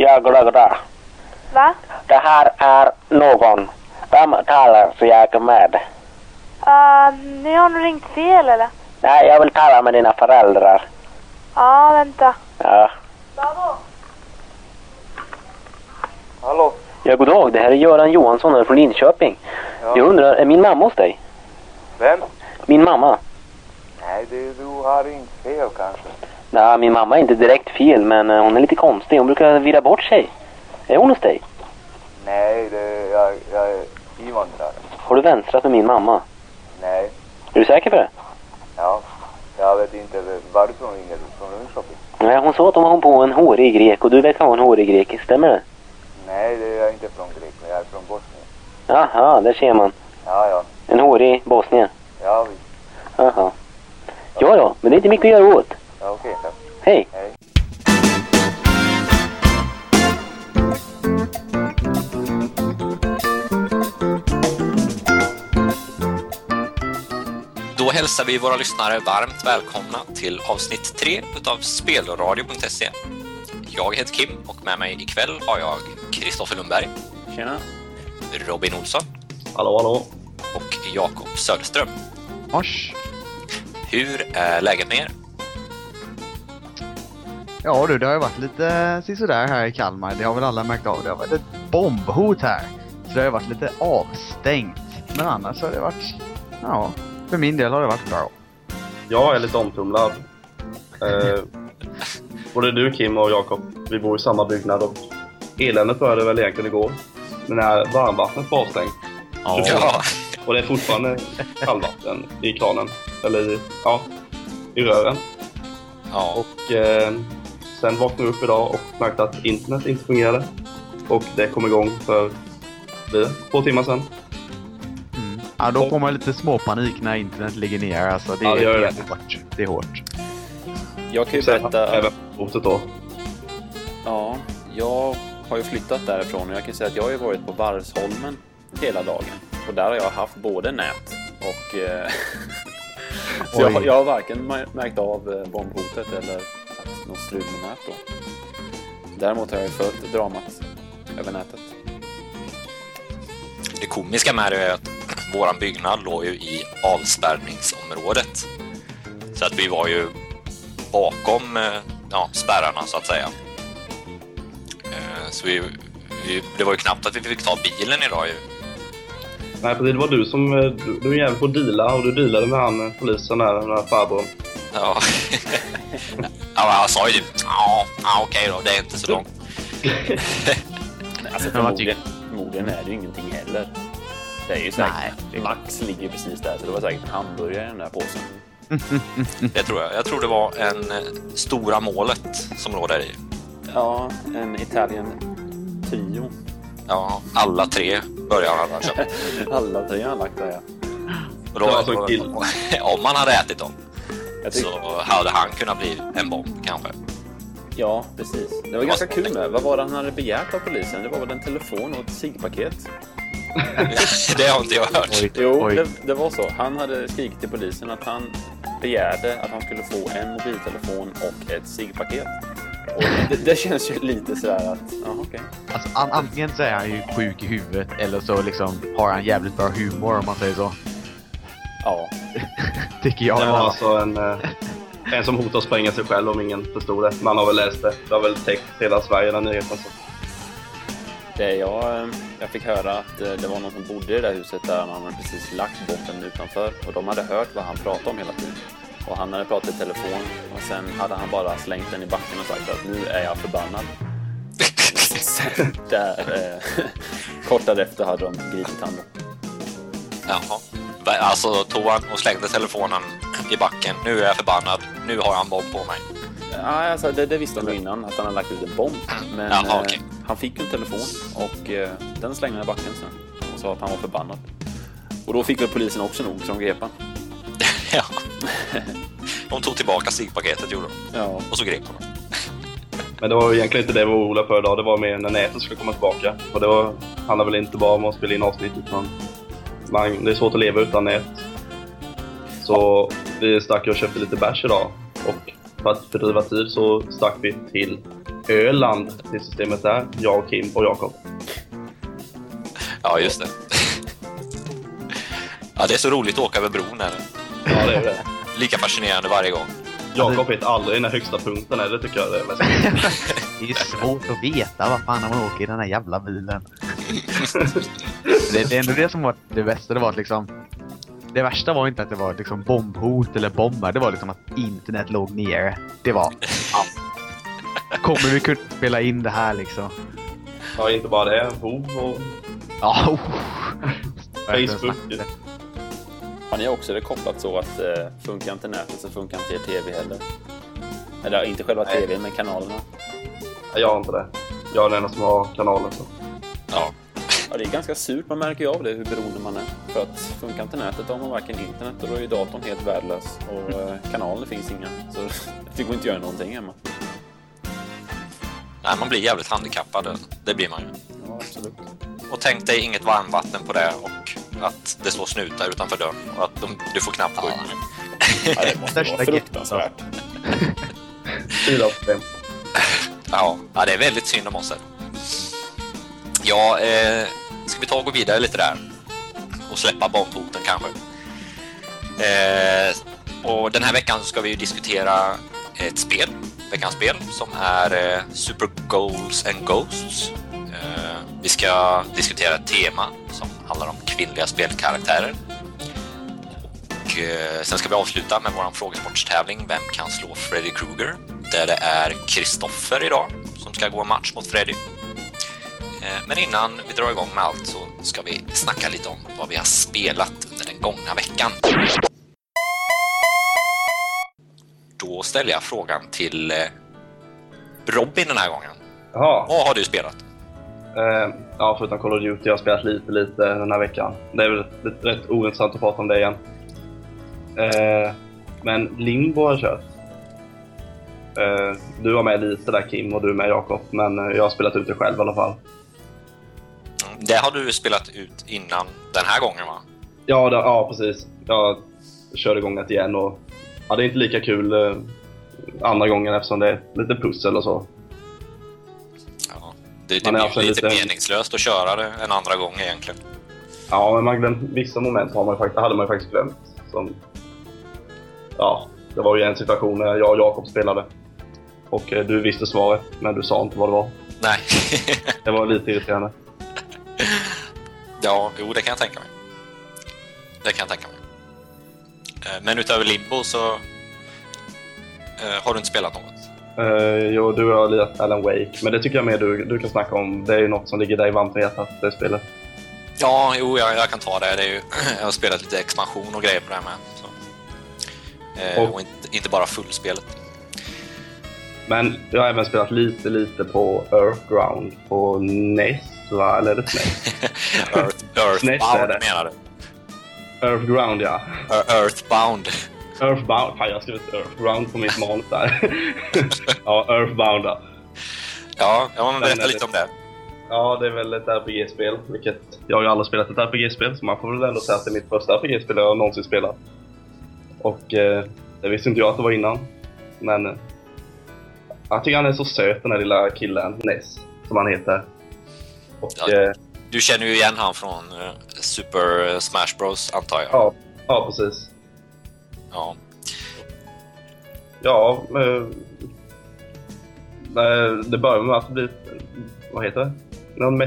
Ja, goddag, goddag. Va? Det här är någon. Vem talar jag är med? Uh, ni har nog ringt fel eller? Nej, jag vill tala med dina föräldrar. Ja, vänta. Ja. Hallå? Ja, god dag. Det här är Göran Johansson här från Linköping. Ja. Jag undrar, är min mamma hos dig? Vem? Min mamma? Nej, det, du har ringt fel kanske. Nej, min mamma är inte direkt fel, men eh, hon är lite konstig. Hon brukar vira bort sig. Är hon hos dig? Nej, det, jag, jag är invandrare. Har du vänstrat med min mamma? Nej, Är du säker på det? ja. Jag vet inte varifrån ringer du? Från Linköping? Nej, hon sa att hon var på en hårig grek och du verkar vara en hårig grek. Stämmer det? Nej, det är jag inte från Grekland. Jag är från Bosnien. Jaha, där ser man. Ja, ja. En hårig bosnier. Ja, visst. Jaha. Ja då, men det är inte mycket att göra åt. Okej. tack. Hej. Hej. Då hälsar vi våra lyssnare varmt välkomna till avsnitt 3 utav spelradio.se. Jag heter Kim och med mig ikväll har jag Kristoffer Lundberg. Tjena. Robin Olsson. Hallå, hallå. Och Jakob Söderström. Mors. Hur är läget med er? Ja du, det har ju varit lite sisådär här i Kalmar. Det har väl alla märkt av. Det har varit ett bombhot här. Så det har ju varit lite avstängt. Men annars har det varit, ja, för min del har det varit bra. Jag är lite omtumlad. Eh, både du Kim och Jakob, vi bor i samma byggnad och eländet började väl egentligen igår. Men när varmvattnet var avstängt. Ja. Och det är fortfarande kallvatten i kranen. Eller i, ja, i rören. Ja. Och eh, sen vaknade jag upp idag och märkte att internet inte fungerade. Och det kom igång för två timmar sedan. Mm. Ja, då får man lite småpanik när internet ligger ner. Alltså, det, Ja, det är det. hårt. Det är hårt. Jag kan ju berätta... Även hotet då. Ja, jag har ju flyttat därifrån och jag kan säga att jag har ju varit på Varvsholmen hela dagen. Och där har jag haft både nät och... Eh, så jag, jag har varken mär- märkt av eh, bombhotet eller något strul med nät då. Däremot har jag ju följt dramat över nätet. Det komiska med det är att våran byggnad låg ju i avspärrningsområdet. Så att vi var ju bakom eh, ja, spärrarna så att säga. Eh, Så vi, vi, det var ju knappt att vi fick ta bilen idag ju. Nej precis, det var du som, eh, du, du är jävel på att deala och du dealade med han polisen där, den där farbrorn. Ja. ja, jag sa ju typ ja, ja okej då, det är inte så långt. Alltså förmodligen, förmodligen är det ju ingenting heller. Det är ju Nej, säkert... Max ligger ju precis där så det var säkert en hamburgare i den där påsen. Det tror jag. Jag tror det var en eh, stora målet som låg där i. Ja, en Italian trio. Ja, alla tre började han ha köpt. Alla tre har lagt där ja. Och då, Det var en kill. om man hade ätit dem så hade han kunnat bli en bomb kanske. Ja, precis. Det var ganska kul med. Vad var det han hade begärt av polisen? Det var väl en telefon och ett ciggpaket? det har inte jag hört. Oj, Jo, oj. det, det var så. Han hade skrikit till polisen att han begärde att han skulle få en mobiltelefon och ett ciggpaket. Och det, det känns ju lite sådär att, ja okej. Alltså, an antingen så är han ju sjuk i huvudet eller så liksom har han jävligt bra humor om man säger så. Ja. Tycker jag. Det var alltså en, eh, en som hotar att spränga sig själv om ingen förstod det. Man har väl läst det. Det har väl täckt hela Sverige den nyheten. Så. Det jag, eh, jag fick höra att eh, det var någon som bodde i det där huset där han hade precis lagt bomben utanför och de hade hört vad han pratade om hela tiden. Och han hade pratat i telefon och sen hade han bara slängt den i backen och sagt att nu är jag förbannad. Sen där, eh, kort därefter hade de gripit honom. Jaha. Alltså tog han och slängde telefonen i backen. Nu är jag förbannad. Nu har jag en bomb på mig. Ja, alltså, det, det visste de innan, att han hade lagt ut en bomb. Men Jaha, eh, okej. han fick en telefon och eh, den slängde han i backen sen. Och sa att han var förbannad. Och då fick väl polisen också nog, så de grep han. ja. De tog tillbaka ciggpaketet gjorde de. Ja. Och så grep de. Men det var ju egentligen inte det vi var oroliga för idag. Det var mer när nätet skulle komma tillbaka. Och det var, handlar väl inte bara om att spela in avsnitt utan man, det är svårt att leva utan nät. Så vi stack och köpte lite bärs idag. Och för att fördriva tid så stack vi till Öland till systemet där. Jag, Kim och Jakob. Ja, just det. Ja, det är så roligt att åka över bron. Är det. Ja, det är det. Lika fascinerande varje gång. Jakob vet aldrig när högsta punkten är, det tycker jag det är mest. Det är svårt att veta vad fan man åker i den här jävla bilen. Det, det är ändå det som var det bästa. Det var att liksom... Det värsta var inte att det var liksom bombhot eller bomber. Det var liksom att internet låg nere. Det var allt. Kommer vi kunna spela in det här liksom? Ja, inte bara det. WoW och Ja. oh. Facebook. Har ni också det kopplat så att eh, funkar inte nätet så funkar inte er TV heller? Eller inte själva Nej. TVn, men kanalerna. Jag har inte det. Jag är den enda som har kanalen. Så. Ja, Ja, det är ganska surt, man märker ju av det hur beroende man är. För att funkar inte nätet då har man varken internet och då är ju datorn helt värdelös. Och eh, kanaler finns inga. Så det går inte att göra någonting hemma. nej, man blir jävligt handikappad. Det blir man ju. Ja, absolut. Och tänk dig inget varmvatten på det och att det står snutar utanför dörren och att de, du får knappt gå ut. Ja, det måste vara fruktansvärt. Fyra problem. Ja, ja, det är väldigt synd om oss här. Ja, eh, ska vi ta och gå vidare lite där? Och släppa bombhoten kanske? Eh, och den här veckan ska vi ju diskutera ett spel, veckans spel, som är eh, Super Goals and Ghosts. Eh, vi ska diskutera ett tema som handlar om kvinnliga spelkaraktärer. Och eh, sen ska vi avsluta med vår frågesportstävling Vem kan slå Freddy Krueger? Där det är Kristoffer idag som ska gå en match mot Freddy. Eh, Men innan vi drar igång med allt så ska vi snacka lite om vad vi har spelat under den gångna veckan. Då ställer jag frågan till eh, Robin den här gången. Jaha. Vad har du spelat? Eh, ja, förutom Call of Duty jag har spelat lite, lite den här veckan. Det är väl rätt, rätt ointressant att prata om det igen. Eh, men Limbo har jag kört. Eh, du var med lite där Kim och du med Jakob, men jag har spelat ut det själv i alla fall. Det har du spelat ut innan den här gången va? Ja, det, ja precis. Jag körde igång det igen och ja, det är inte lika kul eh, andra gången eftersom det är lite pussel och så. Ja. Det, det blir alltså ju lite lite- meningslöst att köra det en andra gång egentligen. Ja, men man glöm, vissa moment har man ju hade man ju faktiskt glömt. Som, ja, det var ju en situation när jag och Jakob spelade. Och eh, du visste svaret, men du sa inte vad det var. Nej. Det var lite irriterande. Ja, jo, det kan jag tänka mig. Det kan jag tänka mig. Eh, Men utöver Limbo så eh, har du inte spelat något? Uh, jo, du har lirat Alan Wake, men det tycker jag mer du, du kan snacka om. Det är ju något som ligger dig varmt om hjärtat, det spelet. Ja, jo, jag, jag kan ta det. det är ju, jag har spelat lite expansion och grejer på det här med. Så. Eh, Och- och inte, inte bara fullspelet. Men jag har även spelat lite, lite på Earthground på NES, va? Eller är det SNES? Earth, Earthbound menar du? Earthground, ja. Ear- Earthbound. Earthbound. Fan, jag har skrivit Earthground på mitt manus där. ja, Earthbound. Ja. Ja, ja men berätta lite om det. Ja, det är väl ett RPG-spel, vilket jag har ju aldrig spelat ett RPG-spel, så man får väl ändå säga att det är mitt första RPG-spel jag någonsin spelat. Och eh, det visste inte jag att det var innan. Men eh, jag tycker han är så söt den här lilla killen, Ness, som han heter. Och Ja. eh, Du känner ju igen han från eh, Super Smash Bros, antar jag. ja, ja, precis. Ja. Ja, eh, det börjar med att det blir, vad heter det? Någon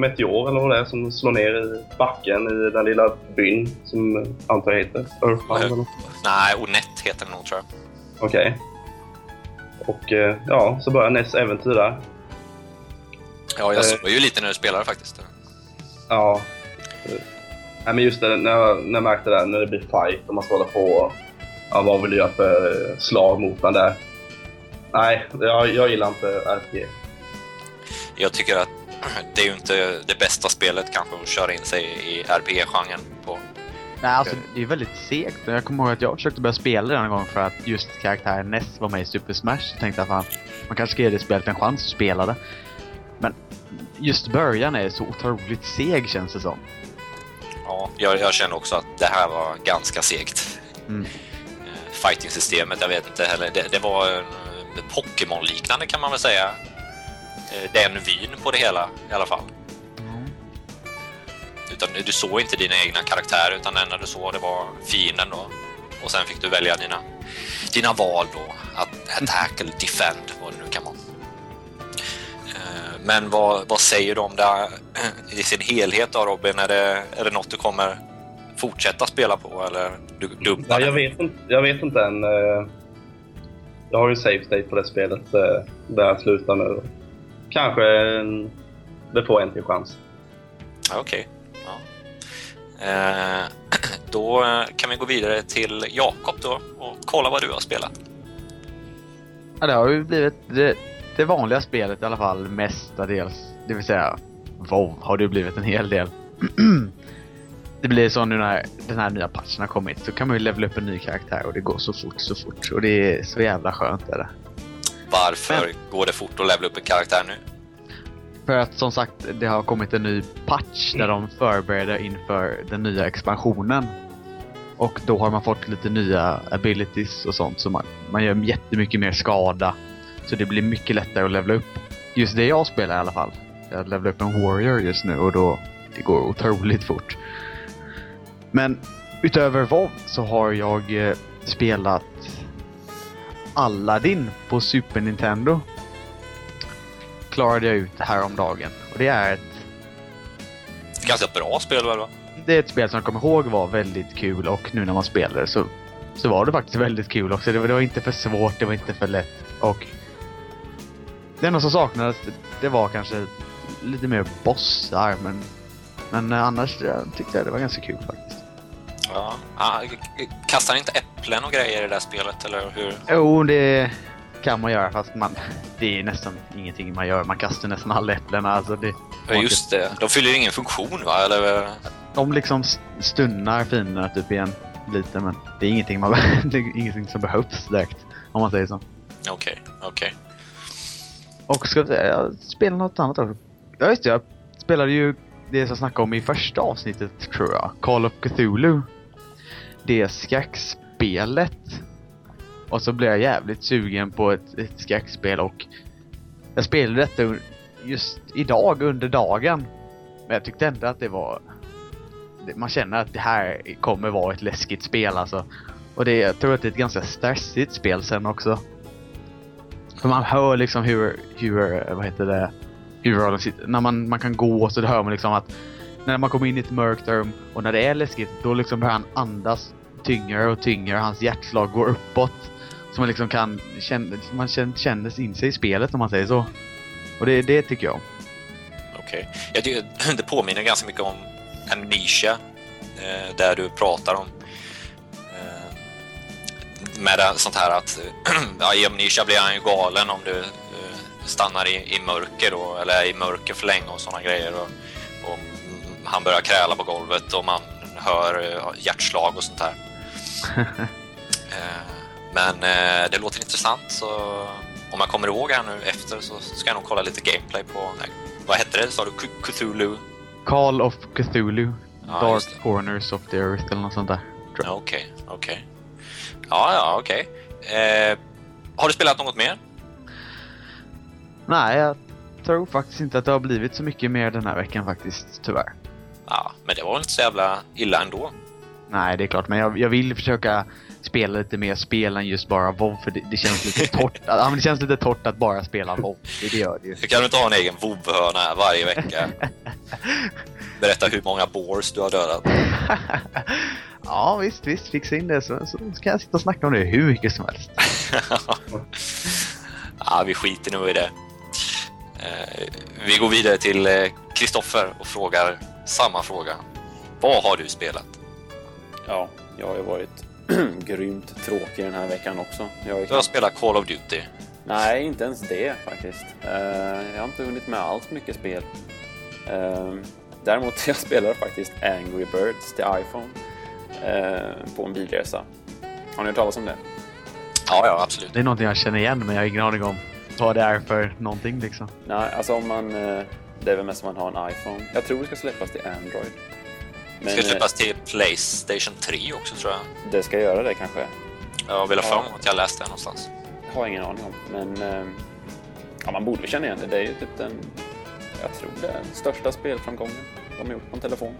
meteor, eller vad det är som slår ner i backen i den lilla byn som antar jag heter Earthbound eller något. Nej, Onett heter den nog, tror jag. Okej. Och eh, ja, så börjar Ness äventyr där. Ja, jag Eh. såg ju lite när du spelade faktiskt. Ja. Nej men just det, när jag, när jag märkte det, när det blir fight och man ska hålla på och, ja, vad vill du göra för slag mot den där? Nej, jag, jag gillar inte RPG. Jag tycker att det är ju inte det bästa spelet kanske att köra in sig i RPG-genren på. Nej, alltså det är väldigt segt. Jag kommer ihåg att jag försökte börja spela den en gång för att just karaktären Ness var med i Super Smash. Så tänkte jag fan, man kanske ska ge det spelet en chans att spela det. Men just början är så otroligt seg känns det som. Ja, jag, jag känner också att det här var ganska segt. Mm. Eh, Fighting-systemet, jag vet inte heller. Det, det var eh, Pokémon-liknande kan man väl säga. eh, den vyn på det hela i alla fall. Utan du såg inte dina egna karaktärer utan det enda du såg det var fienden då. Och sen fick du välja dina, dina val då. Att attack eller defend, Men vad, vad säger du om det i sin helhet då Robin? Är det, är det något du kommer fortsätta spela på eller du dumpar Ja, jag, vet inte, jag vet inte än. eh, Jag har ju save state på det spelet eh, där jag slutar nu. Kanske en, det får en till chans. Ja, Okej. Ja. Eh, då eh, kan vi gå vidare till Jakob då och kolla vad du har spelat. Ja, det har ju blivit det, vanliga spelet i alla fall mestadels. Det vill säga WoW har det blivit en hel del. det blir så nu när den här nya patchen har kommit så kan man ju levela upp en ny karaktär och det går så fort, så fort. Och det är så jävla skönt är det. Varför går det fort att levela upp en karaktär nu? För att som sagt, det har kommit en ny patch där de förbereder inför den nya expansionen. Och då har man fått lite nya abilities och sånt så man, man gör jättemycket mer skada. Så det blir mycket lättare att levela upp. Just det jag spelar i alla fall. Jag levlar upp en Warrior just nu och då det går otroligt fort. Men utöver WoW så har jag eh, spelat Aladdin på Super Nintendo klarade jag ut häromdagen. Och det är ett, Ganska bra spel väl? Va? det är ett spel som jag kommer ihåg var väldigt kul och nu när man spelar det så, så var det faktiskt väldigt kul också. Det var, det var inte för svårt, det var inte för lätt och det enda som saknades det var kanske lite mer bossar men, men annars jag tyckte jag det var ganska kul faktiskt. Ja. Ah, kastar inte äpplen och grejer i det där spelet eller hur? Jo, det kan man göra fast man, det är nästan ingenting man gör. Man kastar nästan alla äpplena. Alltså det, Ja, just det. De fyller ingen funktion va? Eller? De liksom st- stunnar fienderna typ igen lite men det är ingenting, man, det är ingenting som behövs direkt. Om man säger så. Okej, okej. Och ska vi säga, jag spelar något annat också. Ja just det, jag spelade ju det som jag snackade om i första avsnittet tror jag. Call of Cthulhu. Det skräckspelet. Och så blev jag jävligt sugen på ett, ett skräckspel och jag spelade detta just idag under dagen. Men jag tyckte ändå att det var... Man känner att det här kommer vara ett läskigt spel alltså. Och det, jag tror att det är ett ganska stressigt spel sen också. För man hör liksom hur, hur vad heter det, huvudrollen sitter. När man, man kan gå så hör man liksom att när man kommer in i ett mörkt rum och när det är läskigt då liksom börjar han andas tyngre och tyngre. Hans hjärtslag går uppåt. Så man liksom kan känna, man känner, känner in sig i spelet om man säger så. Och det, det tycker jag om. Okej. Jag tycker det påminner ganska mycket om Amnesia, eh, där du pratar om med sånt här att ja, i Amnesia blir han ju galen om du eh, stannar i, i mörker då, eller i mörker för länge och sådana grejer. Och, och han börjar kräla på golvet och man hör eh, hjärtslag och sånt där. Eh, Men det låter intressant så om jag kommer ihåg här nu efter så ska jag nog kolla lite gameplay på, nej, vad hette det? Sa du Cth- Cthulhu? Call of Cthulhu. Just Dark Corners of the Earth eller något sånt där. Okej, okej. Ja, ja, okej. Eh, har du spelat något mer? Nej, jag tror faktiskt inte att det har blivit så mycket mer den här veckan faktiskt, tyvärr. Ja, men det var väl inte så jävla illa ändå. Nej, det är klart. Men jag, jag vill försöka spela lite mer spel än just bara WoW för det, det känns lite torrt. ja, men det känns lite torrt att bara spela WoW. Det, det gör det ju. Hur kan du inte ha en egen vovhörna här varje vecka? Berätta hur många bores du har dödat. ja, visst, visst. Fixa in det så, så kan jag sitta och snacka om det hur mycket som helst. ja, vi skiter nog i det. Eh, vi går vidare till Kristoffer och frågar samma fråga. Vad har du spelat? Ja, jag har ju varit grymt tråkig den här veckan också. Jag har ju spelat Call of Duty. Nej, inte ens det faktiskt. Eh, jag har inte hunnit med allt mycket spel. Eh, däremot jag spelar faktiskt Angry Birds till iPhone eh, på en bilresa. Har ni hört talas om det? Ja, ja, absolut. Det är någonting jag känner igen men jag har ingen aning om vad det är för någonting liksom. Nej, alltså om man... Eh, det är väl mest om man har en iPhone. Jag tror det ska släppas till Android. Det ska släppas till Playstation 3 också tror jag. eh, det ska göra det kanske. Jag vill ha för Ja. mig att jag läste det någonstans. har jag ingen aning om. Men eh, Ja, man borde känna igen det. Det är ju typ den, jag tror det är den största spelframgången de har gjort på en telefon.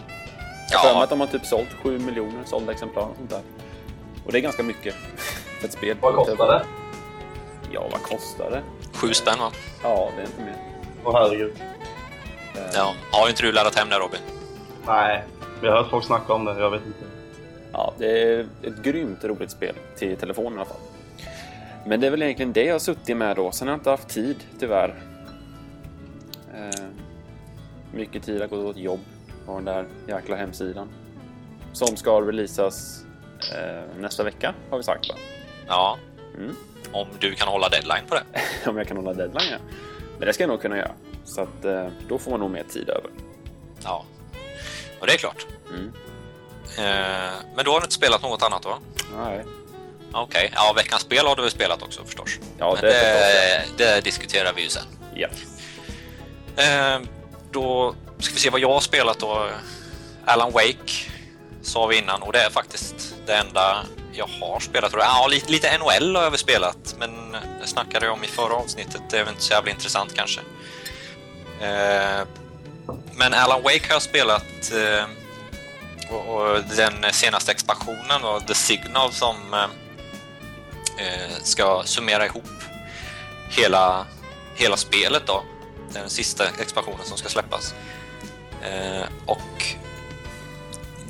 Jag har för mig Ja, att de har typ sålt 7 miljoner sålda exemplar och sånt där. Och det är ganska mycket för ett spel. Vad kostar det? Ja, vad kostar det? sju spänn va? Ja, det är inte mer. Åh herregud. Eh, Ja. Har inte du laddat hem det Robin? Nej, vi har hört folk snacka om det. Jag vet inte. Ja, det är ett grymt roligt spel till telefonen i alla fall. Men det är väl egentligen det jag har suttit med då. Sen har jag inte haft tid, tyvärr. Eh, mycket tid har gått åt jobb på den där jäkla hemsidan. Som ska releasas eh, nästa vecka, har vi sagt va? Ja. Mm. Om du kan hålla deadline på det. Om jag kan hålla deadline, ja. Men det ska jag nog kunna göra. Så att eh, då får man nog mer tid över. Ja. Och det är klart. Mm. Eh, men då har du inte spelat något annat va? Nej. Okej, ja veckans spel har du väl spelat också förstås? Ja, Men det är det, det diskuterar vi ju sen. Ja. Eh, då ska vi se vad jag har spelat då. Alan Wake sa vi innan och det är faktiskt det enda jag har spelat. tror jag. Ja, lite, lite NHL har jag väl spelat, men det snackade jag om i förra avsnittet. Det är väl inte så jävla intressant kanske. Eh, men Alan Wake har jag spelat eh, och, och den senaste expansionen, då, The Signal, som eh, eh, ska summera ihop hela, hela spelet då. Det är den sista expansionen som ska släppas. Eh, och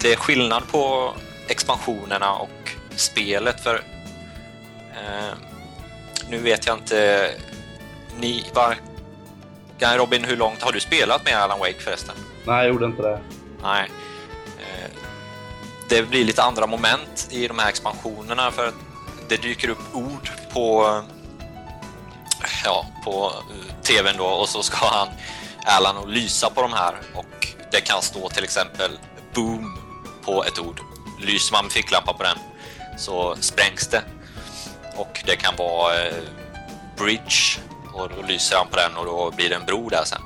det är skillnad på expansionerna och spelet för eh, nu vet jag inte ni var Robin, hur långt har du spelat med Alan Wake förresten? Nej, jag gjorde inte det. Nej. Eh, Det blir lite andra moment i de här expansionerna för att det dyker upp ord på ja, på tvn då och så ska han Alan och lysa på de här och det kan stå till exempel boom på ett ord. Lyser man med ficklampa på den så sprängs det. Och det kan vara eh, bridge och då lyser han på den och då blir det en bro där sen.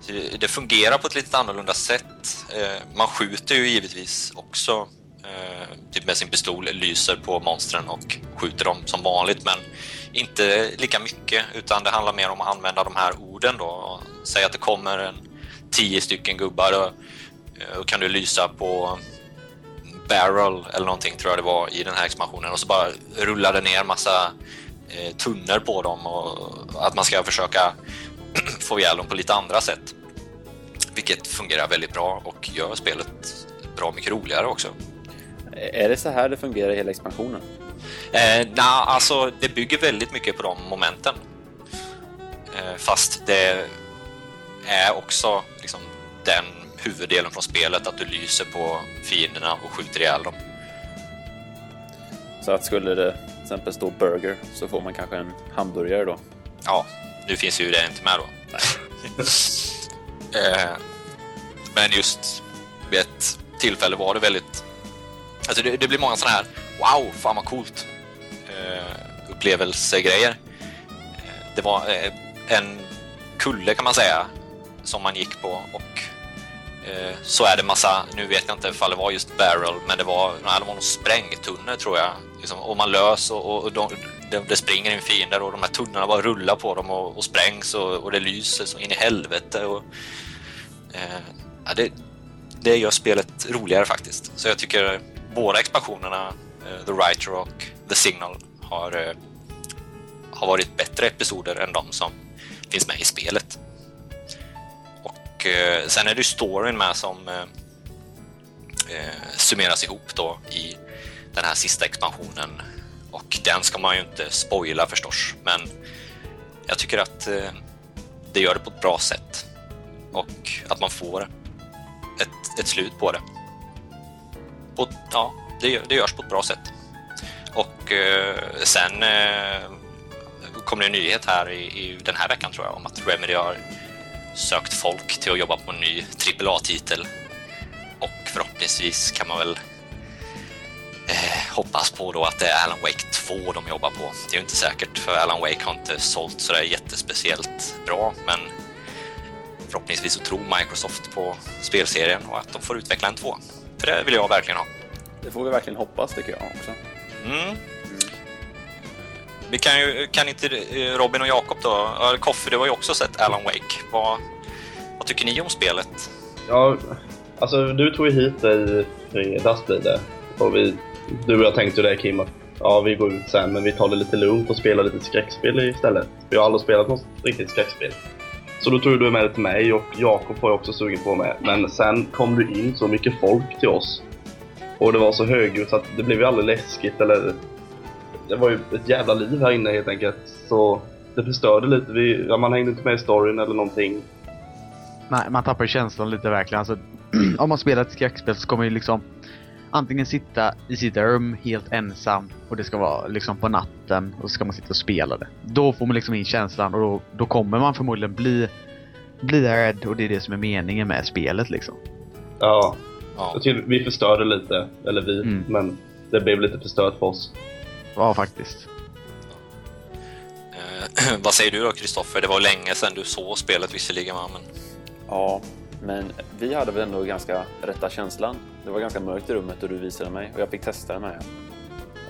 Så det fungerar på ett lite annorlunda sätt. Eh, man skjuter ju givetvis också eh, typ med sin pistol, lyser på monstren och skjuter dem som vanligt men inte lika mycket utan det handlar mer om att använda de här orden då. Säg att det kommer en tio stycken gubbar och, eh, och kan du lysa på barrel eller någonting tror jag det var i den här expansionen och så bara rullar det ner massa eh, tunnor på dem och att man ska försöka få ihjäl dem på lite andra sätt. Vilket fungerar väldigt bra och gör spelet bra mycket roligare också. Är det så här det fungerar i hela expansionen? Eh, nah, alltså det bygger väldigt mycket på de momenten. Eh, fast det är också liksom, den huvuddelen från spelet, att du lyser på fienderna och skjuter ihjäl dem. Så att skulle det till exempel stå burger så får man kanske en hamburgare då. Ja, nu finns ju det inte med då. eh, men just vid ett tillfälle var det väldigt... Alltså det, det blir många sådana här wow, fan vad coolt eh, upplevelsegrejer. Eh, det var eh, en kulle kan man säga som man gick på och eh, så är det massa, nu vet jag inte ifall det var just barrel, men det var, nej, det var någon sprängtunnor tror jag. Liksom, och man lös och, och, och de, det, det springer in fiender och de här tunnorna bara rullar på dem och, och sprängs och, och det lyser så in i helvete. Och, eh, ja, det, det gör spelet roligare faktiskt. Så jag tycker båda expansionerna, Eh, The Writer och The Signal, har, eh, har varit bättre episoder än de som finns med i spelet. Och eh, sen är det ju storyn med som summeras ihop då i den här sista expansionen. Och den ska man ju inte spoila förstås, men jag tycker att det gör det på ett bra sätt. Och att man får ett, ett slut på det. På, ja, det, det görs på ett bra sätt. Och eh, sen eh, kommer det en nyhet här i, i den här veckan tror jag om att Remedy har sökt folk till att jobba på en ny AAA-titel. Och förhoppningsvis kan man väl eh, hoppas på då att det är Alan Wake 2 de jobbar på. Det är ju inte säkert för Alan Wake har inte sålt sådär jättespeciellt bra men förhoppningsvis så tror Microsoft på spelserien och att de får utveckla en 2. För det vill jag verkligen ha. Det får vi verkligen hoppas tycker jag också. Mm. vi kan ju, kan inte eh, Robin och Jakob då, Koffe, du har ju också sett Alan Wake. Vad, vad tycker ni om spelet? Ja, alltså du tog ju hit dig i fredags blir det. Och vi, du och jag tänkte ju det Kim att ja, vi går ut sen men vi tar det lite lugnt och spelar lite skräckspel istället. Vi har aldrig spelat något riktigt skräckspel. Så då tog du med det till mig och Jakob var jag också sugen på med. Men sen kom du in så mycket folk till oss. Och det var så högljutt så att det blev ju aldrig läskigt eller... Det var ju ett jävla liv här inne helt enkelt. Så det förstörde lite. Vi, ja, man hängde inte med i storyn eller någonting. Nej, man tappar känslan lite verkligen. Alltså, om man spelar ett skräckspel så ska man ju liksom antingen sitta i sitt rum helt ensam och det ska vara liksom på natten och så ska man sitta och spela det. Då får man liksom in känslan och då, då kommer man förmodligen bli, bli rädd och det är det som är meningen med spelet liksom. Ja, Ja. jag tycker vi förstörde lite. Eller vi, Mm. men det blev lite förstört för oss. Ja, faktiskt. Eh, vad säger du då, Kristoffer? Det var länge sedan du såg spelet visserligen, va? men Ja, men vi hade väl ändå ganska rätta känslan. Det var ganska mörkt i rummet och du visade mig och jag fick testa det med.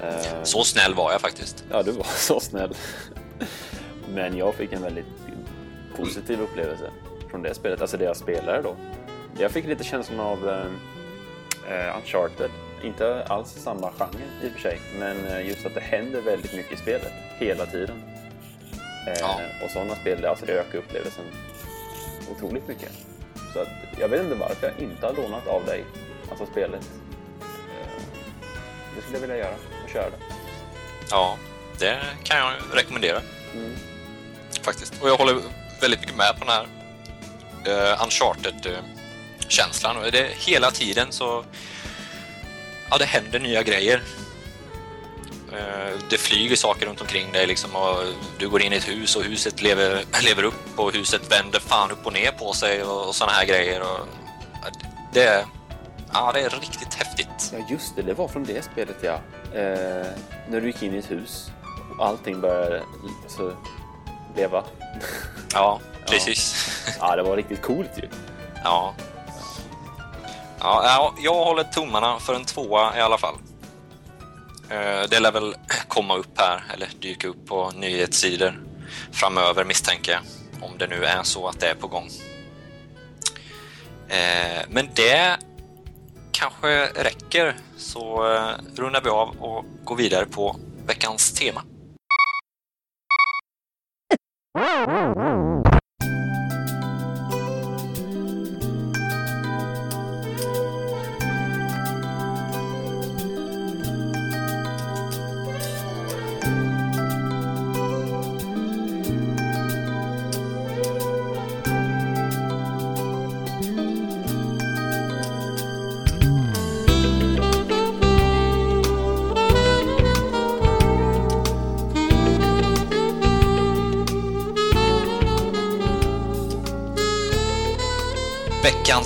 Eh, så snäll var jag faktiskt. Ja, du var så snäll. Men jag fick en väldigt positiv upplevelse från det spelet, alltså det jag spelade då. Jag fick lite känslan av eh, eh, Uncharted. Inte alls samma genre i och för sig, men eh, just att det händer väldigt mycket i spelet hela tiden. Eh, Ja. Och sådana spel, alltså det ökar upplevelsen otroligt mycket. Så att, jag vet inte varför jag inte har lånat av dig, alltså spelet. Eh, det skulle jag vilja göra och köra det. Ja, det kan jag rekommendera Mm. faktiskt. Och jag håller väldigt mycket med på den här uh, Uncharted-känslan. Och det hela tiden så... Ja, det händer nya grejer. Eh, det flyger saker runt omkring dig liksom och du går in i ett hus och huset lever, lever upp och huset vänder fan upp och ner på sig och, och såna här grejer. Och, ja, det, ja, det är riktigt häftigt. Ja, just det. Det var från det spelet, ja. Eh, när du gick in i ett hus och allting började alltså, leva. Ja, precis. ja, det var riktigt coolt ju. Ja. Ja, jag håller tummarna för en tvåa i alla fall. Eh, det lär väl komma upp här, eller dyka upp på nyhetssidor framöver misstänker jag. Om det nu är så att det är på gång. Eh, men det kanske räcker, så eh, rundar vi av och går vidare på veckans tema.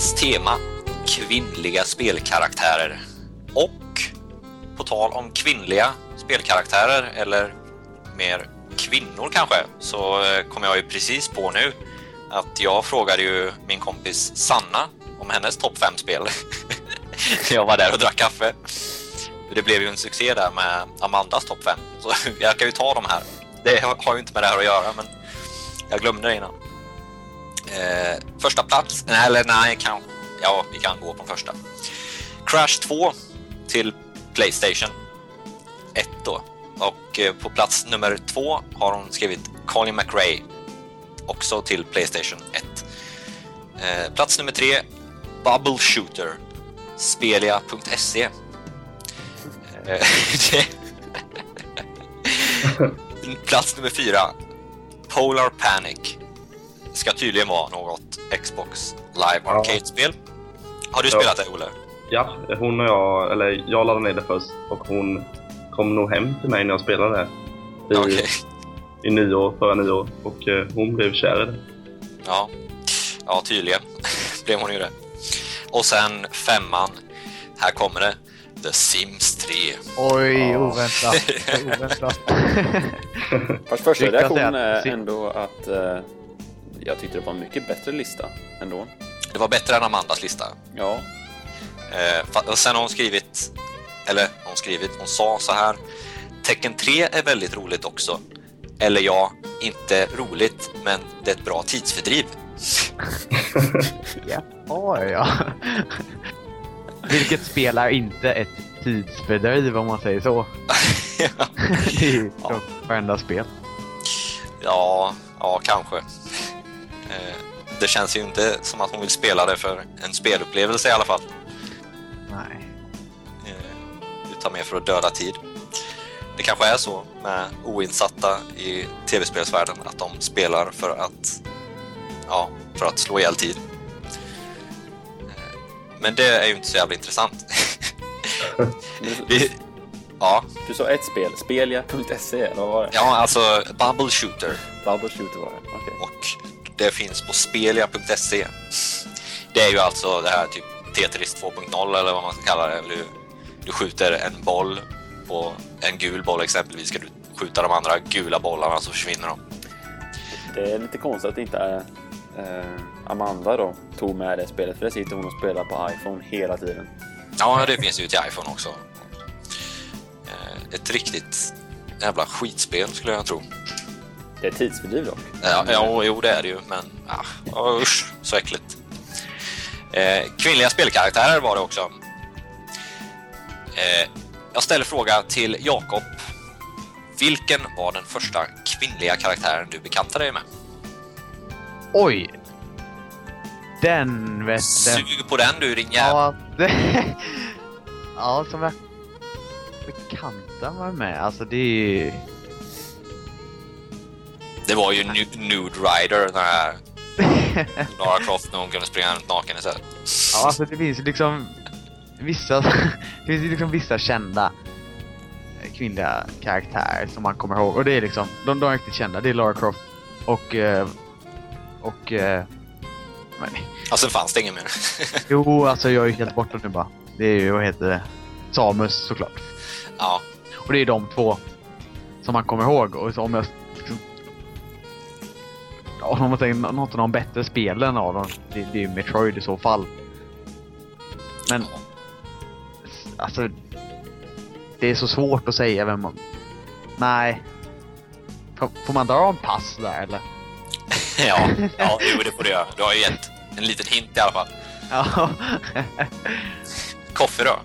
Veckans tema kvinnliga spelkaraktärer. Och på tal om kvinnliga spelkaraktärer, eller mer kvinnor kanske, så eh, kom jag ju precis på nu att jag frågade ju min kompis Sanna om hennes topp 5-spel. jag var där och drack kaffe. Det blev ju en succé där med Amandas topp 5, så jag kan ju ta de här. Det har ju inte med det här att göra, men jag glömde det innan. Eh, första plats, eller nej, kan, ja, vi kan gå på första. Crash 2 till Playstation 1 då. Och eh, på plats nummer två har hon skrivit Colin McRae, också till Playstation 1. Eh, plats nummer tre, Bubble Shooter, Spelia.se. Eh, plats nummer fyra, Polar Panic. Ska tydligen vara något Xbox Live Ja. Arcade-spel. Har du Ja. spelat det, Olle? Ja, hon och jag, eller jag laddade ner det först och hon kom nog hem till mig när jag spelade det. I, Okej. i nyår, förra nyår. Och eh, hon blev kär i det. Ja, ja tydligen blev hon ju det. Och sen femman, här kommer det, The Sims 3. Oj, Ja. oväntat. oväntat. Fast första reaktionen är ändå att eh, jag tyckte det var en mycket bättre lista ändå. Det var bättre än Amandas lista. Ja, Eh, sen har hon skrivit, eller hon skrivit, hon sa så här. Tecken 3 är väldigt roligt också. Eller ja, inte roligt, men det är ett bra tidsfördriv. Ja, ja. Vilket spel är inte ett tidsfördriv om man säger så. det är ju Ja. varenda spel. Ja, ja kanske. Eh, Det känns ju inte som att hon vill spela det för en spelupplevelse i alla fall. Nej. Eh, Utan mer för att döda tid. Det kanske är så med oinsatta i tv-spelsvärlden att de spelar för att, ja, för att slå ihjäl tid. Eh, Men det är ju inte så jävla intressant. Vi, ja, du sa ett spel, spelia.se, eller vad var det? ja, alltså Bubble Shooter Bubble Shooter var det, okej. och det finns på spelia.se. Det är ju alltså det här typ Tetris 2.0 eller vad man ska kalla det. Du, du skjuter en boll på en gul boll exempelvis. Ska du skjuta de andra gula bollarna så försvinner de. Det är lite konstigt att inte eh, Amanda då tog med det spelet, för det sitter hon och spelar på iPhone hela tiden. Ja, det finns ju till iPhone också. Eh, Ett riktigt jävla skitspel skulle jag tro. Det är tidsfördriv dock. Ja, ja, jo, det är det ju, men ah, ja, usch, så äckligt. Eh, kvinnliga spelkaraktärer var det också. Eh, jag ställer fråga till Jakob. Vilken var den första kvinnliga karaktären du bekantade dig med? Oj! Den vet du. Sug på den du, din jävel. Ja, det... ja, som jag bekanta mig med. Alltså det är ju... Det var ju Nu- Nude Rider, den här Lara Croft när hon kunde springa runt naken istället. Ja, alltså det finns liksom vissa, det finns liksom vissa kända eh, kvinnliga karaktärer som man kommer ihåg. Och det är liksom, de, de är riktigt kända. Det är Lara Croft och, eh, och, men, Alltså fanns det ingen mer. jo alltså jag är ju helt borta nu bara. Det är ju, vad heter det, Samus såklart. ja, Och det är de två som man kommer ihåg. Och om jag ja, om man säger något av de bättre spelen av dem, det, det är ju Metroid i så fall. Men alltså, det är så svårt att säga vem man... Nej. Får, får man dra en pass där eller? ja, ja, jo, det får du göra. Du har ju gett en liten hint i alla fall. Ja. Koffe då?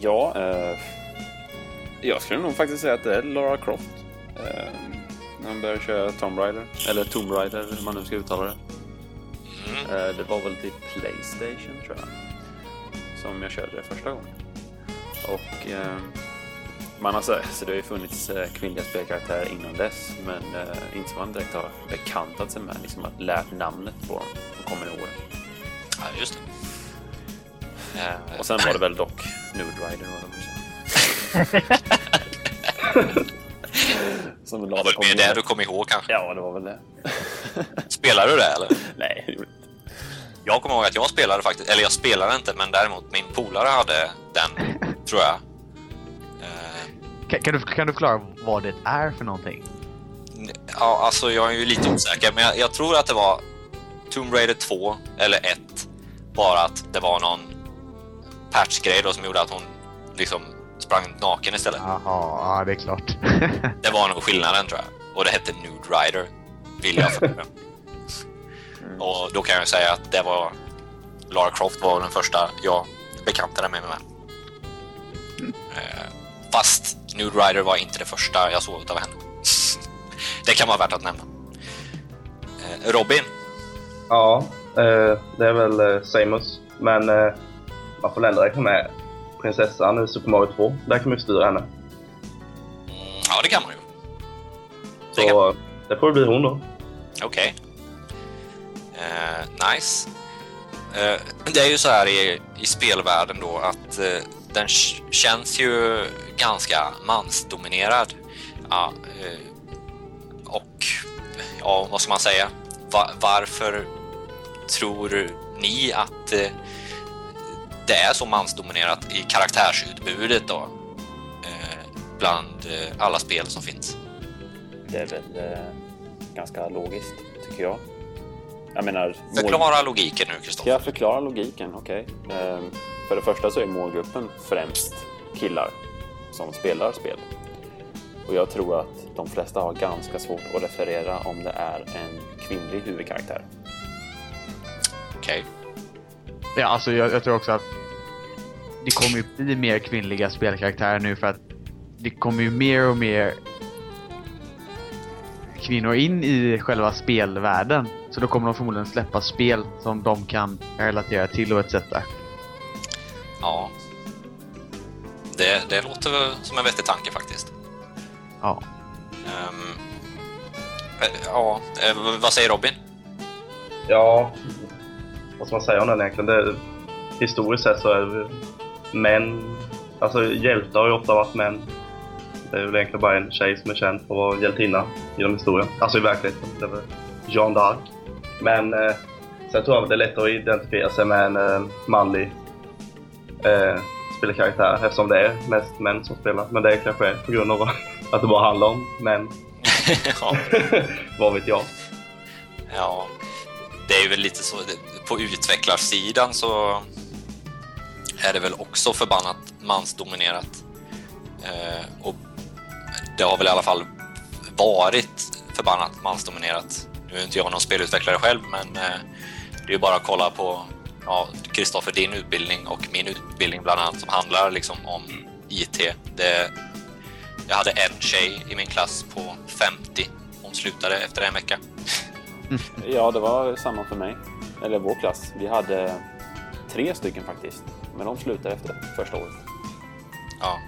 Ja, eh, jag skulle nog faktiskt säga att det är Lara Croft. Eh, när man börjar köra Tomb Raider, eller Tomb Raider hur man nu ska uttala det. Mm. Eh, det var väl till Playstation tror jag. Som jag körde det första gången. Och eh, man har sett, så det har ju funnits eh, kvinnliga spelkaraktärer innan dess. Men eh, inte som man direkt har bekantat sig med, liksom att lärt namnet på dem de kommande åren. Ja, just det. Och sen var det väl dock Nude Rider Som det var väl mer ihåg. det du kom ihåg kanske? Ja, det var väl det. Spelar du det eller? Nej, det gjorde jag inte. Jag kommer ihåg att jag spelade faktiskt, eller jag spelade inte, men däremot min polare hade den, tror jag. Eh, kan, kan, du, kan du förklara vad det är för någonting? Ja, alltså jag är ju lite osäker, men jag, jag tror att det var Tomb Raider 2 eller 1. Bara att det var någon patchgrej då som gjorde att hon liksom sprang naken istället. Jaha, ja det är klart. Det var nog skillnaden tror jag. Och det hette Nude Rider, vill jag för mig. Och då kan jag säga att det var Lara Croft var den första jag bekantade mig med. Eh, Fast Nude Rider var inte det första jag såg av henne. Det kan vara värt att nämna. Eh, Robin, Ja, eh, det är väl Samus. Men man får ändå räkna med prinsessan i Super Mario 2. Där kan man ju styra henne. Mm, ja det kan man ju. Det kan Så det får bli hon då. Okej. Eh, nice. Eh, det är ju så här i, i spelvärlden då att eh, den känns ju ganska mansdominerad. Ja, eh, och ja, vad ska man säga? Va, varför tror ni att eh, det är så mansdominerat i karaktärsutbudet då? Eh, bland eh, alla spel som finns. Det är väl eh, ganska logiskt, tycker jag. Jag menar... mål- Förklara logiken nu, Kristoffer. jag förklara logiken? Okej. Ehm, för det första så är målgruppen främst killar som spelar spel. Och jag tror att de flesta har ganska svårt att referera om det är en kvinnlig huvudkaraktär. Okej. Ja, alltså jag, jag tror också att det kommer ju bli mer kvinnliga spelkaraktärer nu för att det kommer ju mer och mer kvinnor in i själva spelvärlden. Så då kommer de förmodligen släppa spel som de kan relatera till och etc. Ja. Det, det låter väl som en vettig tanke faktiskt. Ja. Eh, ja, eh, vad säger Robin? Ja, vad ska man säga om den egentligen? Det, historiskt sett så är det män, alltså hjältar har ju ofta varit män. Det är väl egentligen bara en tjej som är känd för att vara hjältinna genom historien. Alltså i verkligheten. Det är väl Jeanne d'Arc. Men eh, sen tror jag att det är lättare att identifiera sig med en eh, manlig eh, spelkaraktär eftersom det är mest män som spelar. Men det kanske är på grund av att det bara handlar om män. ja, Vad vet jag? ja, det är ju väl lite så. På utvecklarsidan så är det väl också förbannat mansdominerat. Eh, och det har väl i alla fall varit förbannat mansdominerat. Nu är inte jag någon spelutvecklare själv, men eh, det är ju bara att kolla på ja, Kristoffer, din utbildning och min utbildning bland annat som handlar liksom om IT. Det, jag hade en tjej i min klass på 50. Hon slutade efter en vecka. Ja, det var samma för mig. Eller vår klass. Vi hade tre stycken faktiskt. Men de slutade efter första året. Ja.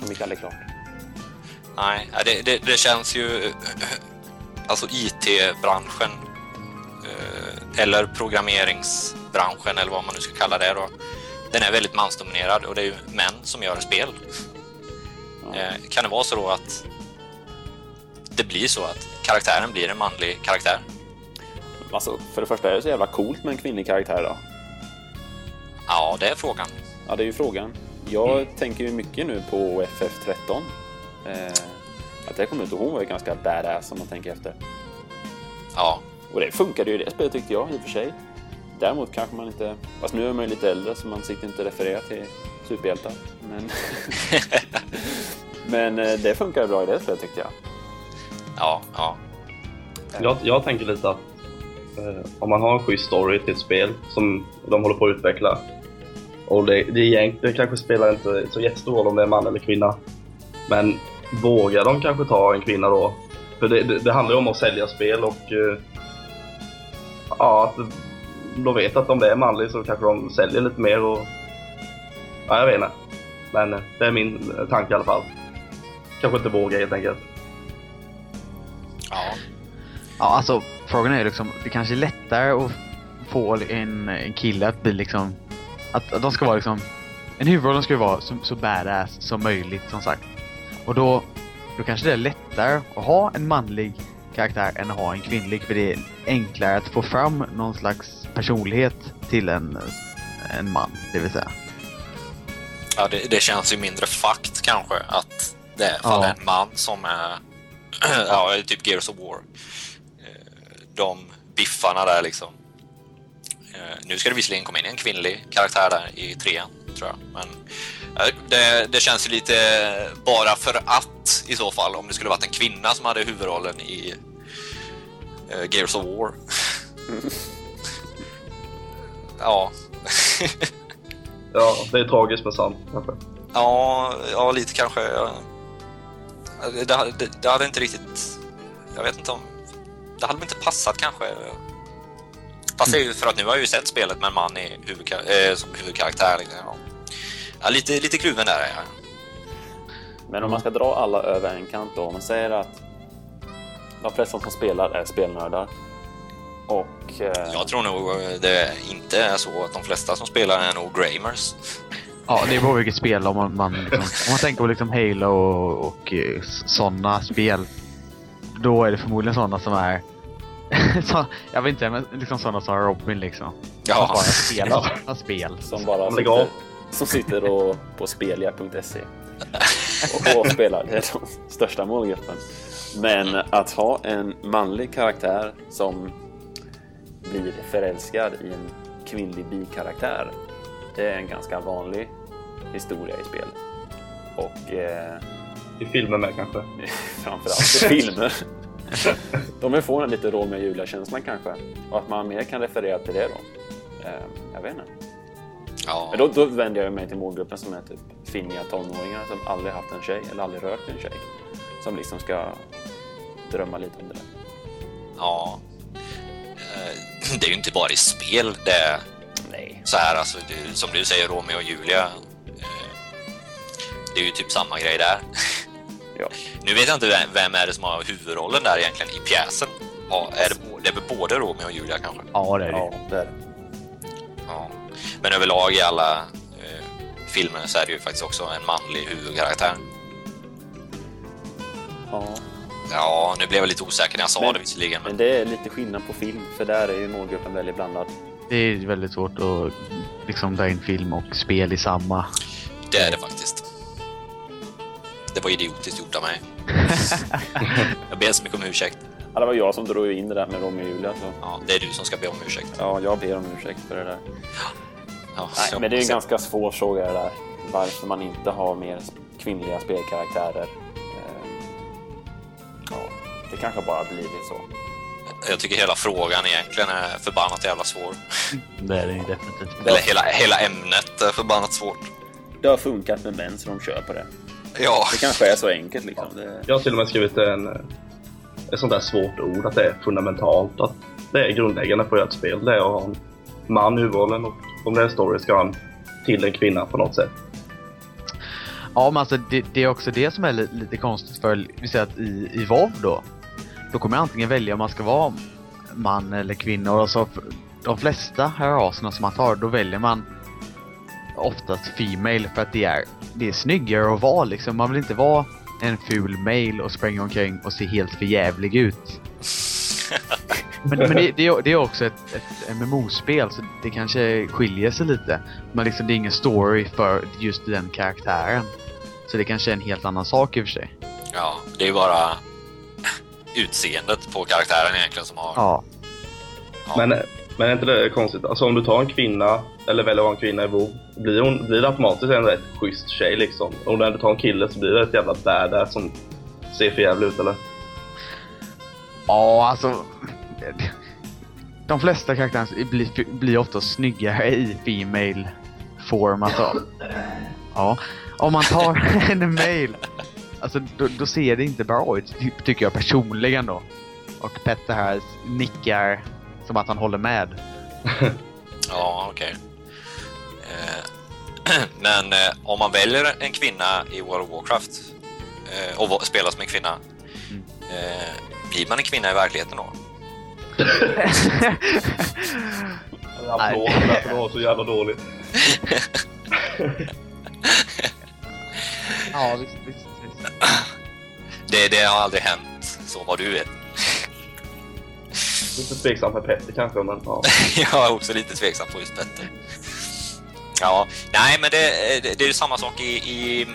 De gick aldrig klart. Nej, det, det, det känns ju... Alltså IT-branschen eh, eller programmeringsbranschen eller vad man nu ska kalla det då. Den är väldigt mansdominerad och det är ju män som gör spel. Ja. Eh, Kan det vara så då att det blir så att karaktären blir en manlig karaktär? Alltså, för det första är det så jävla coolt med en kvinnlig karaktär då. Ja, det är frågan. Ja, det är ju frågan. Jag tänker ju mycket nu på FF13. Eh, att det kom ut och hon var ju ganska badass om man tänker efter. Ja, Och det funkade ju i det spelet tyckte jag i och för sig. Däremot kanske man inte... Fast nu är man ju lite äldre så man sitter inte referera till superhjältar. Men, men eh, det funkar bra i det spelet tyckte jag. ja, ja. Jag, jag tänker lite att Eh, om man har en schysst story till ett spel som de håller på att utveckla och det, det egentligen kanske spelar inte så jättestor roll om det är man eller kvinna. Men vågar de kanske ta en kvinna då? För det, det, det handlar ju om att sälja spel och eh, ja, att de vet att om det är manligt så kanske de säljer lite mer och ja, jag vet inte. Men eh, det är min tanke i alla fall. Kanske inte våga helt enkelt. ja. Ja, alltså frågan är liksom, det kanske är lättare att få en, en kille att bli liksom, att, att de ska vara liksom, en huvudrollen ska ju vara så, så badass som möjligt som sagt. Och då, då kanske det är lättare att ha en manlig karaktär än att ha en kvinnlig för det är enklare att få fram någon slags personlighet till en, en man, det vill säga. Ja, det, det känns ju mindre fakt kanske att det är Ja. en man som är ja, typ Gears of War. Eh, De biffarna där liksom. Eh, Nu ska det visserligen komma in en kvinnlig karaktär där i trean, tror jag. Men eh, det, det känns ju lite bara för att i så fall, om det skulle varit en kvinna som hade huvudrollen i eh, Gears of War. ja. Ja, det är tragiskt men sant kanske. Ja, ja lite kanske. Det, det, det hade inte riktigt... Jag vet inte om... Det hade väl inte passat kanske. Fast det är ju för att nu har jag ju sett spelet med en man i huvudka, eh, som huvudkaraktär. Liksom. Ja. Lite, lite kluven där är jag. Men om man ska dra alla över en kant då. Om man säger att de flesta som spelar är spelnördar. Och... Eh, Jag tror nog det inte är så att de flesta som spelar är nog gamers. Ja, det beror på vilket spel. Om man, man, liksom, om man tänker på liksom Halo och, och sådana spel. Då är det förmodligen sådana som är... så, jag vet inte, men liksom sådana som Robin liksom. Ja. Som bara spelar sådana spel. Som bara sitter, som sitter och, på spelia.se och, och spelar. Det är de största målgruppen. Men att ha en manlig karaktär som blir förälskad i en kvinnlig bikaraktär. Det är en ganska vanlig historia i spel. Och eh, I filmer med kanske. framförallt i filmer. De vill få en lite Romeo och Julia-känslan kanske. Och att man mer kan referera till det då. Eh, jag vet inte. Ja, Men då, då vänder jag mig till målgruppen som är typ finniga tonåringar som aldrig haft en tjej eller aldrig rört en tjej. Som liksom ska drömma lite om det där. ja. Eh, Det är ju inte bara i spel det är Nej. så här, alltså, som du säger, Romeo och Julia. eh, Det är ju typ samma grej där. Ja. Nu vet jag inte vem, vem är det som har huvudrollen där egentligen i pjäsen. Ja, är det, det är väl både Romeo och Julia kanske? Ja, det är det. Ja, det är det. Ja. Men överlag i alla eh, filmer så är det ju faktiskt också en manlig huvudkaraktär. Ja. Ja, nu blev jag lite osäker när jag sa Men- det visserligen. Men Men det är lite skillnad på film, för där är ju målgruppen väldigt blandad. Det är väldigt svårt att liksom dra in film och spel i samma. det är det faktiskt. Det var idiotiskt gjort av mig. jag ber så mycket om ursäkt. Ja, det var jag som drog in det där med Romeo och Julia. Så. Ja, det är du som ska be om ursäkt. Ja, jag ber om ursäkt för det där. Ja, Nej, men det är en ganska svår fråga det där. Varför man inte har mer kvinnliga spelkaraktärer. Eh, Ja, det kanske bara blivit så. Jag tycker hela frågan egentligen är förbannat jävla svår. Det är det definitivt. Eller hela, hela ämnet är förbannat svårt. Det har funkat med män så de kör på det. Ja, Det kanske är så enkelt liksom. Det... Jag har till och med skrivit en, eh, ett sånt där svårt ord, att det är fundamentalt. Att det är grundläggande för ett spel. Det är att ha en man i huvudrollen och om det är story ska han till en kvinna på något sätt. Ja, men alltså det, det är också det som är li, lite konstigt för, vi säger att i, i WoW då, då kommer jag antingen välja om man ska vara man eller kvinna och så för de flesta raserna som man tar, då väljer man oftast female för att det är, det är snyggare att vara liksom. Man vill inte vara en ful male och springa omkring och se helt förjävlig ut. Men, men det, det, är, det är också ett, ett MMO-spel så det kanske skiljer sig lite. Men liksom det är ingen story för just den karaktären. Så det kanske är en helt annan sak i och för sig. ja, det är ju bara utseendet på karaktären egentligen som har... Ja. Ja. Men, men är inte det konstigt? Alltså om du tar en kvinna, eller väljer att ha en kvinna i WoW, blir, hon, blir det automatiskt en rätt schysst tjej liksom? Och Om du tar en kille så blir det ett jävla badass som ser för jävligt ut eller? Ja, alltså. De flesta karaktärer blir, blir ofta snyggare i female form. Alltså. Ja. Om man tar en mail. Alltså då, då ser det inte bra ut, tycker jag personligen då. Och Petter här nickar som att han håller med. Ja, okej. Eh, Men eh, om man väljer en kvinna i World of Warcraft eh, och spelar som en kvinna, Mm. eh, blir man en kvinna i verkligheten då? Applåd för att det var så jävla dåligt. Ja, visst, visst, visst. Det, det har aldrig hänt, så vad du vet. Lite tveksam för Petter kanske men ja. Jag är också lite tveksam på just Petter. Ja, nej men det, det, det är ju samma sak i, i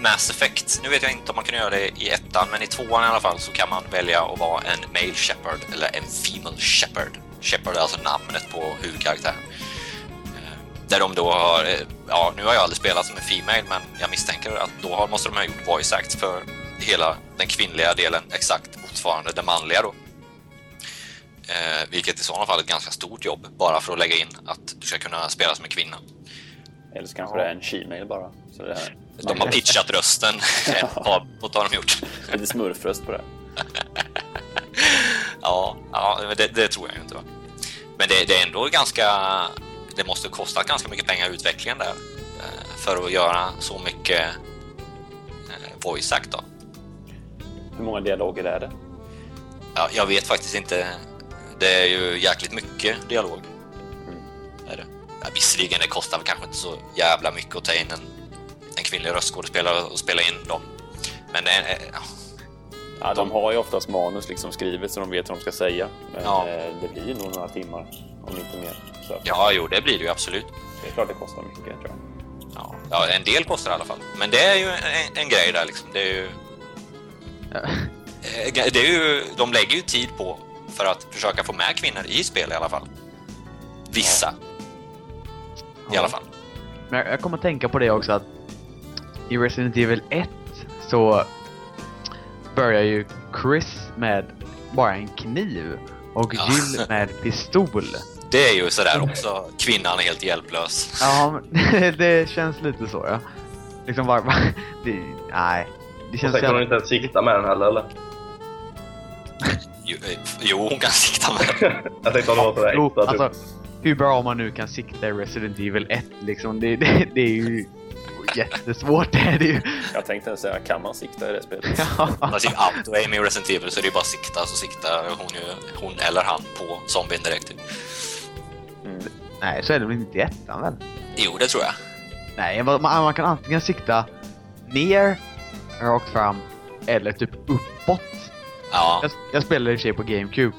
Mass Effect. Nu vet jag inte om man kan göra det i ettan, men i tvåan i alla fall så kan man välja att vara en male shepherd eller en female shepherd. Shepherd är alltså namnet på huvudkaraktären. Eh, där de då har, eh, ja nu har jag aldrig spelat som en female, men jag misstänker att då måste de ha gjort voice Act för hela den kvinnliga delen exakt motsvarande den manliga då. Eh, vilket i sådana fall är ett ganska stort jobb bara för att lägga in att du ska kunna spela som en kvinna. Eller så kanske det är en she-mail bara. Så det är De har pitchat rösten, vad har de gjort? lite smurfröst på det. Ja, ja men det, det tror jag inte. Va? Men det, det är ändå ganska... Det måste kosta ganska mycket pengar i utvecklingen där eh, för att göra så mycket eh, voice act. Då. Hur många dialoger är det? Ja, jag vet faktiskt inte. Det är ju jäkligt mycket dialog. Mm. Är det. Ja, visserligen, det kostar väl kanske inte så jävla mycket att ta in en, en kvinnlig röstskådespelare och spela in dem. Men det är, ja, Ja, de har ju oftast manus liksom skrivet så de vet vad de ska säga. Men Ja. eh, det blir nog några timmar, om inte mer. Så ja, jo, det blir det ju absolut. det är klart det kostar mycket, tror jag. Ja, ja, en del kostar i alla fall. Men det är ju en, en grej där liksom. Det är ju... Eh, Det är ju... De lägger ju tid på för att försöka få med kvinnor i spel i alla fall. Vissa. I alla fall. Men jag, jag kommer att tänka på det också att i Resident Evil 1 så börjar ju Chris med bara en kniv och Ja. Jill med pistol. Det är ju sådär också. Kvinnan är helt hjälplös. Ja, men det känns lite så ja. Liksom bara... bara det, nej. Det Och känns sen kan hon inte ens sikta med den heller eller? Jo, eh, jo hon kan sikta med Jag tänkte om det var sådär Jo, extra alltså, typ. hur bra man nu kan sikta i Resident Evil 1 liksom. Det, det, det är ju jättesvårt det är det ju. Jag tänkte säga, kan man sikta i det spelet? Ja. Alltså i auto-aim i Resident Evil så är det ju bara sikta så siktar hon, ju, hon eller han på zombien direkt. Mm. Nej, så är det väl inte i ettan väl? Jo, det tror jag. Nej, man, man man kan antingen sikta ner, rakt fram, eller typ uppåt. Ja, Jag, jag spelade i och för sig på GameCube,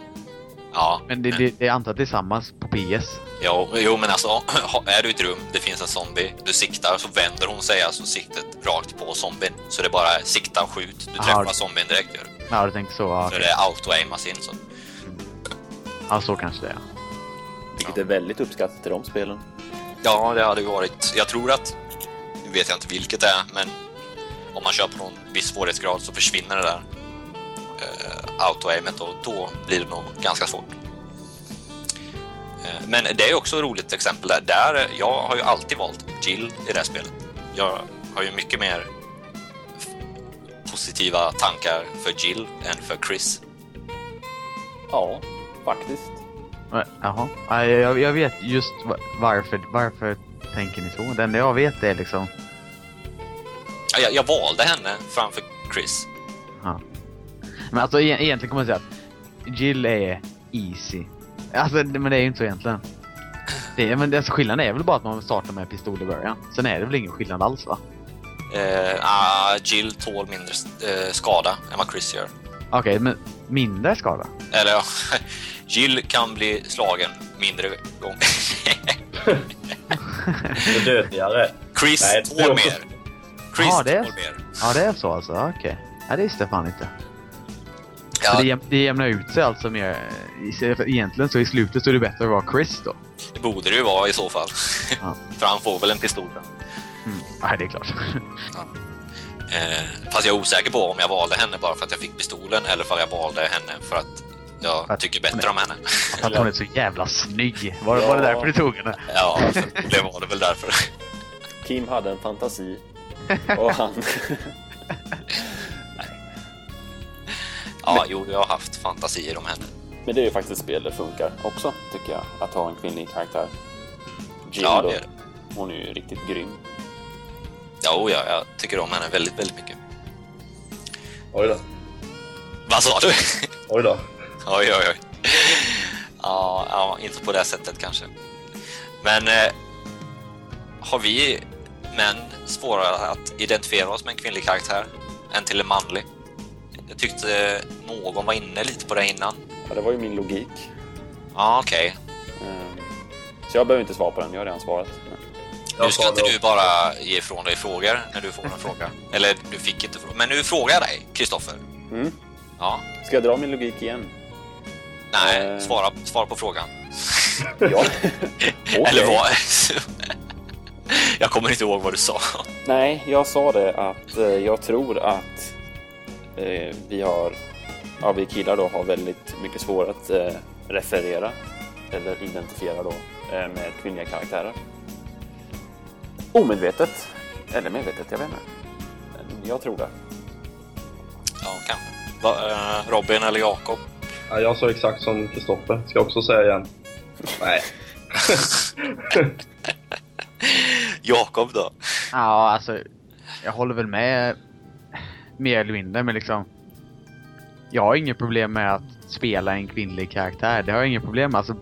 ja. men det, det, det är antar tillsammans på PS. Jo, jo, men alltså är du i ett rum, det finns en zombie, du siktar så vänder hon sig alltså siktet rakt på zombien. Så det är bara sikta och skjut. Du Aha. träffar zombien direkt gör du. Ja, du tänkte så. Ja, Så okej. det är auto-aimas in så. ja, så kanske det är. Vilket är väldigt uppskattat i de spelen. Ja, det hade ju varit... Jag tror att... Nu vet jag inte vilket det är, men om man kör på någon viss svårighetsgrad så försvinner det där uh, auto-aimet och då blir det nog ganska svårt. Eh, men det är också ett roligt exempel där. där. Jag har ju alltid valt Jill i det här spelet. Jag har ju mycket mer positiva tankar för Jill än för Chris. Ja, faktiskt. Jaha. Ja, jag, jag vet just va- varför, varför tänker ni så. Det enda jag vet är liksom... Ja, Jag, jag valde henne framför Chris. Men alltså e- egentligen kan man säga att Jill är easy. Alltså, men det är ju inte så egentligen. Det är, men alltså, skillnaden är väl bara att man startar med pistol i början. Sen är det väl ingen skillnad alls va? Eh, ah, Jill tål mindre eh, skada än vad Chris gör. Okej, men mindre skada? Eller ja, Jill kan bli slagen mindre gånger. Det är dödligare. Chris Nej, tål mer. Chris Ja, det är- tål mer. Ja, det är så alltså. Okej. Ja, det visste jag fan inte. Så Ja, det, jäm, det jämnar ut sig alltså mer. eh, Egentligen så i slutet så är det bättre att vara Chris då. det borde det ju vara i så fall. Ja. För han får väl en pistol sen. Mm. Nej, det är klart. Eh, fast jag är osäker på om jag valde henne bara för att jag fick pistolen eller för att jag valde henne för att jag För att- tycker bättre om henne. För att hon är så jävla snygg. Var, det Ja. var det därför du tog henne? Ja, det var det väl därför. Kim hade en fantasi och han... Ja, jo, jag har haft fantasier om henne. Men det är ju faktiskt ett spel det funkar också, tycker jag, att ha en kvinnlig karaktär. Jill Ja, det är det. hon är ju riktigt grym. Ja, oh, ja, jag tycker om henne väldigt, väldigt mycket. Oj då. Vad sa du? Oj då. Oj, oj, oj. Ja, ja, inte på det sättet kanske. Men eh, har vi män svårare att identifiera oss med en kvinnlig karaktär än till en manlig? Jag tyckte någon var inne lite på det innan. Ja, det var ju min logik. Ja, okej. Ehm, Så jag behöver inte svara på den, jag har redan svarat. Jag Nu ska inte du bara ge ifrån dig frågor när du får en fråga. Eller du fick inte fråga. Men nu frågar jag dig, Kristoffer. Mm. Ja. Ska jag dra min logik igen? Nej, Eh. svara, svara på frågan. Ja. Eller vad? jag kommer inte ihåg vad du sa. Nej, jag sa det att eh, jag tror att vi har, ja vi killar då har väldigt mycket svårare att eh, referera eller identifiera då eh, med kvinnliga karaktärer. Omedvetet, eller medvetet, jag vet inte. Men Jag tror det. Ja, kanske. Va, eh, Robin eller Jakob? Ja, jag sa exakt som Kristoffer. Ska jag också säga igen. Nej. Jakob då? Ja, alltså. Jag håller väl med mer eller mindre, men liksom. Jag har inget problem med att spela en kvinnlig karaktär. Det har jag inget problem med. Alltså,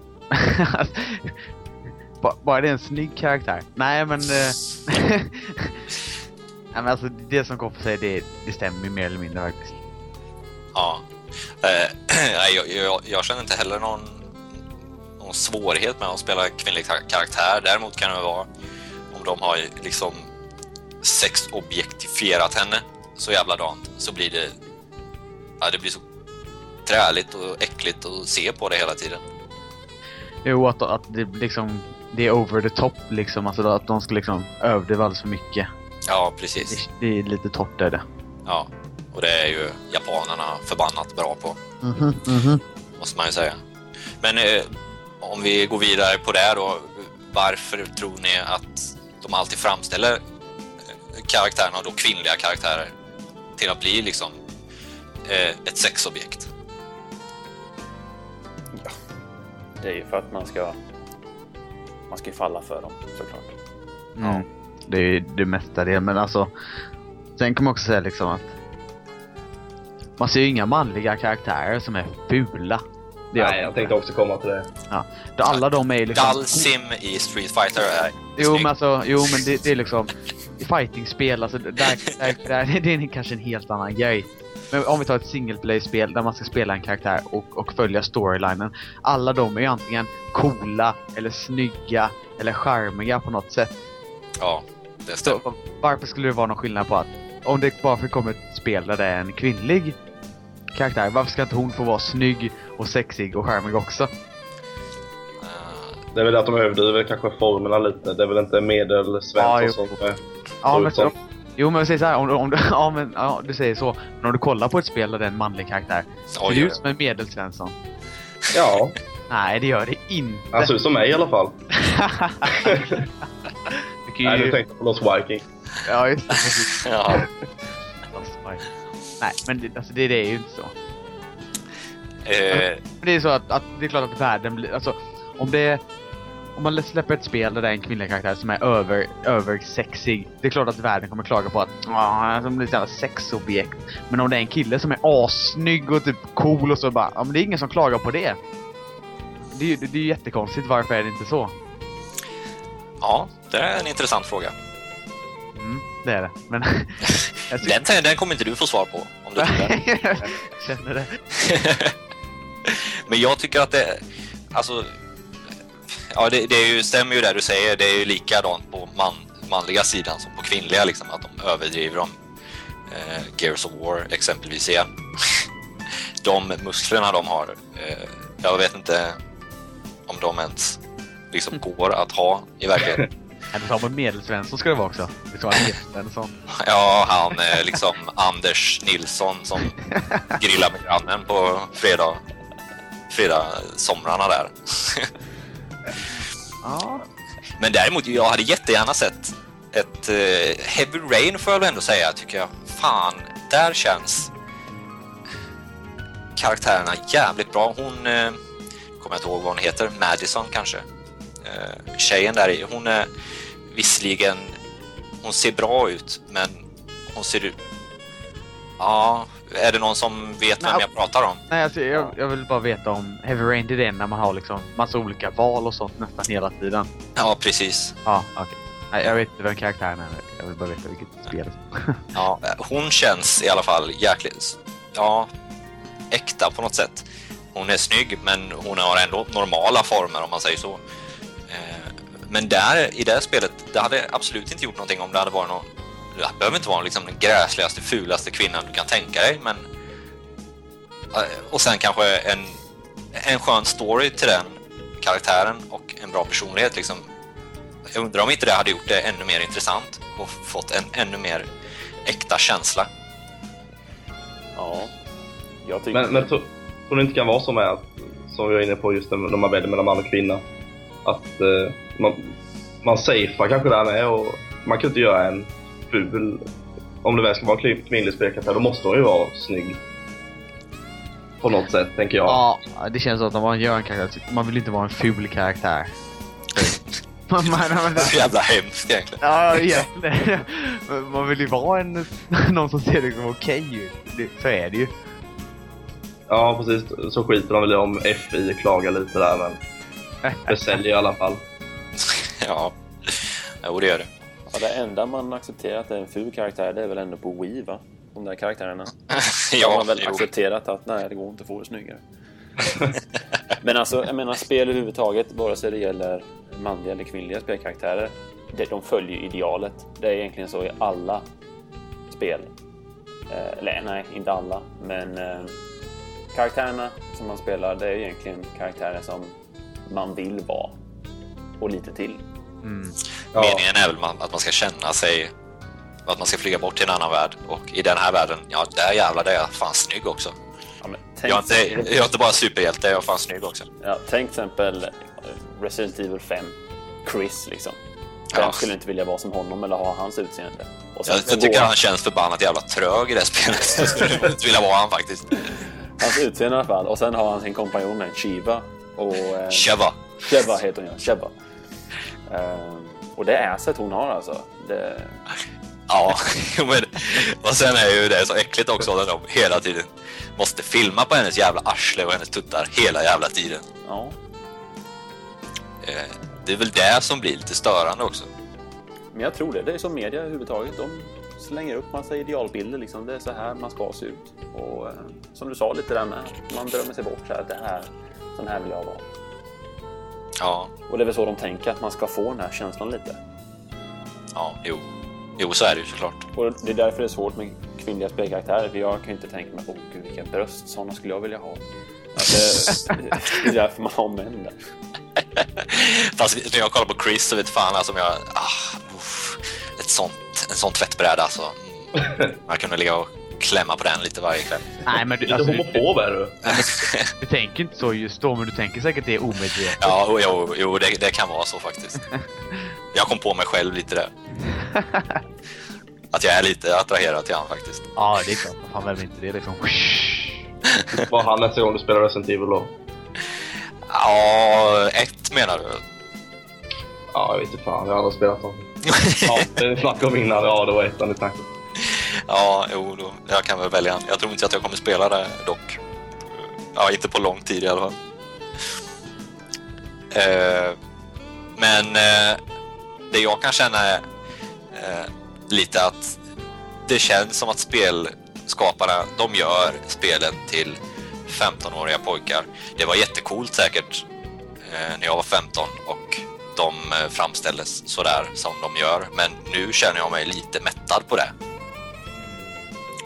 bara det är en snygg karaktär. Nej, men... Eh, nej, men alltså, det som Koffe säger, det, det stämmer ju mer eller mindre faktiskt. Ja. Eh, jag, jag, jag känner inte heller någon, någon svårighet med att spela kvinnlig karaktär. Däremot kan det vara om de har liksom sexobjektifierat henne så jävla dant så blir det ja, det blir så träligt och äckligt att se på det hela tiden. Jo, att, att det liksom... Det är over the top liksom. Alltså att de ska liksom överdriva alldeles för mycket. Ja, precis. Det, det är lite torrt är det. Ja. Och det är ju japanerna förbannat bra på, Mhm, mhm. måste man ju säga. Men eh, om vi går vidare på det då. Varför tror ni att de alltid framställer eh, karaktärerna, och då kvinnliga karaktärer, till att bli liksom eh, ett sexobjekt? Det är ju för att man ska... Man ska falla för dem såklart. Mm. Det är ju det mesta det, men alltså. Sen kan man också säga liksom att. Man ser ju inga manliga karaktärer som är fula. Det Nej, man jag tänkte också komma till det. Då Alla de är liksom... Dalsim i Street Fighter är Jo snygg. men alltså, jo men det, det är liksom fightingspel, alltså där, där, där, det är kanske en helt annan grej. Men om vi tar ett single play-spel där man ska spela en karaktär och, och följa storylinen. Alla de är ju antingen coola, eller snygga, eller charmiga på något sätt. Ja, det stämmer. Så varför skulle det vara någon skillnad på att om det bara för kommer ett spel där det är en kvinnlig karaktär, varför ska inte hon få vara snygg och sexig och charmig också? Det är väl att de överdriver kanske formerna lite. Det är väl inte medelsvensson Ja, som... eh, Ja, men som. Jo men säg så här, om, du- om, du, ja, men, ja, du säger så. Men om du kollar på ett spel där det är en manlig karaktär. Ser oj, det ut som en medelsvensson? Ja, Nej, det gör det inte. han ser ut som mig i alla fall. Du kan Nej, ju... du tänkte på Lost Viking. Ja, just det. Ja. Nej, men det, alltså, det, det är ju inte så. Eh, Men det är så att, att det är klart att världen blir, alltså om det om man släpper ett spel där det är en kvinnlig karaktär som är över, över sexig. Det är klart att världen kommer klaga på att som blir ett jävla sexobjekt. Men om det är en kille som är assnygg och typ cool och så bara, ja men det är ingen som klagar på det. Det är ju det är ju jättekonstigt, varför är det inte så? ja, det är en intressant fråga. Mm, det är det. Men tycker- Den, den kommer inte du få svar på, om du tror det. känner det. Men jag tycker att det... Alltså... Ja, det, det är ju, stämmer ju det du säger. Det är ju likadant på man, manliga sidan som på kvinnliga, liksom, att de överdriver dem. Eh, Gears of War exempelvis igen. de musklerna de har, eh, jag vet inte om de ens liksom går att ha i verkligheten. Tar med medelsvensson ska det vara också. Det ska vara en. Ja, han eh, liksom Anders Nilsson som grillar med grannen på fredag, fredag somrarna där. Ja. Men däremot, jag hade jättegärna sett ett uh, Heavy Rain får jag väl ändå säga, tycker jag. Fan, där känns karaktärerna jävligt bra. Hon, eh, kommer jag inte ihåg vad hon heter, Madison kanske. Eh, tjejen där i, hon är visserligen, hon ser bra ut, men hon ser ut... Ja, är det någon som vet vem Nej. jag pratar om? Nej, alltså, jag, jag vill bara veta om Heavy Rain, det är det när man har liksom massa olika val och sånt nästan hela tiden. Ja, precis. Ja, okej. Nej, jag vet inte vem karaktären är. Jag vill bara veta vilket spel. Ja, hon känns i alla fall jäkligt, ja, äkta på något sätt. Hon är snygg, men hon har ändå normala former om man säger så. Eh, Men där, i det spelet, det hade absolut inte gjort någonting om det hade varit någon... Det behöver inte vara liksom den gräsligaste, fulaste kvinnan du kan tänka dig, men... eh, Och sen kanske en, en skön story till den karaktären och en bra personlighet liksom. Jag undrar om inte det hade gjort det ännu mer intressant och fått en ännu mer äkta känsla. Ja. Jag tycker... Men, men tror tror det inte kan vara så med att, som vi var inne på just när man väljer mellan man och kvinna, att eh, man, man safear kanske där med och man kan inte göra en ful, om det väl ska vara en kvinnlig spelkaraktär, då måste hon ju vara snygg. På något sätt, tänker jag. Ja, det känns som att om man gör en karaktär, man vill inte vara en ful karaktär. man, man, man, Så jävla hemskt egentligen. ja, egentligen. Man vill ju vara en, någon som ser liksom okej ut. Det- Så är det ju. Ja, precis. Så skiter de väl om FI klagar lite där, men det säljer i alla fall. Ja, jo det gör det. Ja, det enda man accepterar att det är en ful karaktär, det är väl ändå på Wii, va? De där karaktärerna. Har Ja, man väl jo. accepterat att nej, det går inte att få det snyggare. Men alltså, jag menar spel överhuvudtaget, vare sig det gäller manliga eller kvinnliga spelkaraktärer, det, de följer idealet. Det är egentligen så i alla spel. Eh, eller nej, inte alla, men eh, karaktärerna som man spelar, det är egentligen karaktärer som man vill vara. Och lite till. Mm. Ja. Meningen är väl man- att man ska känna sig Att man ska flyga bort till en annan värld. Och i den här världen, ja, där jävlar, där är jag fan snygg också. Ja, men Jag är inte, jag är inte bara superhjälte, jag är fan snygg också. ja, tänk till exempel eh, Resident Evil 5, Chris liksom. Vem Ja. skulle inte vilja vara som honom eller ha hans utseende? Och sen Jag, jag tycker går- han känns förbannat jävla trög i det spelet. Jag skulle inte vilja vara han faktiskt. Hans utseende i alla fall. Och sen har han sin kompanjon med Shiva. Och, eh, Sheva. Sheva heter hon ja, Sheva. Ehm, och det asset hon har alltså. Det, Ja, men, och sen är ju det så äckligt också när de hela tiden måste filma på hennes jävla arsle och hennes tuttar hela jävla tiden. ja. Eh, Det är väl det som blir lite störande också. Men jag tror det. Det är som media överhuvudtaget. De slänger upp massa idealbilder. Liksom. Det är så här man ska se ut. Och eh, som du sa lite där med. Man drömmer sig bort så här. Det här, sån här vill jag vara. Ja, Och det är väl så de tänker att man ska få den här känslan lite. ja, jo. Jo, så är det ju såklart. Och det är därför det är svårt med kvinnliga spelkaraktärer. För jag kan ju inte tänka mig, åh gud vilka bröst, sådana skulle jag vilja ha. Det, det är därför man har män där. Fast när jag kollar på Chris så vet fan alltså om jag... Ah, uff, ett sånt, en sån tvättbräda alltså. Mm. Man kunde ligga och klämma på den lite varje kväll. Nej men du, Lite alltså, du, homofob är du. du tänker inte så just då, men du tänker säkert det är omedvetet. Ja, jo, jo, det, det kan vara så faktiskt. Jag kom på mig själv lite där. Att jag är lite attraherad till han faktiskt. Ja, det är klart. Fan, vem inte det liksom? Vad han nästa gång du spelar Resident Evil då? Ja, ett menar du? Ja, jag vet inte fan. Jag har aldrig spelat dem. Ja, det snackade om innan. Ja, det var ettan i tanken. Ja, jo, då, jag kan väl välja. Jag tror inte att jag kommer spela det dock. Ja, inte på lång tid i alla fall. Eh, men eh, det jag kan känna är eh, lite att det känns som att spelskaparna, de gör spelen till 15-åriga pojkar. Det var jättecoolt säkert eh, när jag var 15 och de eh, framställdes sådär som de gör. Men nu känner jag mig lite mättad på det.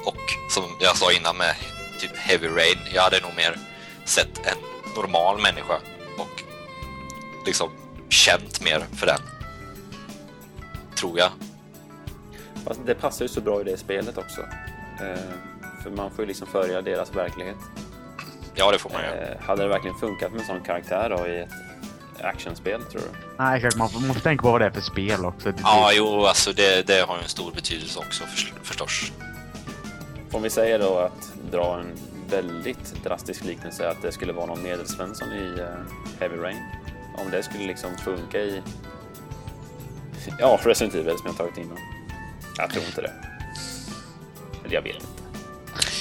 Och som jag sa innan med typ Heavy Rain, jag hade nog mer sett en normal människa och liksom känt mer för den. Tror jag. Fast det passar ju så bra i det spelet också. Eh, för man får ju liksom följa deras verklighet. Ja, det får man göra. Eh, hade det verkligen funkat med en sån karaktär då i ett actionspel tror du? Nej, exakt. Man man får tänka på vad det är för spel också. Ja, jo, alltså det, det har ju en stor betydelse också förs- förstås. Om vi säger då att dra en väldigt drastisk liknelse att det skulle vara någon medelsvensson i eh, Heavy Rain. Om det skulle liksom funka i ja, Resident Evil som jag tagit innan. Jag tror inte det. Eller jag vet inte.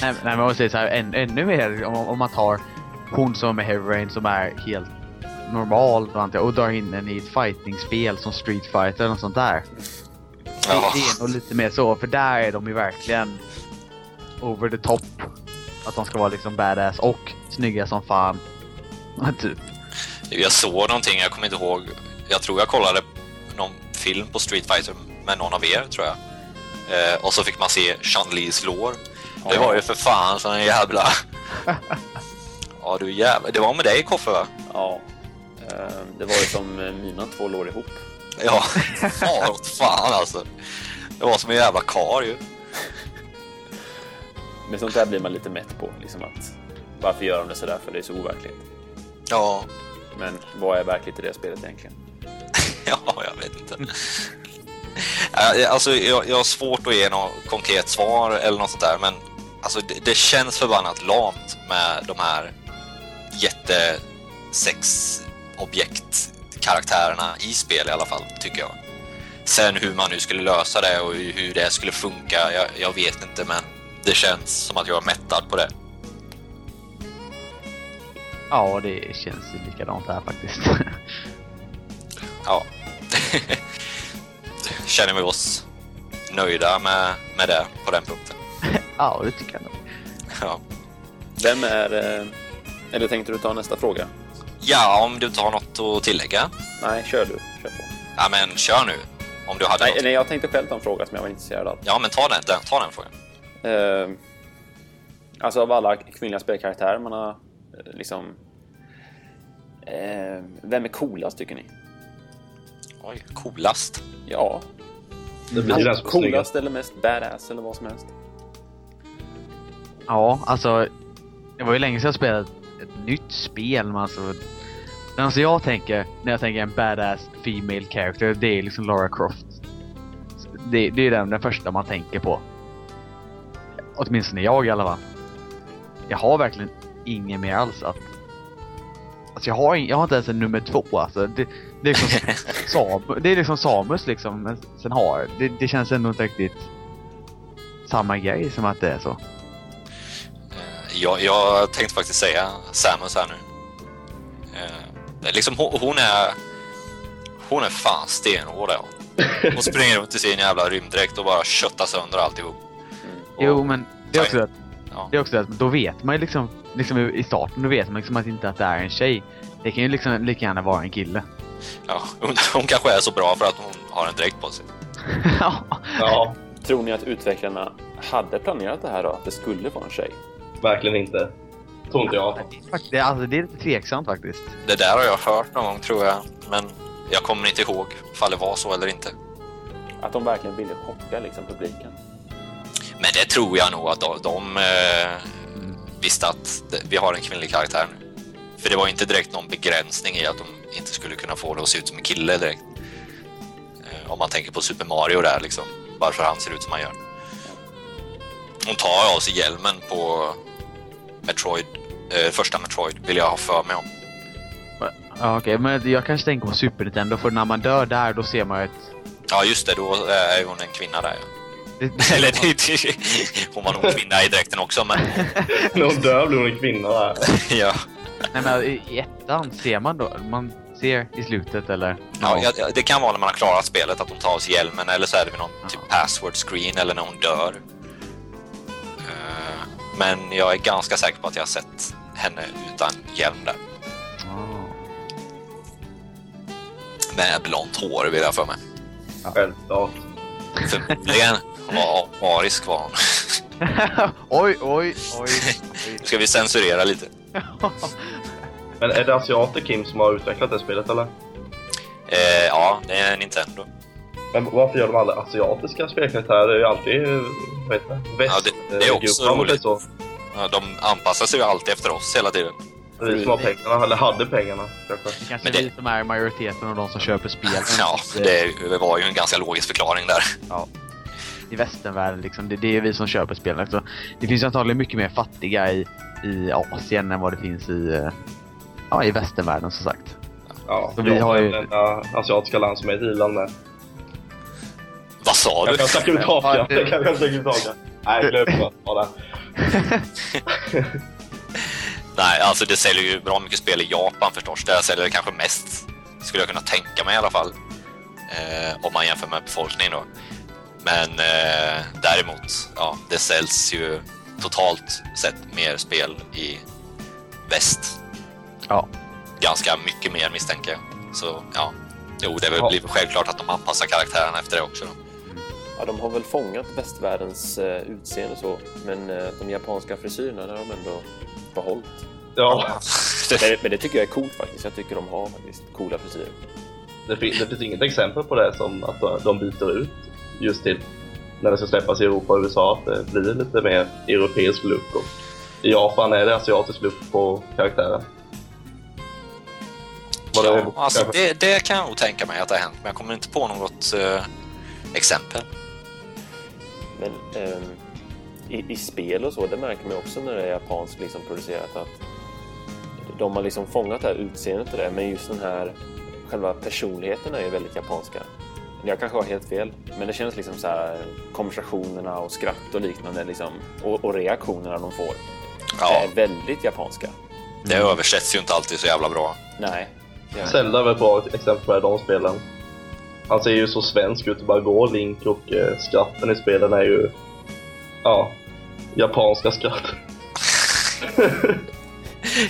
Nej, nej men man säger så här, än, ännu mer om, om man tar hon som är Heavy Rain som är helt normal då antar jag, och drar in henne i ett fightingspel som Street Fighter eller något sånt där. Det, Ja, det är nog lite mer så, för där är de ju verkligen over the top. Att de ska vara liksom badass och snygga som fan. typ. jag såg någonting, jag kommer inte ihåg. Jag tror jag kollade någon film på Street Fighter med någon av er, tror jag. Eh, och så fick man se Chun-Lis lår. Det var ju för fan sån jävla... Ja, du jävla... Det var med dig, Koffe, va? Ja. Eh, Det var ju som eh, mina två lår ihop. Ja, ja åt fan alltså. Det var som en jävla kar ju. Men sånt där blir man lite mätt på. Liksom att, varför gör de det sådär? För det är så overkligt. Ja, Men vad är verkligt i det spelet egentligen? ja, jag vet inte. Eh, Alltså, jag, jag har svårt att ge något konkret svar eller något sånt där, men alltså, det, det känns förbannat lamt med de här jättesexobjekt-karaktärerna i spel i alla fall, tycker jag. Sen hur man nu skulle lösa det och hur det skulle funka, jag, jag vet inte, men det känns som att jag är mättad på det. Ja, det känns ju likadant här faktiskt. Ja. Känner vi oss nöjda med, med det på den punkten. ja, det tycker jag nog. Ja. Vem är... eh, Eller tänkte du ta nästa fråga? ja, om du inte har något att tillägga. Nej, kör du. Kör på. Ja, men kör nu. Om du hade Nej, något. nej, jag tänkte själv ta en fråga som jag var intresserad av. Ja, men ta den, den, ta den frågan. Eh, alltså av alla kvinnliga spelkaraktärer man har eh, liksom... Eh, vem är coolast tycker ni? Oj, coolast. Ja, Det blir den snyggast. Coolast eller mest badass eller vad som helst. Ja, alltså. Det var ju länge sedan jag spelade ett nytt spel, men alltså. Men alltså jag tänker, när jag tänker en badass female character, det är liksom Lara Croft. Det, det är den, den första man tänker på. Åtminstone jag i alla fall. Jag har verkligen ingen mer alls att... Alltså jag har, ing- jag har inte ens en nummer två alltså. Det, det, är, liksom Sam, det är liksom Samus liksom. Men sen har det, det känns ändå inte riktigt samma grej som att det är så. Eh, Jag, jag tänkte faktiskt säga Samus här nu. Eh, liksom hon, hon är... Hon är fan stenhård ja. Hon springer runt i sin jävla rymddräkt och bara köttar sönder alltihop. Och- Jo, men det är också det att, Ja. det är också det att då vet man ju liksom, liksom i starten, då vet man liksom att inte att det är en tjej. Det kan ju liksom lika gärna vara en kille. Ja, hon, hon kanske är så bra för att hon har en dräkt på sig. Ja. Ja, Tror ni att utvecklarna hade planerat det här då? Att det skulle vara en tjej? verkligen inte. Tror inte jag. Det, är- alltså, det är lite tveksamt faktiskt. Det där har jag hört någon gång tror jag, men jag kommer inte ihåg ifall det var så eller inte. Att de verkligen ville chocka liksom publiken? Men det tror jag nog att de, de eh, visste att vi har en kvinnlig karaktär nu. För det var inte direkt någon begränsning i att de inte skulle kunna få det att se ut som en kille direkt. Eh, om man tänker på Super Mario där liksom, varför han ser ut som han gör. Hon tar av sig hjälmen på Metroid, eh, första Metroid, vill jag ha för mig om. Ja, okej, men jag kanske tänker på Super Nintendo, för när man dör där, då ser man ju ett... Ja, just det, då är hon en kvinna där. Ja. Eller det, hon var nog kvinna i dräkten också, men När hon dör blir hon en kvinna där. ja. nej, men i ettan ser man då, man ser i slutet eller? Ja, ja, ja, det kan vara när man har klarat spelet att hon tar av sig hjälmen eller så är det vid någon typ password screen eller när hon dör. Eh, Men jag är ganska säker på att jag har sett henne utan hjälm där. Ja. Med blont hår vill jag för mig. Självklart. Förmodligen. Var arisk var hon. oj, oj, oj. Nu ska vi censurera lite. Men är det asiater Kim som har utvecklat det spelet eller? Eh, ja, det är Nintendo. Men varför gör de alla asiatiska spelkaraktärer? Det är ju alltid, eh, vad heter det? Ja, det- det är också om man säger roligt. Så. Ja, De anpassar sig ju alltid efter oss hela tiden. Vi som har pengarna, eller hade pengarna kanske. Det kanske Men är det- vi som är majoriteten av de som köper spel. Ja, det var ju en ganska logisk förklaring där. I västernvärlden liksom, det, det är vi som köper spelen. Så det finns ju antagligen mycket mer fattiga i, i Asien än vad det finns i, eh, ja, i västernvärlden som sagt. Ja, Så vi jag har ju- ju... enda asiatiska land som är ett i-land med. Vad sa Jag du? kan snacka ut det- Jag kan snacka ut hakan. Nej, glöm det. Det. Nej, alltså det säljer ju bra mycket spel i Japan förstås. Där säljer det kanske mest, skulle jag kunna tänka mig i alla fall. Eh, om man jämför med befolkningen då. Men eh, däremot, ja, det säljs ju totalt sett mer spel i väst. Ja. Ganska mycket mer misstänker jag. Så ja, jo, det Ja. blir väl självklart att de anpassar karaktärerna efter det också. Då. Ja, de har väl fångat västvärldens eh, utseende så, men eh, de japanska frisyrerna har de ändå behållit. Ja, Men, men det tycker jag är coolt faktiskt. Jag tycker de har faktiskt coola frisyrer. det, fin- det finns inget exempel på det som att de byter ut just till när det ska släppas i Europa och USA. Att det blir lite mer europeisk look. Och I Japan är det asiatisk look på karaktären. Var det- Ja, alltså det, det kan jag nog tänka mig att det har hänt, men jag kommer inte på något eh, exempel. Men ehm, i, i spel och så, det märker man också när det är japanskt liksom producerat att de har liksom fångat det här utseendet och det, men just den här själva personligheten är ju väldigt japanska. Jag kanske har helt fel, men det känns liksom så här konversationerna och skratt och liknande liksom, och, och reaktionerna de får Ja, är väldigt japanska. det översätts ju inte alltid så jävla bra. Nej. Ja. Zelda är väl ett bra exempel på de spelen. Han ser ju så svensk ut och bara går Link och eh, skratten i spelen är ju... Ja, japanska skratt.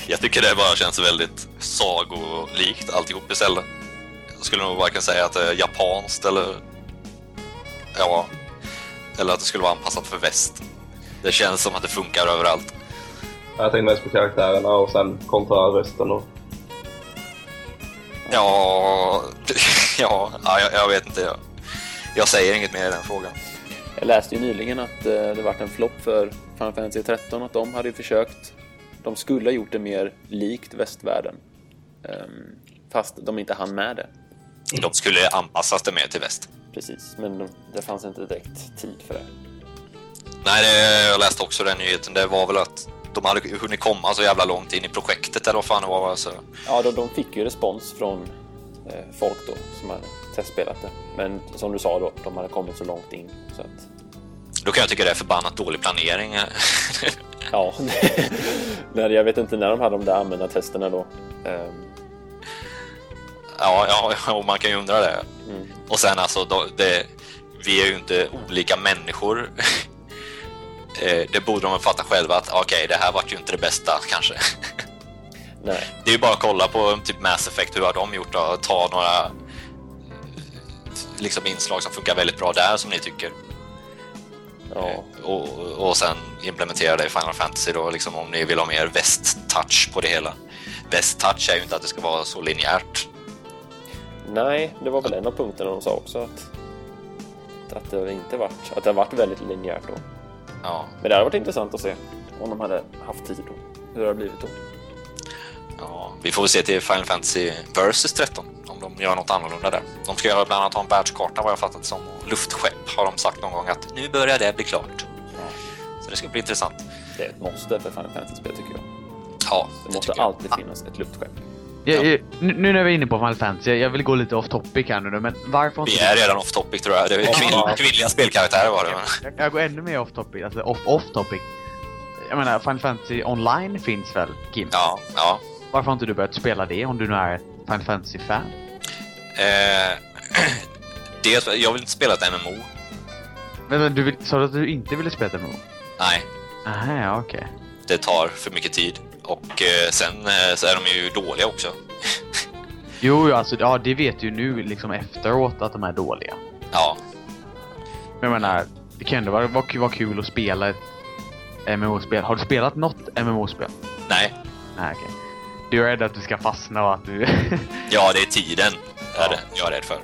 Jag tycker det bara känns väldigt sagolikt alltihop i Zelda. Skulle nog varken säga att det är japanskt eller... Ja, eller att det skulle vara anpassat för väst. Det känns som att det funkar överallt. Jag tänkte mest på karaktärerna och sen kontra rösten och... Ja, ja, ja jag, jag vet inte. Jag, jag säger inget mer i den frågan. Jag läste ju nyligen att eh, det varit en flopp för Final Fantasy 13 att de hade ju försökt de skulle ha gjort det mer likt västvärlden. Ehm, fast de inte hann med det. De skulle anpassas det mer till väst. Precis, men de, det fanns inte direkt tid för det. Nej, det, jag läste också den nyheten. Det var väl att de hade hunnit komma så jävla långt in i projektet eller vad fan det var. Alltså. Ja, de, de fick ju respons från eh, folk då som hade testspelat det. Men som du sa då, de hade kommit så långt in så att Då kan jag tycka det är förbannat dålig planering. Ja, Nej, jag vet inte när de hade de där användartesterna då. Ehm, ja, ja, och man kan ju undra det. Mm. Och sen alltså, då, det, vi är ju inte olika människor. Eh, det borde de fatta själva att okej, det här vart ju inte det bästa kanske. nej, Det är ju bara att kolla på typ Mass Effect, hur har de gjort då? Ta några eh, liksom inslag som funkar väldigt bra där som ni tycker. ja, och, och sen implementera det i Final Fantasy då, liksom om ni vill ha mer väst-touch på det hela. Väst-touch är ju inte att det ska vara så linjärt. Nej, det var väl en av punkterna de sa också att, att det inte varit, att det har varit väldigt linjärt då. Ja, Men det hade varit intressant att se om de hade haft tid då. Hur det har blivit då. ja, vi får väl se till Final Fantasy Versus 13 om de gör något annorlunda där. De ska göra bland annat ha en världskarta vad jag fattat det som. Luftskepp har de sagt någon gång att nu börjar det bli klart. Så det ska bli intressant. Det är ett måste för Final Fantasy-spel tycker jag. Ja, Det måste tycker jag. alltid finnas ett luftskepp. Jag, jag, nu när vi är inne på Final Fantasy, jag vill gå lite off topic här nu men varför Vi inte är redan off topic tror jag. Det är kvinn, kvinnliga spelkaraktärer var det. Men... jag, går ännu mer off topic, alltså off, off topic. Jag menar, Final Fantasy online finns väl, Kim? Ja, ja. Varför har inte du börjat spela det om du nu är ett Final Fantasy-fan? Eh, det, jag vill inte spela ett MMO. Men, men du vill, sa du att du inte ville spela ett MMO? Nej, Aha, ja, okej. det tar för mycket tid. Och eh, sen eh, så är de ju dåliga också. Jo, alltså ja, det vet du ju nu liksom efteråt att de är dåliga. Ja, Men jag menar, det kan ändå vara, vara, kul att spela ett MMO-spel. Har du spelat något MMO-spel? nej. Nej, okej. Du är rädd att du ska fastna och att du... Ja, det är tiden är det, jag är rädd för.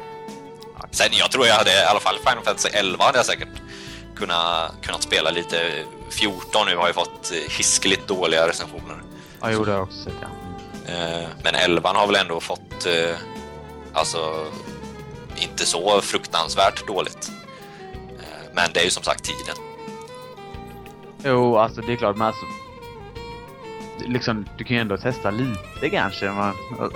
Sen jag tror jag hade, i alla fall Final Fantasy 11 hade jag säkert kunnat, kunnat spela lite. 14 nu har ju fått eh, hiskeligt dåliga recensioner. ja, jo, det har jag också sett, ja. Men 11 har väl ändå fått, eh, alltså, inte så fruktansvärt dåligt. Eh, Men det är ju som sagt tiden. Jo, alltså det är klart, men alltså... Liksom, du kan ju ändå testa lite kanske. Man,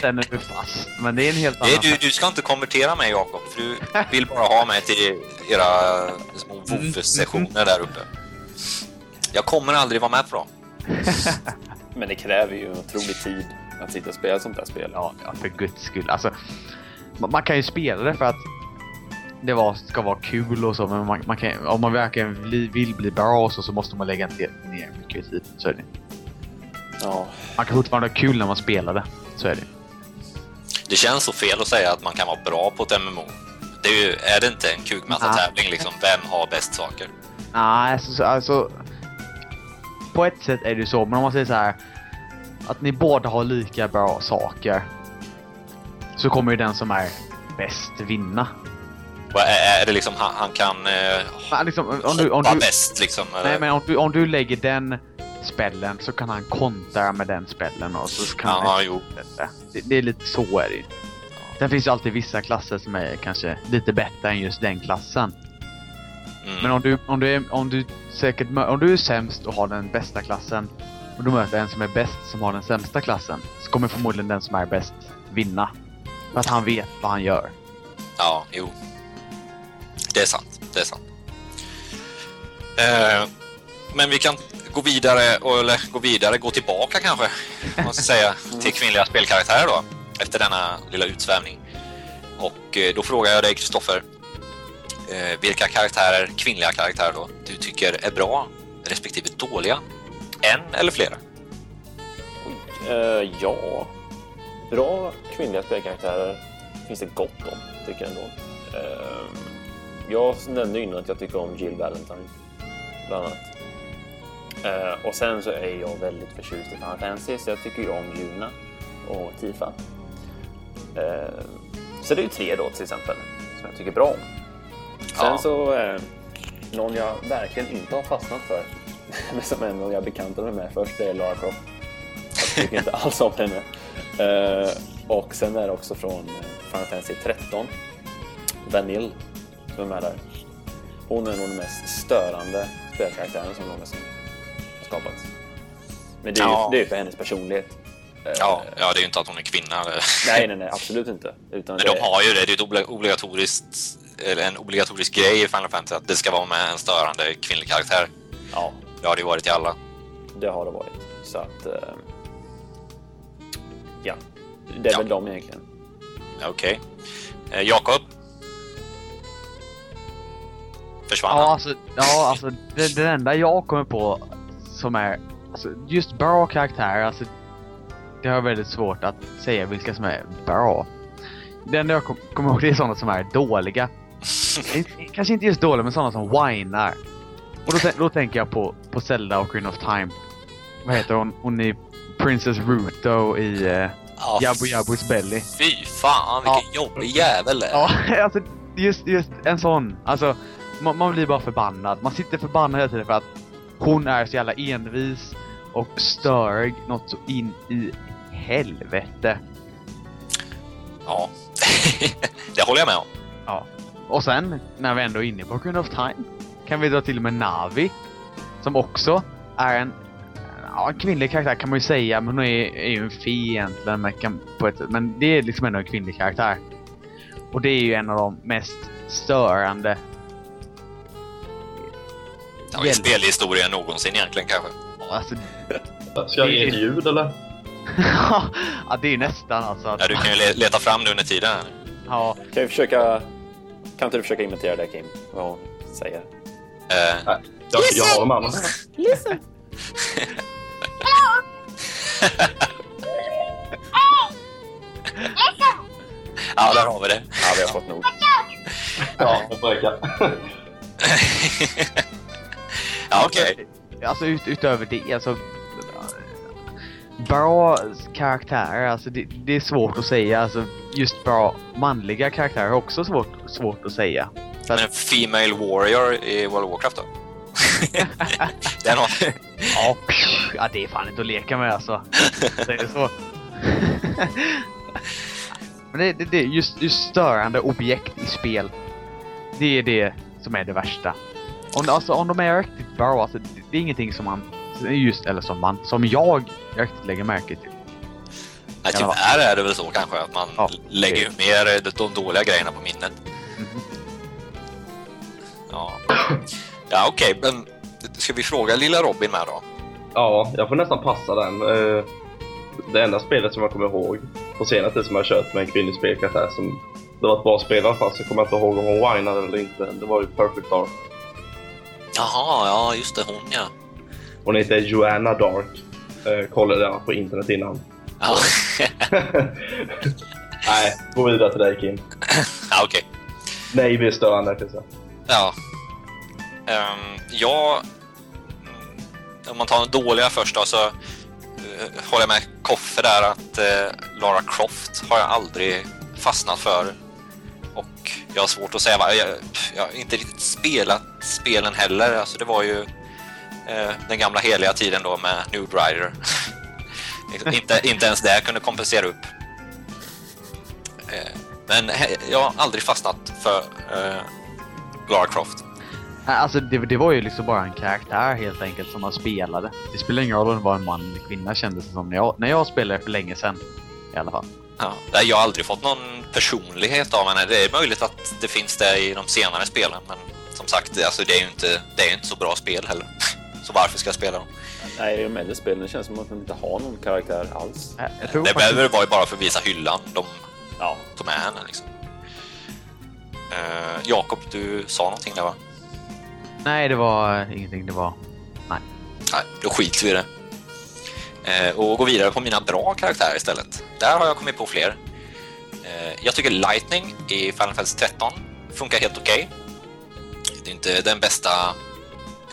sen är du fast. Men det är en helt annan... du, du ska inte konvertera mig Jakob, för du vill bara ha mig till era små WoW-sessioner där uppe. Jag kommer aldrig vara med på dem. Men det kräver ju en otrolig tid att sitta och spela sånt där spel. Ja, ja, för guds skull. Alltså, man kan ju spela det för att det var, ska vara kul och så, men man, man kan, om man verkligen vill, vill bli bra och så, så måste man lägga ner ner mycket tid. Så är det. Ja, Man kan fortfarande ha kul när man spelar det. Så är det. Det känns så fel att säga att man kan vara bra på ett MMO. Det är, ju, är det inte en kukmätartävling liksom? Vem har bäst saker? Nej, alltså, så- alltså... På ett sätt är det så, men om man säger så här att ni båda har lika bra saker så kommer ju den som är bäst vinna. Är, är det liksom han, han kan eh, liksom, om du, om du, bäst liksom? eller? nej, men om du, om du lägger den spellen så kan han kontra med den spellen och så kan Ja, han jo. det, det är lite så är det. Sen finns ju alltid vissa klasser som är kanske lite bättre än just den klassen. Mm. Men om du, om du, är, om du säkert om du är sämst och har den bästa klassen och du möter en som är bäst som har den sämsta klassen så kommer förmodligen den som är bäst vinna. För att han vet vad han gör. Ja, jo. Det är sant. Det är sant. Eh, men vi kan gå vidare, och- eller gå vidare, gå tillbaka kanske, ska säga, till kvinnliga spelkaraktärer då, efter denna lilla utsvävning. Och eh, då frågar jag dig, Kristoffer, eh, vilka karaktärer, kvinnliga karaktärer då, du tycker är bra respektive dåliga? En eller flera? Eh, ja. Bra kvinnliga spelkaraktärer finns det gott om, tycker jag ändå. Jag nämnde innan att jag tycker om Jill Valentine, bland annat. Eh, och sen så är jag väldigt förtjust i Final Fantasy, så jag tycker ju om Juna och Tifa. Eh, så det är ju tre då till exempel, som jag tycker bra om. Sen Ja. så, eh, någon jag verkligen inte har fastnat för, men som ändå jag bekantade mig med först, det är Lara Croft. Jag tycker inte alls om henne. Eh, och sen är det också från Final Fantasy 13, Vanille, som är med där. Hon är nog den mest störande spelkaraktären som någonsin har skapats. Men det är ju Ja. det är ju för hennes personlighet. Eh, Ja, ja, det är ju inte att hon är kvinna. eller- Nej, nej, nej, absolut inte. Utan Men det, de har ju det. Det är ett obli- obligatoriskt, eller en obligatorisk grej i Final Fantasy att det ska vara med en störande kvinnlig karaktär. Ja, Det har det ju varit i alla. det har det varit. Så att... Eh, ja, det är Ja. väl de egentligen. Okej. Eh, Jakob? Försvann Ja, alltså, ja, alltså det, det enda jag kommer på som är alltså, just bra karaktär, alltså det har väldigt svårt att säga vilka som är bra. Det enda jag kom, kommer ihåg det är sådana som är dåliga. Kanske inte just dåliga, men sådana som whinar. Och då, då tänker jag på, på Zelda och Queen of Time. Vad heter hon? Hon är Princess Ruto i uh, Ja, Jabu Jabus Belly. Fy fan, vilken jobbig jävel det är. Ja, alltså just, just en sån. Alltså, man, man blir bara förbannad. Man sitter förbannad hela tiden för att hon är så jävla envis och störig något så in i helvete. Ja. det håller jag med om. Och sen, när vi ändå är inne på Queen of Time, kan vi dra till med Navi. Som också är en, ja, en kvinnlig karaktär kan man ju säga, men hon är, är ju en fi egentligen. Men, kan, på ett, men det är liksom ändå en kvinnlig karaktär. Och det är ju en av de mest störande Ja, I spelhistorien någonsin egentligen kanske. Alltså, Ska jag ge ett ljud eller? ja, det är nästan alltså. Att, Ja, du kan ju le- leta fram det under tiden. här. ja, Kan vi försöka... Kan inte du försöka imitera det, Kim? Vad hon säger? Eh, Jag, jag har dem annars. ja, där har vi det. Ja, vi har fått nog. Ja, jag får räcka. ja, okej. alltså ut, utöver det, alltså. Bra karaktärer, alltså det, det är svårt att säga. Alltså, just bra manliga karaktärer är också svårt, svårt att säga. Så Men en Female Warrior i World of Warcraft då? det är något. ja, ja, det är fan inte att leka med alltså. Det är så. Men det, det, det är just, just störande objekt i spel. Det är det som är det värsta. Om, alltså, om de är riktigt bra, alltså, det, är ingenting som man, just, eller som man, som jag riktigt lägger märke till. Nej, tyvärr är det väl så kanske att man Ja, lägger ju mer de dåliga grejerna på minnet. Mhm. Ja, ja okej. men ska vi fråga lilla Robin med då? Ja, jag får nästan passa den. Eh, Det enda spelet som jag kommer ihåg på senare tid som jag har kört med en kvinnlig spelkaraktär som det var ett bra spel i alla fall, så kommer jag inte ihåg om hon whinade eller inte. Det var ju Perfect Dark. Jaha, ja just det, hon ja. Hon heter Joanna Dark. Eh, kollade jag på internet innan. Ja, Nej, gå vidare till dig Kim. ja okej. Nej, vi är störande kan jag. Ja. Um, ja, mm, om man tar den dåliga först då så eh, håller jag med Koffe där att eh, Lara Croft har jag aldrig fastnat för. Och jag har svårt att säga vad. Jag, jag har inte riktigt spelat spelen heller. Alltså det var ju eh, den gamla heliga tiden då med Nude Rider. Inte, inte ens det kunde kompensera upp. Eh, men he- jag har aldrig fastnat för eh, Lara Croft. Alltså det, det var ju liksom bara en karaktär helt enkelt som man spelade. Det spelar ingen roll om det var en man eller kvinna kändes det som när jag, när jag spelade för länge sedan. I alla fall. Ja, nej, jag har aldrig fått någon personlighet av henne. Det är möjligt att det finns det i de senare spelen, men som sagt, det- alltså, det är ju inte, det är inte så bra spel heller. Så varför ska jag spela dem? Nej, i de äldre spelen det känns som att de inte har någon karaktär alls. Jag, Det faktiskt... behöver vara bara för att visa hyllan, de Ja, som är henne. Liksom. Uh, Jakob, du sa någonting där va? Nej, det var ingenting. Det var... Nej, då skiter vi i det. Eh, och gå vidare på mina bra karaktärer istället. Där har jag kommit på fler. Eh, jag tycker Lightning i Final Fantasy 13 funkar helt okej. Det är inte den bästa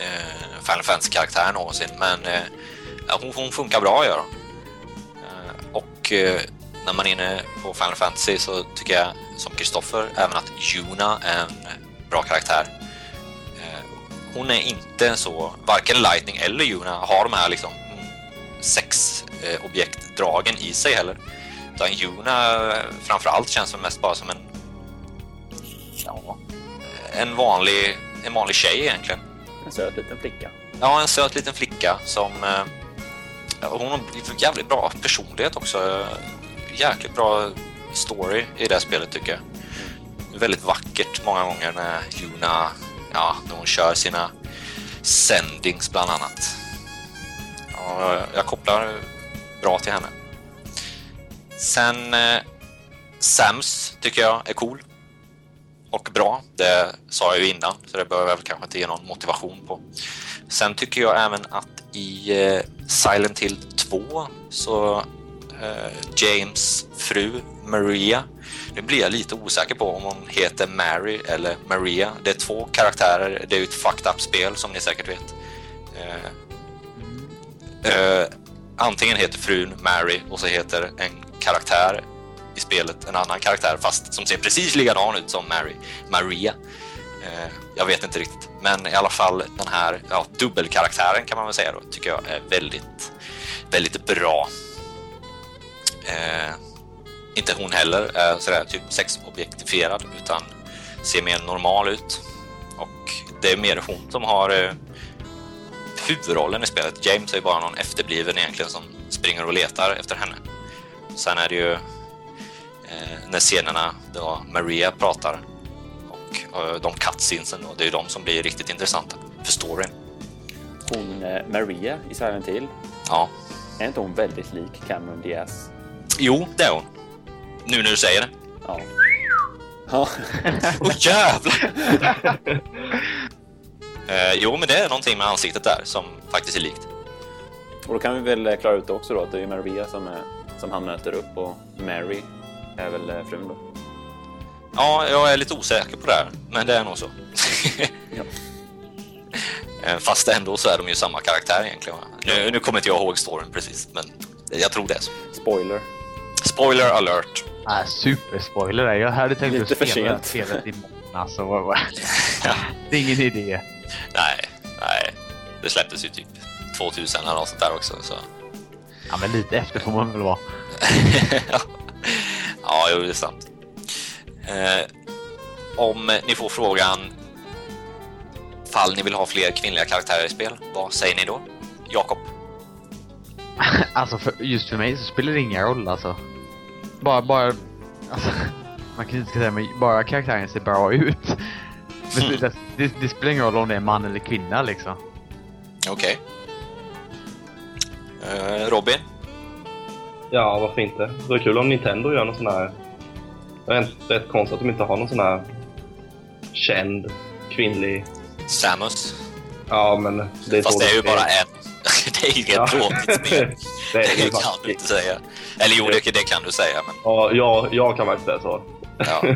eh, Final Fantasy-karaktären någonsin, men eh, hon, hon funkar bra gör hon. Och när man är inne på Final Fantasy så tycker jag som Kristoffer även att Yuna är en bra karaktär. Hon är inte så, varken Lightning eller Yuna har de här liksom sex eh, objektdragen i sig heller. Utan Yuna eh, framförallt känns väl mest bara som en ja, en vanlig, en vanlig tjej egentligen. En söt liten flicka. Ja, en söt liten flicka som... eh, Hon har jävligt bra personlighet också. Jäkligt bra story i det här spelet tycker jag. Väldigt vackert många gånger när Juna, ja, när hon kör sina sendings bland annat. Ja, jag kopplar bra till henne. Sen eh, Sams tycker jag är cool och bra. Det sa jag ju innan, så det behöver jag väl kanske inte ge någon motivation på. Sen tycker jag även att i eh, Silent Hill 2 så eh, James fru Maria, nu blir jag lite osäker på om hon heter Mary eller Maria. Det är två karaktärer, det är ju ett fucked up spel som ni säkert vet. Eh, eh, antingen heter frun Mary och så heter en karaktär i spelet en annan karaktär fast som ser precis likadan ut som Mary, Maria. Eh, jag vet inte riktigt, men i alla fall den här ja, dubbelkaraktären kan man väl säga då, tycker jag är väldigt, väldigt bra. Eh, inte hon heller är sådär typ sexobjektifierad utan ser mer normal ut. Och det är mer hon som har eh, huvudrollen i spelet. James är ju bara någon efterbliven egentligen som springer och letar efter henne. Sen är det ju eh, när scenerna då Maria pratar och eh, de cutscenesen då, det är ju de som blir riktigt intressanta för storyn. Hon eh, Maria i Silent Hill, Ja, är inte hon väldigt lik Cameron Diaz? jo, det är hon. Nu när du säger det. Ja. Ja, Åh jävlar! eh, jo, men det är någonting med ansiktet där som faktiskt är likt. och då kan vi väl eh, klara ut också då att det är Maria som, är, som han möter upp och Mary är väl eh, frun då. Ja, jag är lite osäker på det här, men det är nog så. Ja. Eh, Fast ändå så är de ju samma karaktär egentligen. Nu, nu kommer inte jag ihåg storyn precis, men jag tror det är så. Spoiler. Spoiler alert! Äh, superspoiler. Jag hade tänkt Lite att spela sent. spelet imorgon alltså. Det är ingen idé. Nej, nej. Det släpptes ju typ 2000 eller något sånt där också. Så. Ja men lite efter får man väl vara. ja, jo, det är sant. Eh, om ni får frågan fall ni vill ha fler kvinnliga karaktärer i spel, vad säger ni då? Jakob? Alltså för, just för mig så spelar det ingen roll alltså. Bara, bara... Alltså, man kan inte säga men bara karaktären ser bra ut. Mm. det, det, det spelar ingen roll om det är man eller kvinna liksom. Okej. Eh, Robin? Ja, varför inte? Det vore kul om Nintendo gör någon sån här... Det är rätt konstigt att de inte har någon sån här känd kvinnlig... Samus? Ja, men det är Fast så det är ju bara en. det är ju Ja. tråkigt spel. det är Det kan faktiskt- du inte säga. Eller jo, det, det kan du säga, men... Ja, jag, jag kan faktiskt det så. Ja.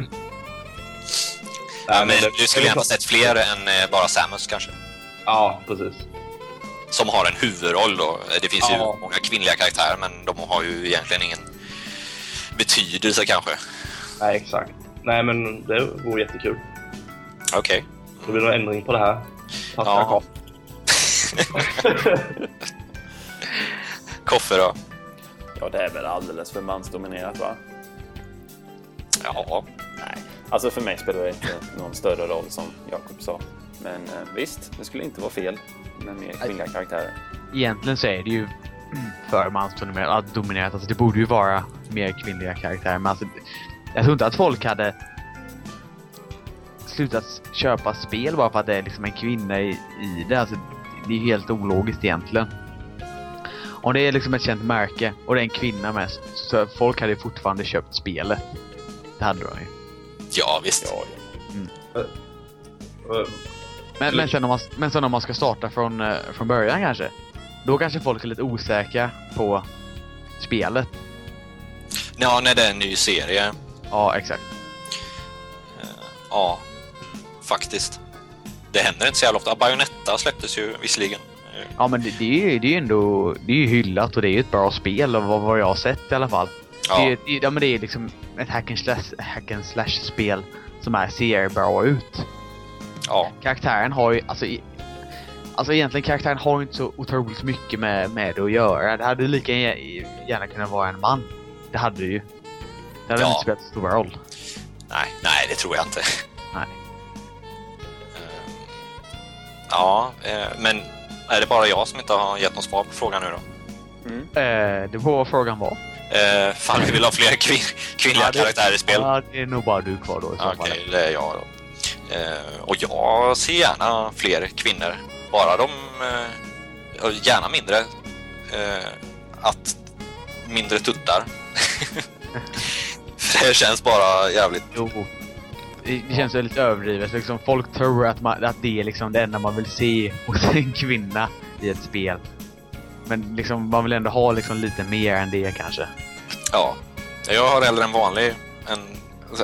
Men det- du skulle gärna sett fler än eh, bara Samus kanske. Ja, precis. Som har en huvudroll då. Det finns Ja. ju många kvinnliga karaktärer, men de har ju egentligen ingen betydelse kanske. Nej, exakt. Nej, men det vore jättekul. Okej. Det blir någon ändring på det här. Passar Ja. Koffe då? Ja, det är väl alldeles för mansdominerat va? Ja. Alltså för mig spelar det inte någon större roll som Jakob sa. Men eh, visst, det skulle inte vara fel med mer kvinnliga karaktärer. Egentligen så är det ju för mansdominerat. dominerat. Alltså det borde ju vara mer kvinnliga karaktärer. Men alltså, jag tror inte att folk hade slutat köpa spel bara för att det är liksom en kvinna i, i det. Alltså, det är helt ologiskt egentligen. Om det är liksom ett känt märke och det är en kvinna med så folk hade ju fortfarande köpt spelet. Det hade de ju. Ja, visst. Ja, Eh, Men, men, sen om man, men sen om man ska starta från, eh, från början kanske. Då kanske folk är lite osäkra på spelet. Ja, när det är en ny serie. Ja, exakt. Eh, Ja, faktiskt. Det händer inte så jävla ofta. Bayonetta släpptes ju visserligen. Ja men det, det är ju det är ju ändå det är ju hyllat och det är ju ett bra spel vad, vad jag har sett i alla fall. Ja. Det, är- det, ja, men det är liksom ett hack and slash, hack and slash spel som är, ser bra ut. Ja, Karaktären har ju, alltså, i, alltså egentligen karaktären har ju inte så otroligt mycket med, med det att göra. Det hade lika gärna kunnat vara en man. Det hade det ju. Det hade Ja. inte spelat så stor roll. nej, nej, det tror jag inte. Nej. Eh, Ja, eh, men är det bara jag som inte har gett något svar på frågan nu då? Eh, det var vad frågan var. Eh, fan, vi vill ha fler kvin- kvinnliga Ja, det- karaktärer i spel. Ja, det är nog bara du kvar då Okej, fall. det är jag då. Eh, och jag ser gärna fler kvinnor. Bara de... Och gärna mindre. Eh, att... Mindre tuttar. För det känns bara jävligt... Jo. Det det känns väldigt överdrivet. Liksom, folk tror att, man, att det är liksom det enda man vill se hos en kvinna i ett spel. Men liksom, man vill ändå ha liksom lite mer än det kanske. Ja. Jag har hellre en vanlig en,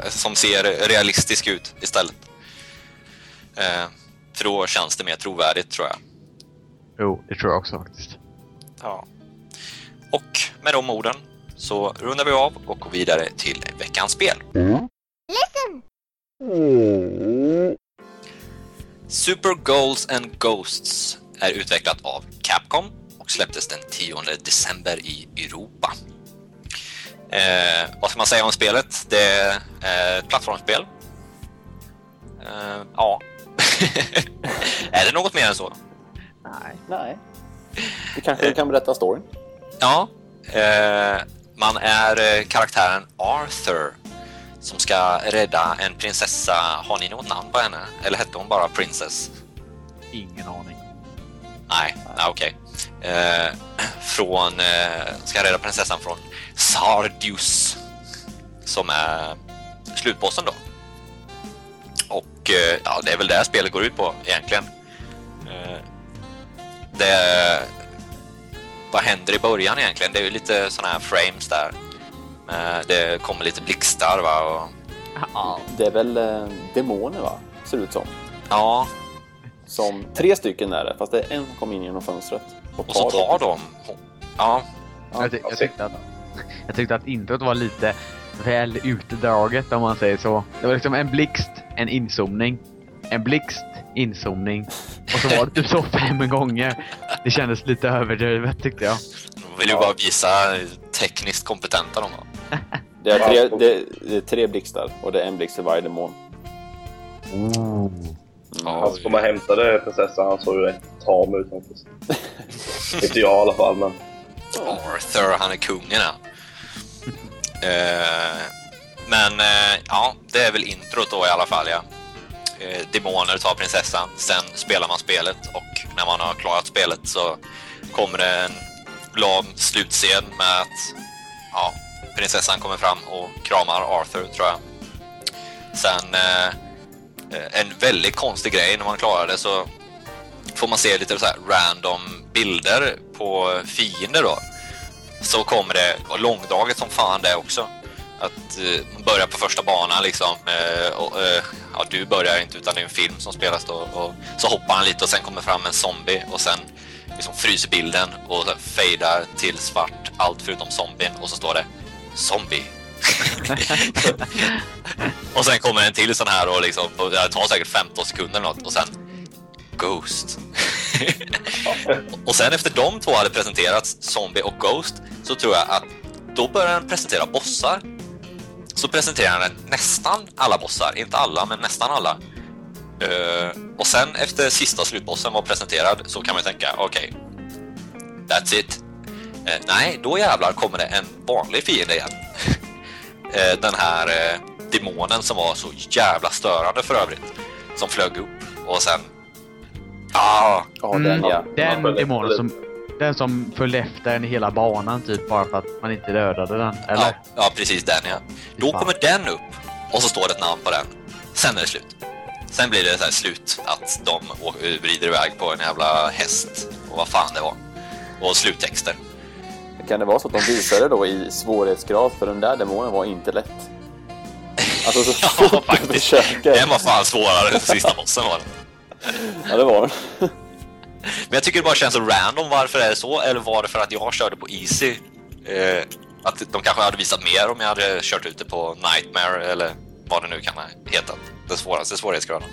som ser realistisk ut istället. Eh, för då känns det mer trovärdigt tror jag. Jo, det tror jag också faktiskt. Ja. Och med de orden så rundar vi av och går vidare till veckans spel. Super Goals and Ghosts är utvecklat av Capcom och släpptes den 10 december i Europa. Eh, vad ska man säga om spelet? Det är ett plattformsspel. Eh, ja. är det något mer än så? Nej. Nej. Du kanske kan berätta storyn? Ja, eh, man är eh, karaktären Arthur som ska rädda en prinsessa. Har ni något namn på henne? Eller hette hon bara Princess? Ingen aning. Nej, nej okej. Eh, från, eh, ska rädda prinsessan från Sardius som är slutbossen då. Och eh, ja, det är väl det spelet går ut på egentligen. Eh, det, vad händer i början egentligen? Det är ju lite sådana här frames där. Eh, det kommer lite blixtar va? Och, Ja. Det är väl eh, demoner va? Ser det ut som. ja, Som tre stycken är det, fast det är en som kom in genom fönstret. Och så tar de. Ja, Jag, ty- jag, tyckte att, jag tyckte att introt var lite väl utdraget om man säger så. Det var liksom en blixt, en inzoomning, en blixt, inzoomning och så var det typ så fem gånger. Det kändes lite överdrivet tyckte jag. de vill ju bara visa hur tekniskt kompetenta de var. Det är, tre, det, det är tre blixtar och det är en blixt för varje demon. Han som hämtade prinsessan, han såg ju rätt tam ut faktiskt. Inte jag i alla fall, men... Arthur, han är kungen han. Eh, men eh, ja, det är väl introt då i alla fall ja. Eh, demoner tar prinsessan, sen spelar man spelet och när man har klarat spelet så kommer det en glad slutscen med att ja, prinsessan kommer fram och kramar Arthur tror jag. Sen eh, Eh, en väldigt konstig grej när man klarar det så får man se lite så här random bilder på fiender då. Så kommer det vara långdraget som fan det också. Att eh, man börjar på första banan liksom. Eh, och, eh, ja, du börjar inte utan det är en film som spelas då. Och så hoppar han lite och sen kommer fram en zombie och sen liksom fryser bilden och fejdar till svart allt förutom zombien och så står det zombie. och sen kommer en till sån här och liksom, och det tar säkert 15 sekunder eller något och sen Ghost. och sen efter de två hade presenterats, Zombie och Ghost, så tror jag att då börjar den presentera bossar. Så presenterar den nästan alla bossar, inte alla, men nästan alla. Uh, och sen efter sista slutbossen var presenterad så kan man tänka, okej, that's it. Uh, nej, då jävlar kommer det en vanlig fiende igen. Eh, den här eh, demonen som var så jävla störande för övrigt, som flög upp och sen Ah, Ja, den ja. Den demonen som, den som följde efter en i hela banan typ bara för att man inte dödade den. Eller? ja, ja, precis den ja. Då fan. kommer den upp och så står det ett namn på den. Sen är det slut. Sen blir det så här slut att de vrider iväg på en jävla häst och vad fan det var. Och sluttexter. Kan det vara så att de visade då i svårighetsgrad för den där demonen var inte lätt? Alltså så Ja, fort du faktiskt. försöker. Den var fan svårare än sista bossen var den. Ja, det var den. Men jag tycker det bara känns så random. Varför är det så? Eller var det för att jag körde på Easy? Eh, att de kanske hade visat mer om jag hade kört ut det på Nightmare eller vad det nu kan ha hetat. Den svåraste svårighetsgraden.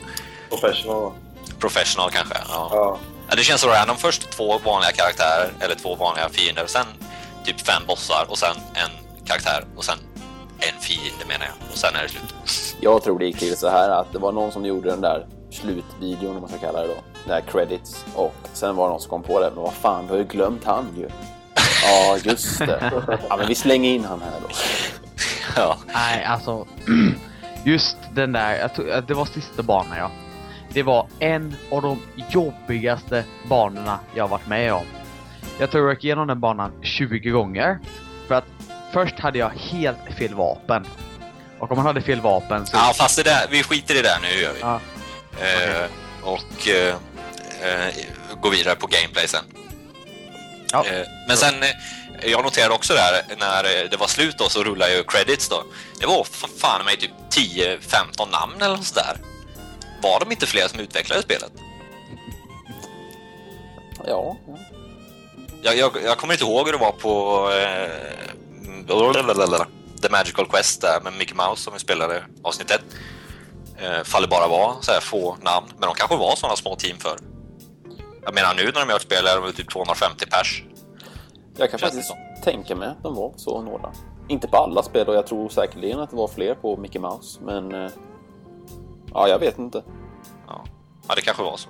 Professional. Professional kanske, ja. Ja. ja. Det känns så random. Först två vanliga karaktärer, eller två vanliga fiender, sen typ fem bossar och sen en karaktär och sen en fiende menar jag. Och sen är det slut. Jag tror det gick till så här att det var någon som gjorde den där slutvideon, om man ska kalla det då. Den här credits. Och sen var det någon som kom på det. Men vad fan, du har ju glömt han ju. Ja, just det. Ja, men vi slänger in han här då. Ja. Nej, alltså. Just den där, jag tror, det var sista banan ja. Det var en av de jobbigaste banorna jag varit med om. Jag tror jag gick igenom den banan 20 gånger. För att först hade jag helt fel vapen. Och om man hade fel vapen så... ja, fast det där, vi skiter i det där nu gör vi. Ja. Eh, och eh, eh, går vidare på gameplay sen. Ja. Eh, men sen, eh, jag noterade också där, när eh, det var slut då så rullade ju credits då. Det var fa- fan mig typ 10-15 namn eller något sådär. Var de inte fler som utvecklade spelet? Ja, ja. Jag, jag, jag kommer inte ihåg hur det var på eh, The Magical Quest där med Mickey Mouse som vi spelade avsnitt 1. Eh, faller bara vara så här få namn, men de kanske var sådana små team för. Jag menar nu när de gör ett spel är de typ 250 pers. Jag kan Känns det faktiskt tänka mig att de var så några. Inte på alla spel och jag tror säkerligen att det var fler på Mickey Mouse, men... eh, Ja, jag vet inte. Ja, ja det kanske var så.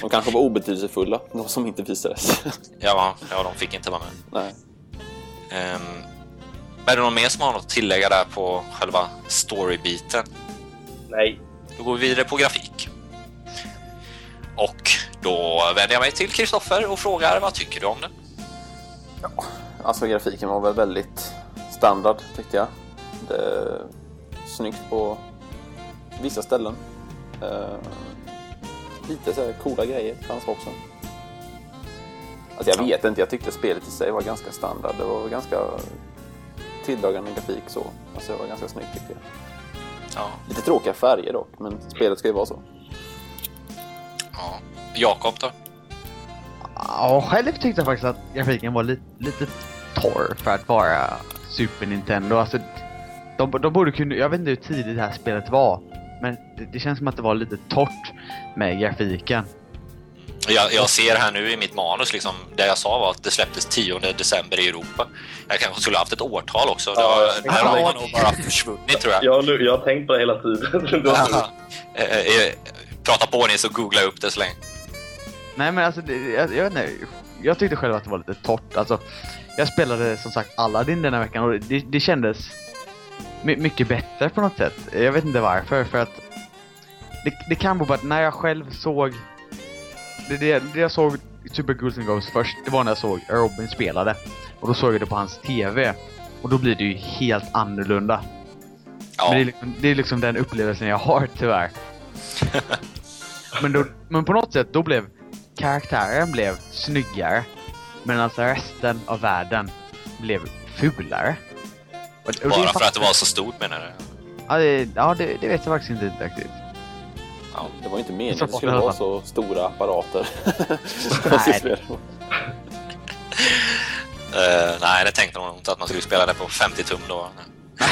De kanske var obetydelsefulla, de som inte visades. Ja, ja de fick inte vara med. Nej. Um, är det någon mer som har något att tillägga där på själva storybiten? Nej. Då går vi vidare på grafik. Och då vänder jag mig till Kristoffer och frågar vad tycker du om den? Alltså grafiken var väl väldigt standard tyckte jag. Det är snyggt på vissa ställen. Eh, lite så här coola grejer fanns också. Alltså jag vet inte, jag tyckte spelet i sig var ganska standard. Det var ganska tilldragande grafik så. Alltså det var ganska snyggt tyckte jag. Ja. Lite tråkiga färger dock, men spelet ska ju vara så. ja. Jakob då? Ja, själv tyckte jag faktiskt att grafiken var lite, lite torr för att vara Super Nintendo. Alltså, de, de borde kunna, jag vet inte hur tidigt det här spelet var. Men det, det känns som att det var lite torrt med grafiken. Jag, jag ser här nu i mitt manus, liksom, det jag sa var att det släpptes 10 december i Europa. Jag kanske skulle haft ett årtal också. Det, har, det här har nog bara försvunnit tror jag. Jag, jag har tänkt på det hela tiden. Ja. Eh, eh, Prata på ni så googlar jag upp det så länge. Nej men alltså, det, jag, jag vet inte. Jag tyckte själv att det var lite torrt. Alltså, jag spelade som sagt Aladdin den här veckan och det, det kändes my, mycket bättre på något sätt. Jag vet inte varför, för att det, det kan vara att när jag själv såg det, det, det jag såg Super Ghouls and Ghosts först, det var när jag såg Robin spelade. Och då såg jag det på hans TV. Och då blir det ju helt annorlunda. Ja. Men det, är liksom, det är liksom den upplevelsen jag har tyvärr. men, då, men på något sätt, då blev karaktären blev snyggare. Men alltså resten av världen blev fulare. Och, och det Bara är för att det var så stort menar du? Ja, det, ja det, det vet jag faktiskt inte riktigt. Det var inte meningen Så att det skulle vara så stora apparater. Nej. Eh, nej, det tänkte de inte att man skulle spela det på 50 tum då.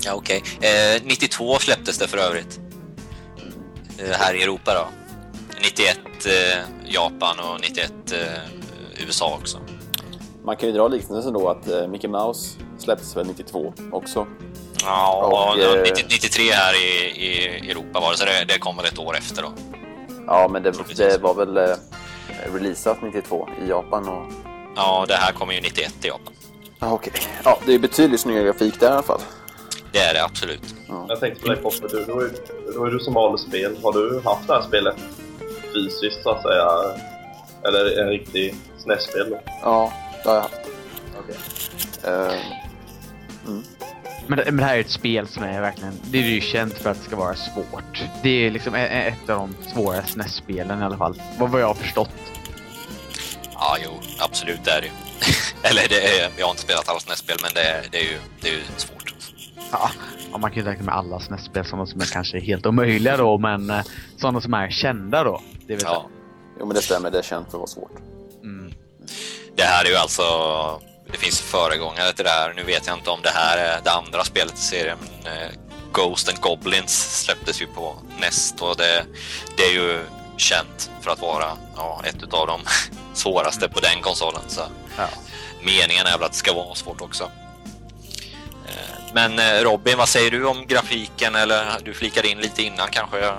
Ja, okej. Eh, 92 släpptes det för övrigt. Eh, här i Europa då. 91 eh, Japan och 91 eh, USA också. Man kan ju dra liknelsen då att eh, Mickey Mouse släpptes väl 92 också. Ja, Och, och, eh, 90, 93 här i, i Europa var det, så det, det kom väl ett år efter då. Ja, men det, det var väl eh, releasat 92 i Japan och... Ja, det här kommer ju 91 i Japan. Ja, okej. Ja, det är betydligt snyggare grafik där i alla fall. Det är det absolut. Jag tänkte på dig Poppe, du, då är, då är du som vanligt spel. Har du haft det här spelet fysiskt så att säga? Eller en riktig SNES-spel? då? Ja, det har jag haft. Okej. Eh, Men, det- men det här är ett spel som är verkligen, det är ju känt för att det ska vara svårt. Det är liksom ett av de svåra SNES-spelen i alla fall. Vad vad jag har förstått. Ja, jo, absolut det är det ju. Eller det är, jag har inte spelat alla SNES-spel, men det är, det, är ju, det är ju svårt. Ja, ja, man kan ju räkna med alla SNES-spel, sådana som är kanske helt omöjliga då, men eh, sådana som är kända då. Det är väl Ja. jo, men det stämmer. Det är känt för att vara svårt. Det här är ju alltså... Det finns föregångare till det här. Nu vet jag inte om det här är det andra spelet i serien, men eh, Ghost and Goblins släpptes ju på NES och det, det är ju känt för att vara ja, ett av de svåraste på den konsolen. Så Ja. meningen är väl att det ska vara svårt också. Eh, Men eh, Robin, vad säger du om grafiken? Eller du flikade in lite innan kanske?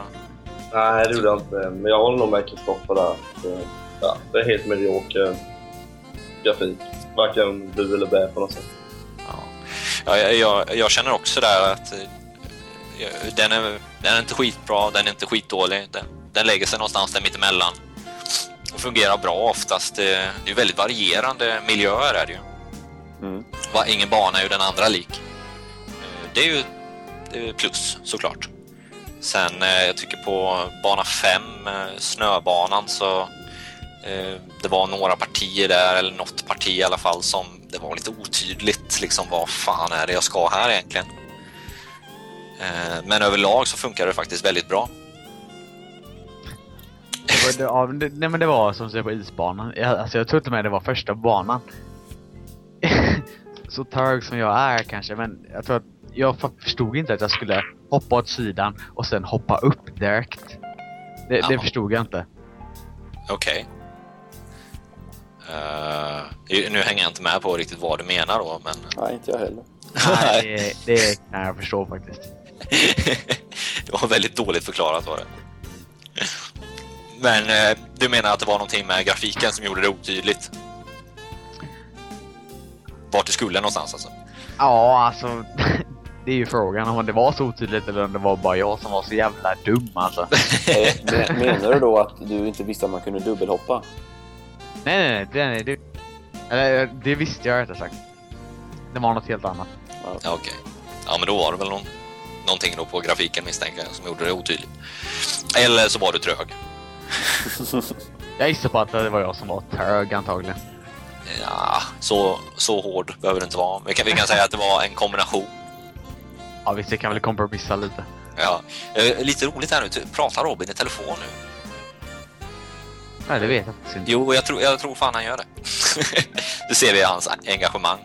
Nej, det gjorde jag inte. Men jag håller nog med Kristoffer där. Ja, det är helt medioker grafik. Varken bu eller bä på något sätt. Ja. Ja, jag, jag, jag känner också där att eh, den är, den är inte skitbra, den är inte skitdålig. Den, den lägger sig någonstans där mittemellan och fungerar bra oftast. Det, det är väldigt varierande miljöer är det ju. Mm. Va- Ingen bana är ju den andra lik. Eh, Det är ju det är plus såklart. Sen eh, jag tycker på bana 5, snöbanan, så eh, det var några partier där, eller något parti i alla fall, som det var lite otydligt liksom vad fan är det jag ska här egentligen. Eh, Men överlag så funkar det faktiskt väldigt bra. Det var, det, ja, men det, nej men det var som säger på isbanan. Jag, alltså jag tror inte med det var första banan. så trög som jag är kanske, men jag tror att jag förstod inte att jag skulle hoppa åt sidan och sen hoppa upp direkt. Det, det förstod jag inte. Okej. Eh, nu hänger jag inte med på riktigt vad du menar då, men Nej, inte jag heller. Nej, det, det kan jag förstå faktiskt. det var väldigt dåligt förklarat var det. Men eh, du menar att det var någonting med grafiken som gjorde det otydligt? Vart du skulle någonstans alltså? Ja, alltså. Det är ju frågan om det var så otydligt eller om det var bara jag som var så jävla dum alltså. Eh, men- Menar du då att du inte visste att man kunde dubbelhoppa? Nej, nej, nej. Det, nej, det, eller, det visste jag rättare sagt. Det var något helt annat. Ja, Okej. Ja, men då var det väl någon, någonting då på grafiken misstänker jag som gjorde det otydligt. Eller så var du trög. Jag gissar på att det var jag som var trög antagligen. Ja, så, så hård behöver det inte vara. Vi kan, vi kan säga att det var en kombination. Ja visst, jag kan väl kompromissa lite. Ja. Eh, Lite roligt här nu, pratar Robin i telefon nu? Nej, det vet jag faktiskt inte. Jo, jag tror, jag tror fan han gör det. du ser vi hans engagemang.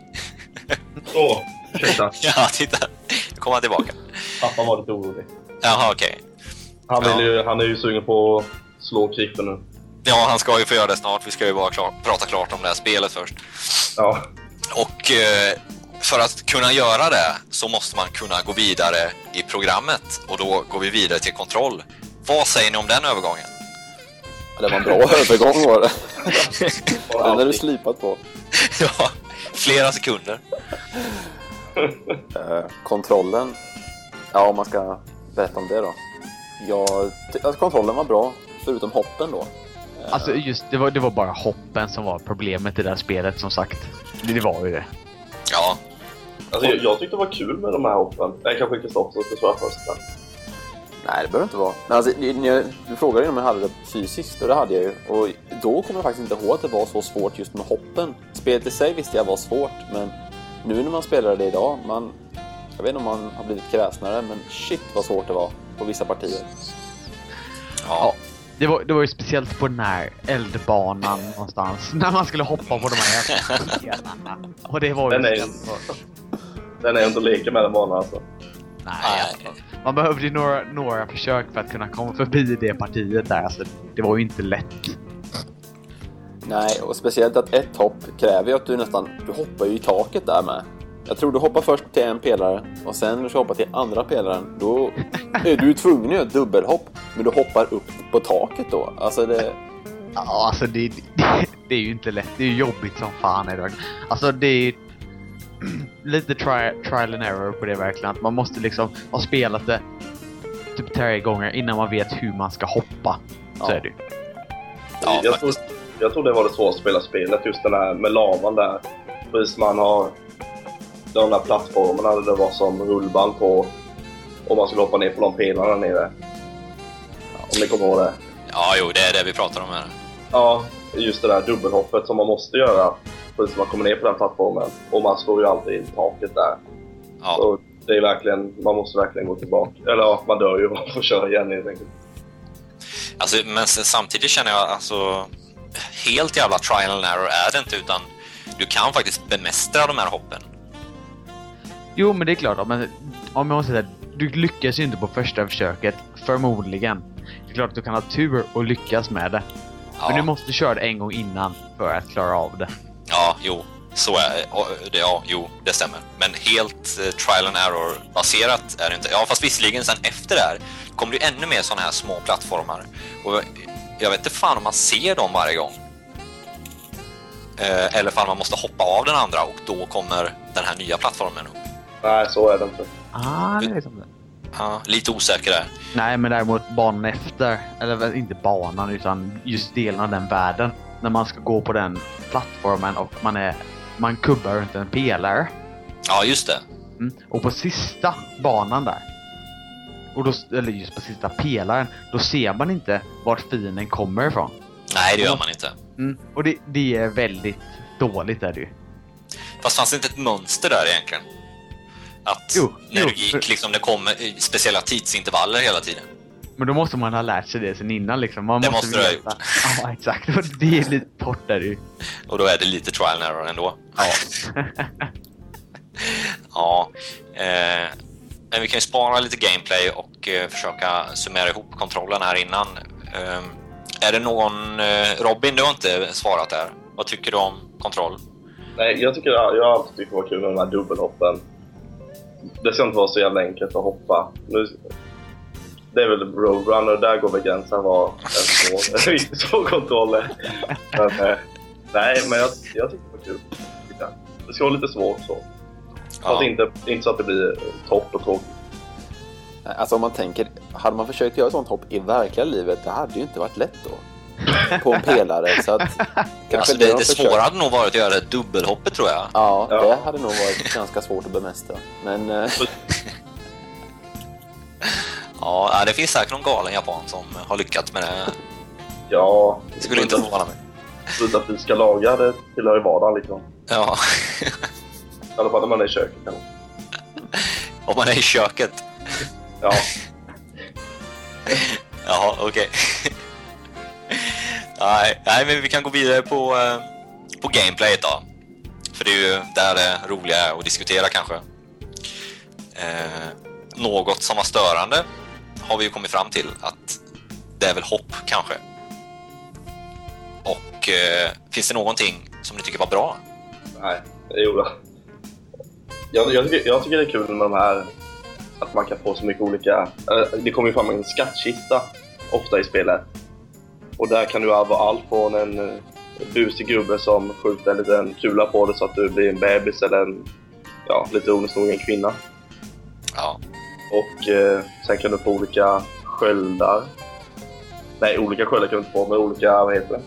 Så, ursäkta. Ja, titta. Nu kommer han tillbaka. Pappa var lite orolig. Jaha, okej. Han, vill Ja. ju, han är ju sugen på att slå Krippen nu. Ja, han ska ju få göra det snart. Vi ska ju bara klar, prata klart om det här spelet först. Ja. Och eh, för att kunna göra det så måste man kunna gå vidare i programmet och då går vi vidare till kontroll. Vad säger ni om den övergången? Det var en bra övergång var det. Den är du slipat på. ja, flera sekunder. Eh, kontrollen. Ja, om man ska berätta om det då. Ja, alltså, kontrollen var bra, förutom hoppen då. Eh, Alltså just, det var, det var bara hoppen som var problemet i det här spelet som sagt. Det, det var ju det. Ja, Alltså, jag, jag tyckte det var kul med de här hoppen. Det kanske Kristoffer ska svara först. Men. Nej, det behöver inte vara. Men alltså, ni- ni- du frågade ju om jag hade det fysiskt och det hade jag ju. Och då kommer jag faktiskt inte ihåg att det var så svårt just med hoppen. Spelet i sig visste jag var svårt, men nu när man spelar det idag, man... Jag vet inte om man har blivit kräsnare, men shit vad svårt det var på vissa partier. ja. Det var, det var ju speciellt på den här eldbanan någonstans. När man skulle hoppa på de här stenarna. Och det var ju... Den är ju den är ju inte att leka med den banan alltså. Nej, Nej. alltså. Man behövde ju några, några försök för att kunna komma förbi det partiet där. Alltså, det var ju inte lätt. Nej, och speciellt att ett hopp kräver ju att du nästan... Du hoppar ju i taket där med. Jag tror du hoppar först till en pelare och sen när du ska hoppa till andra pelaren då är du tvungen att göra ett dubbelhopp. Men du hoppar upp på taket då. Alltså det... Ja, alltså det, det, det är ju inte lätt. Det är ju jobbigt som fan idag. Alltså det är lite tri, trial and error på det verkligen. Att man måste liksom ha spelat det typ tre gånger innan man vet hur man ska hoppa. Så Ja. är det ju. Ja, jag, tror, jag tror det var det svåraste att spela spelet, just den här med lavan där. Precis man har de där plattformarna där det var som rullband på och man skulle hoppa ner på de pelarna nere. Om ni kommer ihåg det? ja, jo, det är det vi pratar om här. Ja, just det där dubbelhoppet som man måste göra precis man kommer ner på den plattformen. Och man slår ju alltid i taket där. Ja, Så det är verkligen, man måste verkligen gå tillbaka. Eller ja, man dör ju och får köra igen helt enkelt. alltså, men samtidigt känner jag alltså helt jävla trial and error är det inte, utan du kan faktiskt bemästra de här hoppen. Jo, men det är klart. Men om jag måste säga, du lyckas ju inte på första försöket. Förmodligen. Det är klart att du kan ha tur och lyckas med det. Men du Ja, måste köra det en gång innan för att klara av det. Ja jo, så är det. Ja, jo, det stämmer. Men helt eh, trial and error-baserat är det inte. Ja, fast visserligen sen efter det här kommer det ännu mer sådana här små plattformar. Och jag vet inte fan om man ser dem varje gång. Eh, eller fan man måste hoppa av den andra och då kommer den här nya plattformen upp. Nej, så är det inte. Ah, det är liksom det. Ja, lite osäker där. Nej, men däremot banan efter, eller inte banan utan just delen av den världen. När man ska gå på den plattformen och man är, man kubbar runt en pelare. Ja, just det. Mm. Och på sista banan där, och då, eller just på sista pelaren, då ser man inte vart fienden kommer ifrån. Nej, det gör man inte. Mm. Och det, det är väldigt dåligt är det ju. Fast fanns det inte ett mönster där egentligen? Att Jo, när jo, du gick, för- liksom, det kom speciella tidsintervaller hela tiden. Men då måste man ha lärt sig det sen innan liksom. Man Det måste, måste du ha veta. Ja, exakt. Och det är lite torrt där ju. Och då är det lite trial and error ändå. Ja. Ja. Eh, men vi kan ju spara lite gameplay och eh, försöka summera ihop kontrollen här innan. Eh, är det någon... Eh, Robin, du har inte svarat där. Vad tycker du om kontroll? Nej, jag tycker jag har alltid tyckt det var kul med de här dubbelhoppen. Det ska inte vara så jävla enkelt att hoppa. Nu, det är väl Roadrunner, där går väl gränsen var en riktigt svår kontroll. Men, eh, nej, men jag, jag tycker det var kul. Det ska vara lite svårt så. Ja. Att inte, inte så att det blir torrt och tråkigt. Alltså om man tänker, hade man försökt göra ett sånt hopp i verkliga livet, det hade ju inte varit lätt då. På en pelare, så att... kanske Alltså de det, det försökt- svåra hade nog varit att göra det dubbelhoppet tror jag. Ja, Ja. det hade nog varit ganska svårt att bemästra. Men eh, Ja, ja, det finns säkert någon galen japan som har lyckats med det. Ja, Det skulle inte förvåna mig. Fysiska lagar, det tillhör ju vardagen liksom. Ja, I alla fall när man är i köket. om man är i köket. Ja, Jaha, okej. nej, nej, men vi kan gå vidare på, eh, på gameplayet då. För det är ju där det roliga är att diskutera kanske. Eh, något som var störande har vi ju kommit fram till att det är väl hopp kanske. Och eh, finns det någonting som ni tycker var bra? nej, det gjorde jag. Jag, tycker, jag tycker det är kul med de här att man kan få så mycket olika... eh, Det kommer ju fram en skattkista ofta i spelet. Och där kan du vara allt från en eh, busig gubbe som skjuter en liten kula på dig så att du blir en bebis eller en, ja, lite oniskt nog en kvinna. Ja, Och eh, sen kan du få olika sköldar. Nej, olika sköldar kan du inte få, men olika, vad heter det?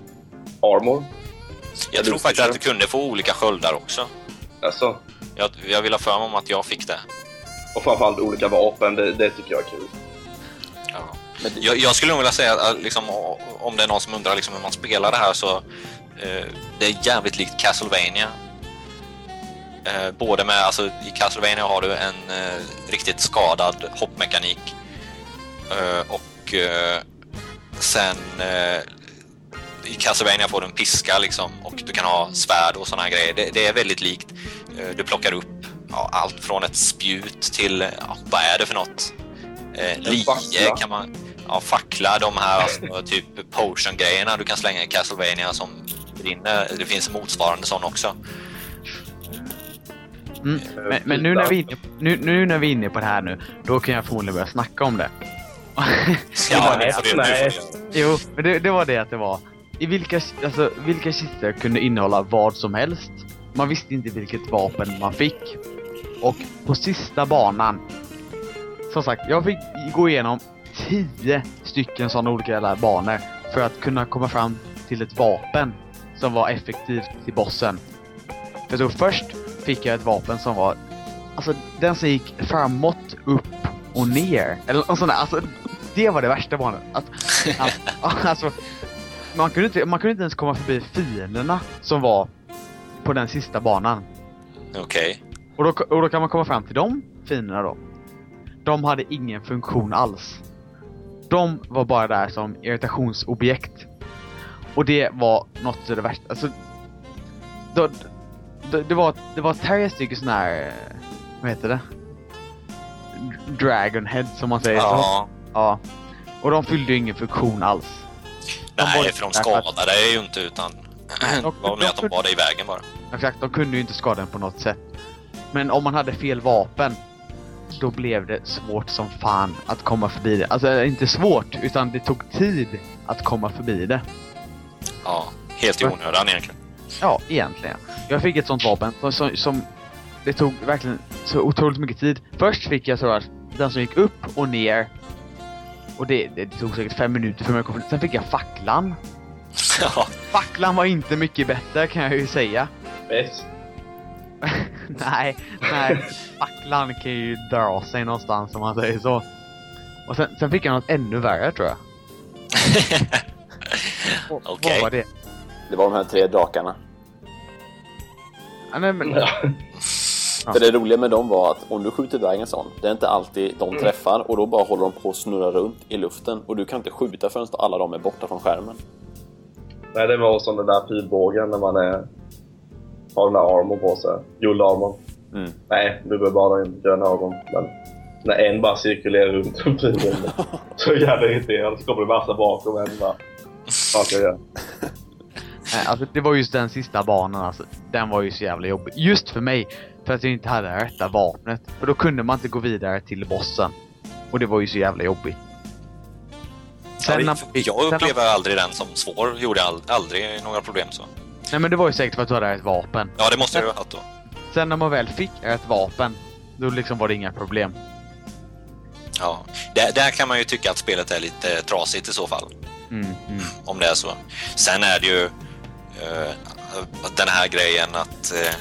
Armor. jag tror faktiskt att du kunde få olika sköldar också. Alltså, Jag, jag vill ha för mig om att jag fick det. och framförallt olika vapen, det, det tycker jag är kul. Ja. men det, Jag, jag skulle nog vilja säga att liksom, om det är någon som undrar liksom, hur man spelar det här så eh, det är jävligt likt Castlevania. Eh, både med, alltså i Castlevania har du en eh, riktigt skadad hoppmekanik eh, och eh, sen eh, i Castlevania får du en piska liksom och du kan ha svärd och här grejer. Det, det är väldigt likt. Du plockar upp ja, allt från ett spjut till, ja, vad är det för något? Eh, lie kan man... Ja, fackla, de här alltså, typ potion-grejerna du kan slänga i Castlevania som brinner. Det finns motsvarande sån också. Mm. Men, men nu, när vi inne, nu, nu när vi är inne på det här nu, då kan jag förmodligen börja snacka om det. Ja, Nej, det nej. det göra. Jo, men det, det var det att det var. I vilka, alltså, vilka kistor kunde innehålla vad som helst. Man visste inte vilket vapen man fick. Och på sista banan, som sagt, jag fick gå igenom tio stycken sådana olika banor för att kunna komma fram till ett vapen som var effektivt till bossen. För så först fick jag ett vapen som var, alltså den som gick framåt, upp och ner. Eller något sånt där. Alltså, det var det värsta banan. Att, att, alltså, man kunde, inte, man kunde inte ens komma förbi fienderna som var på den sista banan. Okej. Och då, och då kan man komma fram till de fienderna då. De hade ingen funktion alls. De var bara där som irritationsobjekt. Och det var något av det värsta. Alltså, då, det, var, det var tre stycken såna här, vad heter det? Dragonhead som man säger. Ja, ja. Och de fyllde ju ingen funktion alls. De nej, för de skadade ju inte utan... Det de- var med att de de- var i vägen bara. Exakt, de kunde ju inte skada den på något sätt. Men om man hade fel vapen, då blev det svårt som fan att komma förbi det. Alltså inte svårt, utan det tog tid att komma förbi det. Ja, helt i onödan egentligen. Ja, egentligen. Jag fick ett sånt vapen som, som, som det tog verkligen så otroligt mycket tid. Först fick jag så att den som gick upp och ner. Och det, det tog säkert fem minuter för mig att komma Sen fick jag facklan. Ja, Facklan var inte mycket bättre kan jag ju säga. Bäst. nej, nej. Facklan kan ju dra sig någonstans om man säger så. Och sen, sen fick jag något ännu värre tror jag. Okej. Vad var det? Det var de här tre drakarna. Ja, nej, men, Ja. För det roliga med dem var att om du skjuter iväg en sån, det är inte alltid de träffar och då bara håller de på att snurra runt i luften och du kan inte skjuta förrän alla de är borta från skärmen. Nej, det var som den där pilbågen när man är, har den där armor på sig. Guldarmor. Mm. Nej, du behöver bara gröna ögon. Men när en bara cirkulerar runt en pilen så jävla irriterad. Så kommer det massa bakom en bara... Ska jag göra? Nej, alltså det var just den sista banan alltså. Den var ju så jävla jobbig. Just för mig. För att jag inte hade det rätta vapnet. För då kunde man inte gå vidare till bossen. Och det var ju så jävla jobbigt. Sen jag sen upplever aldrig den som svår. Gjorde ald- aldrig några problem så. Nej men det var ju säkert för att du hade rätt vapen. Ja, det måste du ha haft då. Sen när man väl fick rätt vapen. Då liksom var det inga problem. Ja. Där, där kan man ju tycka att spelet är lite trasigt i så fall. Mm, mm. om det är så. Sen är det ju eh, den här grejen att eh,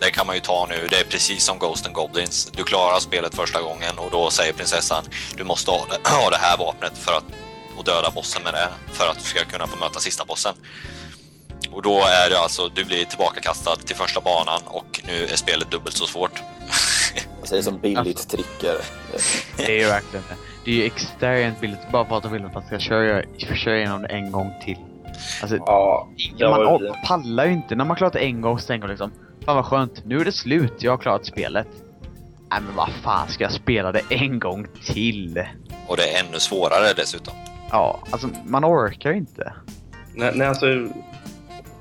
det kan man ju ta nu. Det är precis som Ghost and Goblins. Du klarar spelet första gången och då säger prinsessan du måste ha det, ha det här vapnet för att och döda bossen med det för att du ska kunna få möta sista bossen. Och då är det alltså, du blir tillbakakastad till första banan och nu är spelet dubbelt så svårt. Det är som billigt Alltså. tricker. Det är ju verkligen det. Det är ju extremt billigt bara för att de vill att man ska köra, köra igenom det en gång till. Alltså, Ja, man, var pallar ju inte när man klarat en gång tänker man liksom Fan vad skönt, nu är det slut, jag har klarat spelet. Nej men vad fan ska jag spela det en gång till? Och det är ännu svårare dessutom. Ja, alltså man orkar ju inte. Nej, nej, alltså,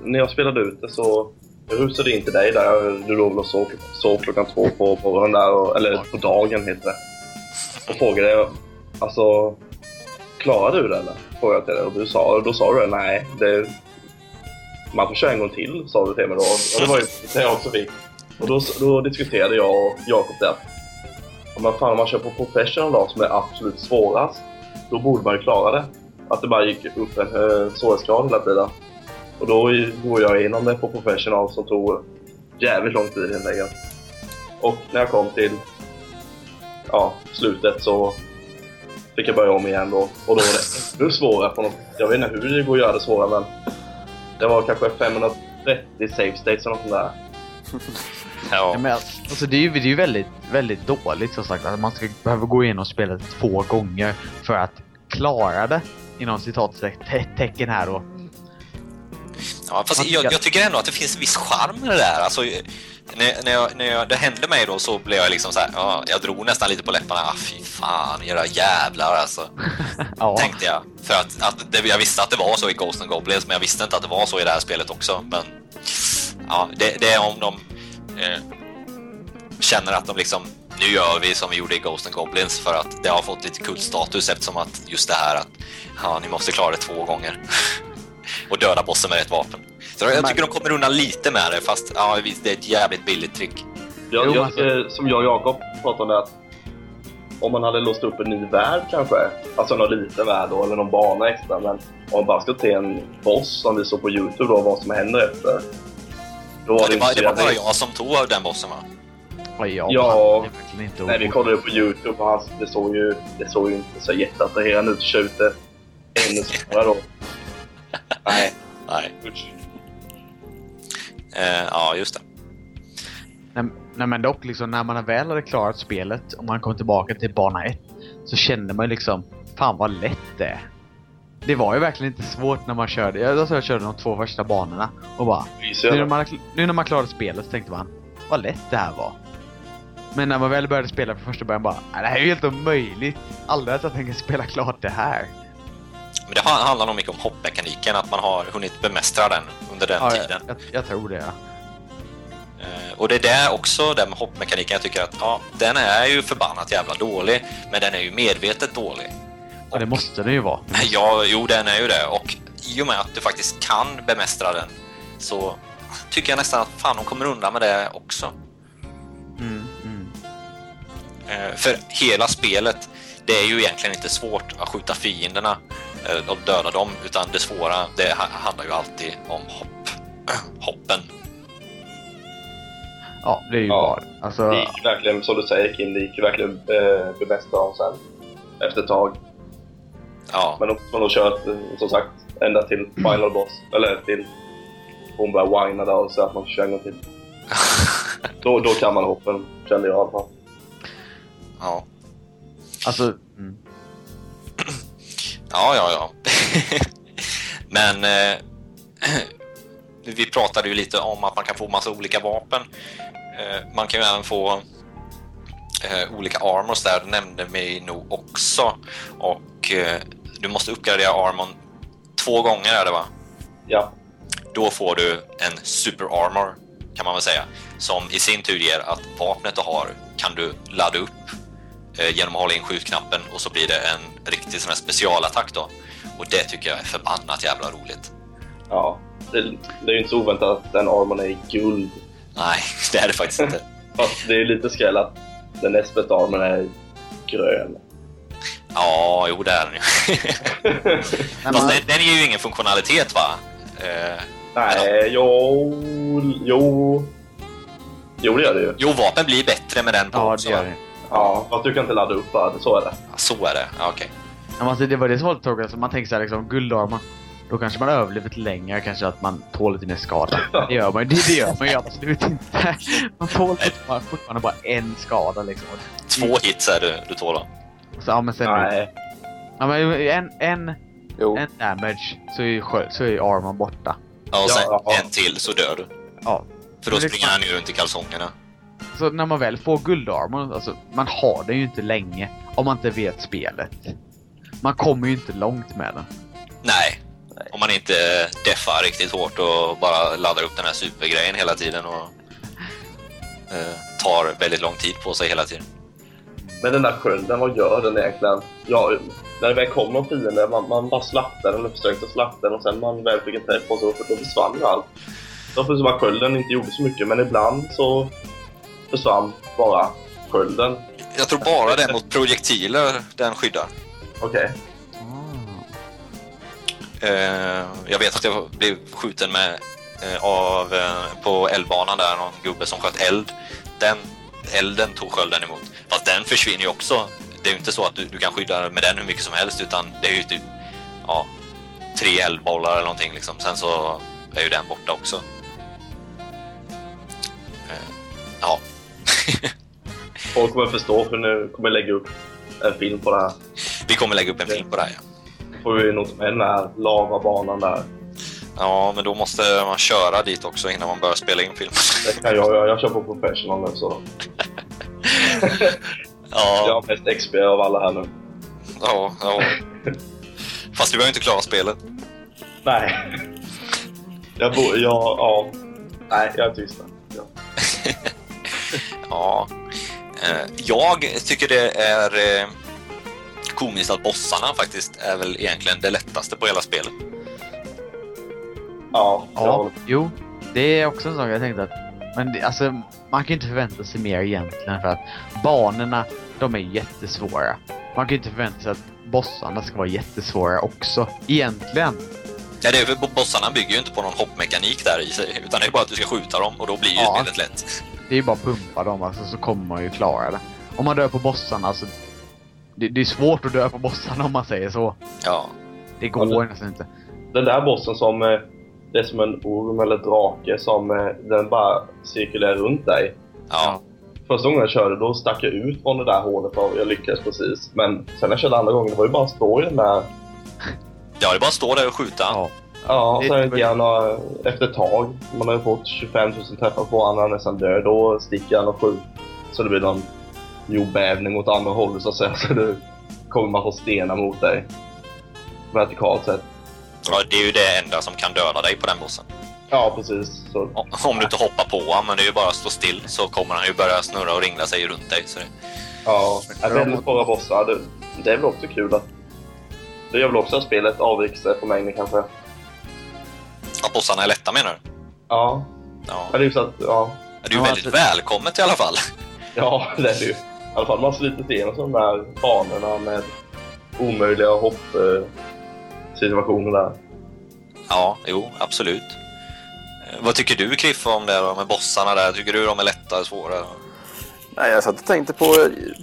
när jag spelade ut det så jag rusade in till dig där. Du låg väl och sov, sov klockan två på morgonen där, och, eller på dagen heter det. Och frågade alltså, klarar du det eller? Frågade jag till dig och du sa, då sa du nej, det, man får köra en gång till, sa du till mig då. Och det var ju det jag också fick. Och då, då diskuterade jag och Jakob det men fan om man kör på professional då, som är absolut svårast, då borde man ju klara det. Att det bara gick upp en uh, svårighetsgrad hela tiden. Och då går jag igenom det på professional som tog jävligt lång tid helt enkelt. Och när jag kom till ja, slutet så fick jag börja om igen då. Och då var det ännu svårare på något Jag vet inte hur det går att göra det svårare men det var kanske 530 save states eller något sånt där. Ja, Ja. men, alltså det är ju, det är ju väldigt, väldigt dåligt som sagt att man ska behöva gå igenom spelet två gånger för att klara det. Inom citattecken här då. Ja, fast jag, tycker- jag tycker ändå att det finns en viss charm i det där. Alltså, när, när, jag, när jag, det hände mig då så blev jag liksom så här, ja, jag drog nästan lite på läpparna. Ah, fy fan, era jävlar alltså. Ja. Tänkte jag. För att, att det, jag visste att det var så i Ghost and Goblins, men jag visste inte att det var så i det här spelet också. Men ja, det, det är om de eh, känner att de liksom, nu gör vi som vi gjorde i Ghost and Goblins för att det har fått lite kultstatus eftersom att just det här att ja, ni måste klara det två gånger. och döda bossen med ett vapen. Så jag tycker de kommer undan lite med det, fast ja, det är ett jävligt billigt trick. Jag, jag, alltså- eh, som jag och Jakob pratade om det att om man hade låst upp en ny värld kanske, alltså någon liten värld då, eller någon bana extra, men om man bara ska till en boss som vi såg på Youtube då, vad som händer efter. Då var Ja, det, var, det var bara jag som tog av den bossen va? Ja, jag Ja. Nej, vi kollade på Youtube och han, det, såg ju, det såg ju inte så jätteattraherande ut. Kör ut det ännu svårare då. Nej, Nej. Eh, ja, just det. Nej, nej men dock liksom när man väl hade klarat spelet och man kom tillbaka till bana 1 så kände man liksom Fan vad lätt det är. det var ju verkligen inte svårt när man körde. Jag, alltså jag körde de två första banorna och bara nu när, man, nu när man klarade spelet så tänkte man vad lätt det här var. Men när man väl började spela för första början bara "Nej, det här är ju helt omöjligt. Aldrig att jag tänker spela klart det här. Men det ha- handlar nog mycket om hoppmekaniken, att man har hunnit bemästra den under den Ja, tiden. jag, jag, tror det ja. Eh, Och det är där också, den hoppmekaniken, jag tycker att ja, den är ju förbannat jävla dålig, men den är ju medvetet dålig. Och det måste det ju vara. Ja, jo, den är ju det. Och i och med att du faktiskt kan bemästra den så tycker jag nästan att fan, de kommer undan med det också. Mm, mm. Eh, För hela spelet, det är ju egentligen inte svårt att skjuta fienderna och döda dem, utan det svåra, det ha- handlar ju alltid om hopp. Hoppen. Ja, det är ju Ja. bara. Alltså, Det gick verkligen, som du säger Kim, det gick verkligen eh, bemästra dem sen. Efter ett tag. Ja, Men då måste man nog kört, eh, som sagt, ända till final boss. Eller till hon börjar whina där och så att man får köra en gång till. Då, då kan man hoppen, kände jag i alla fall. ja, alltså mm. Ja, ja. ja. Men eh, vi pratade ju lite om att man kan få massa olika vapen. Eh, man kan ju även få eh, olika armors där, det nämnde mig nog också. Och eh, du måste uppgradera armorn två gånger är det va? Ja. Då får du en super armor kan man väl säga, som i sin tur ger att vapnet du har kan du ladda upp genom att hålla in skjutknappen och så blir det en riktig sån här specialattack då. Och det tycker jag är förbannat jävla roligt. Ja. Det, det är ju inte så oväntat att den armorn är i guld. Nej, det är det faktiskt inte. Fast det är ju lite skräll att den näst bästa armorn är grön. Ja, jo det är den ju. Fast den, den ger ju ingen funktionalitet va? Eh, Nej, jo... Jo... Jo, det gör det ju. jo, vapen blir bättre med den på ja, också, det gör det. Ja, fast du kan inte ladda upp va? Så är det. Ja, Så är det, ja, okej. Men alltså, det var det som var lite tråkigt. Alltså, man tänker såhär liksom, guldarmar. Då kanske man överlever lite längre, kanske att man tål lite mer skada. Det gör man ju, det, det gör man ju absolut inte. Man tål fortfarande, fortfarande bara en skada liksom. Två hits är det du tål då. Så, ja men sen... Nej. Ja men en, en, Jo, en damage så är ju så är ju armorn borta. Ja, och sen Ja, ja. en till så dör du. Ja. För då springer han ju runt i kalsongerna. Så när man väl får guldarmor, alltså man har den ju inte länge om man inte vet spelet. Man kommer ju inte långt med den. Nej. Om man inte deffar riktigt hårt och bara laddar upp den här supergrejen hela tiden och eh, tar väldigt lång tid på sig hela tiden. Men den där skölden, vad gör den egentligen? Ja, när det väl kom någon fiende, man, man bara slaktade den och försökte slakta den och sen man väl fick en träff på så då försvann ju allt. Så för som att skölden inte gjorde så mycket, men ibland så försvann bara skölden. Jag tror bara det mot projektiler den skyddar. Okej. Eh, jag vet att jag blev skjuten med eh, av eh, på eldbanan där, någon gubbe som sköt eld. Den elden tog skölden emot. Fast den försvinner ju också. Det är ju inte så att du, du kan skydda med den hur mycket som helst utan det är ju typ ja, tre eldbollar eller någonting liksom. Sen så är ju den borta också. Ja. Folk kommer förstå för nu kommer jag lägga upp en film på det här. Vi kommer lägga upp en film på det här. Ja. Får vi ta med den här lavabanan där. ja, men då måste man köra dit också innan man börjar spela in filmen. Det kan jag göra. Jag kör på professional nu så. Jag Ja, har mest XP av alla här nu. ja, ja. Fast du behöver inte klara spelet. Nej. Jag bor... Jag... Ja. Nej, jag är tyst. Ja. Ja. Eh, Jag tycker det är eh, komiskt att bossarna faktiskt är väl egentligen det lättaste på hela spelet. Ja, Ja, jo. Det är också en sak jag tänkte att... Men det, alltså, man kan ju inte förvänta sig mer egentligen för att banorna, de är jättesvåra. Man kan ju inte förvänta sig att bossarna ska vara jättesvåra också. Egentligen. Ja, det är för bossarna bygger ju inte på någon hoppmekanik där i sig, utan det är bara att du ska skjuta dem och då blir ju Ja. spelet lätt. Det är ju bara att pumpa dem alltså, så kommer man ju klara det. Om man dör på bossarna, alltså... Det, det är svårt att dö på bossarna om man säger så. Ja. Det går Ja, nästan inte. Den där bossen som... eh, Det är som en orm eller drake som eh, den bara cirkulerar runt dig. Ja. Första gången jag körde då stack jag ut från det där hålet och jag lyckades precis. Men sen när jag körde andra gången det var ju bara att stå i den där Ja, det är bara att stå där och skjuta. Ja. Ja, Det- sen grann eh, efter ett tag, man har ju fått 25 000 träffar på honom, han är nästan död, då sticker han och skjuter. Så det blir någon jordbävning åt andra hållet så att säga, så det kommer man få stenar mot dig. Vertikalt sett. Ja, det är ju det enda som kan döda dig på den bossen. Ja, precis. Så, Om du inte hoppar på honom, men det är ju bara att stå still så kommer han ju börja snurra och ringla sig runt dig. Så det... ja, är väldigt svåra bossar. Det, det är väl också kul att... Det gör väl också att spelet avviker sig från mängden kanske. Ja, bossarna är lätta menar du? Ja, Ja. det är ju så att, ja. Det är ju Ja, väldigt alltså- välkommet i alla fall. Ja, det är det ju. I alla fall man har slitit igenom de där banorna med omöjliga hopp eh, situationer där. Ja, jo, absolut. Eh, Vad tycker du, Cliff, om det då, med bossarna där? Tycker du de är lätta och svåra? Nej, jag satt och tänkte på,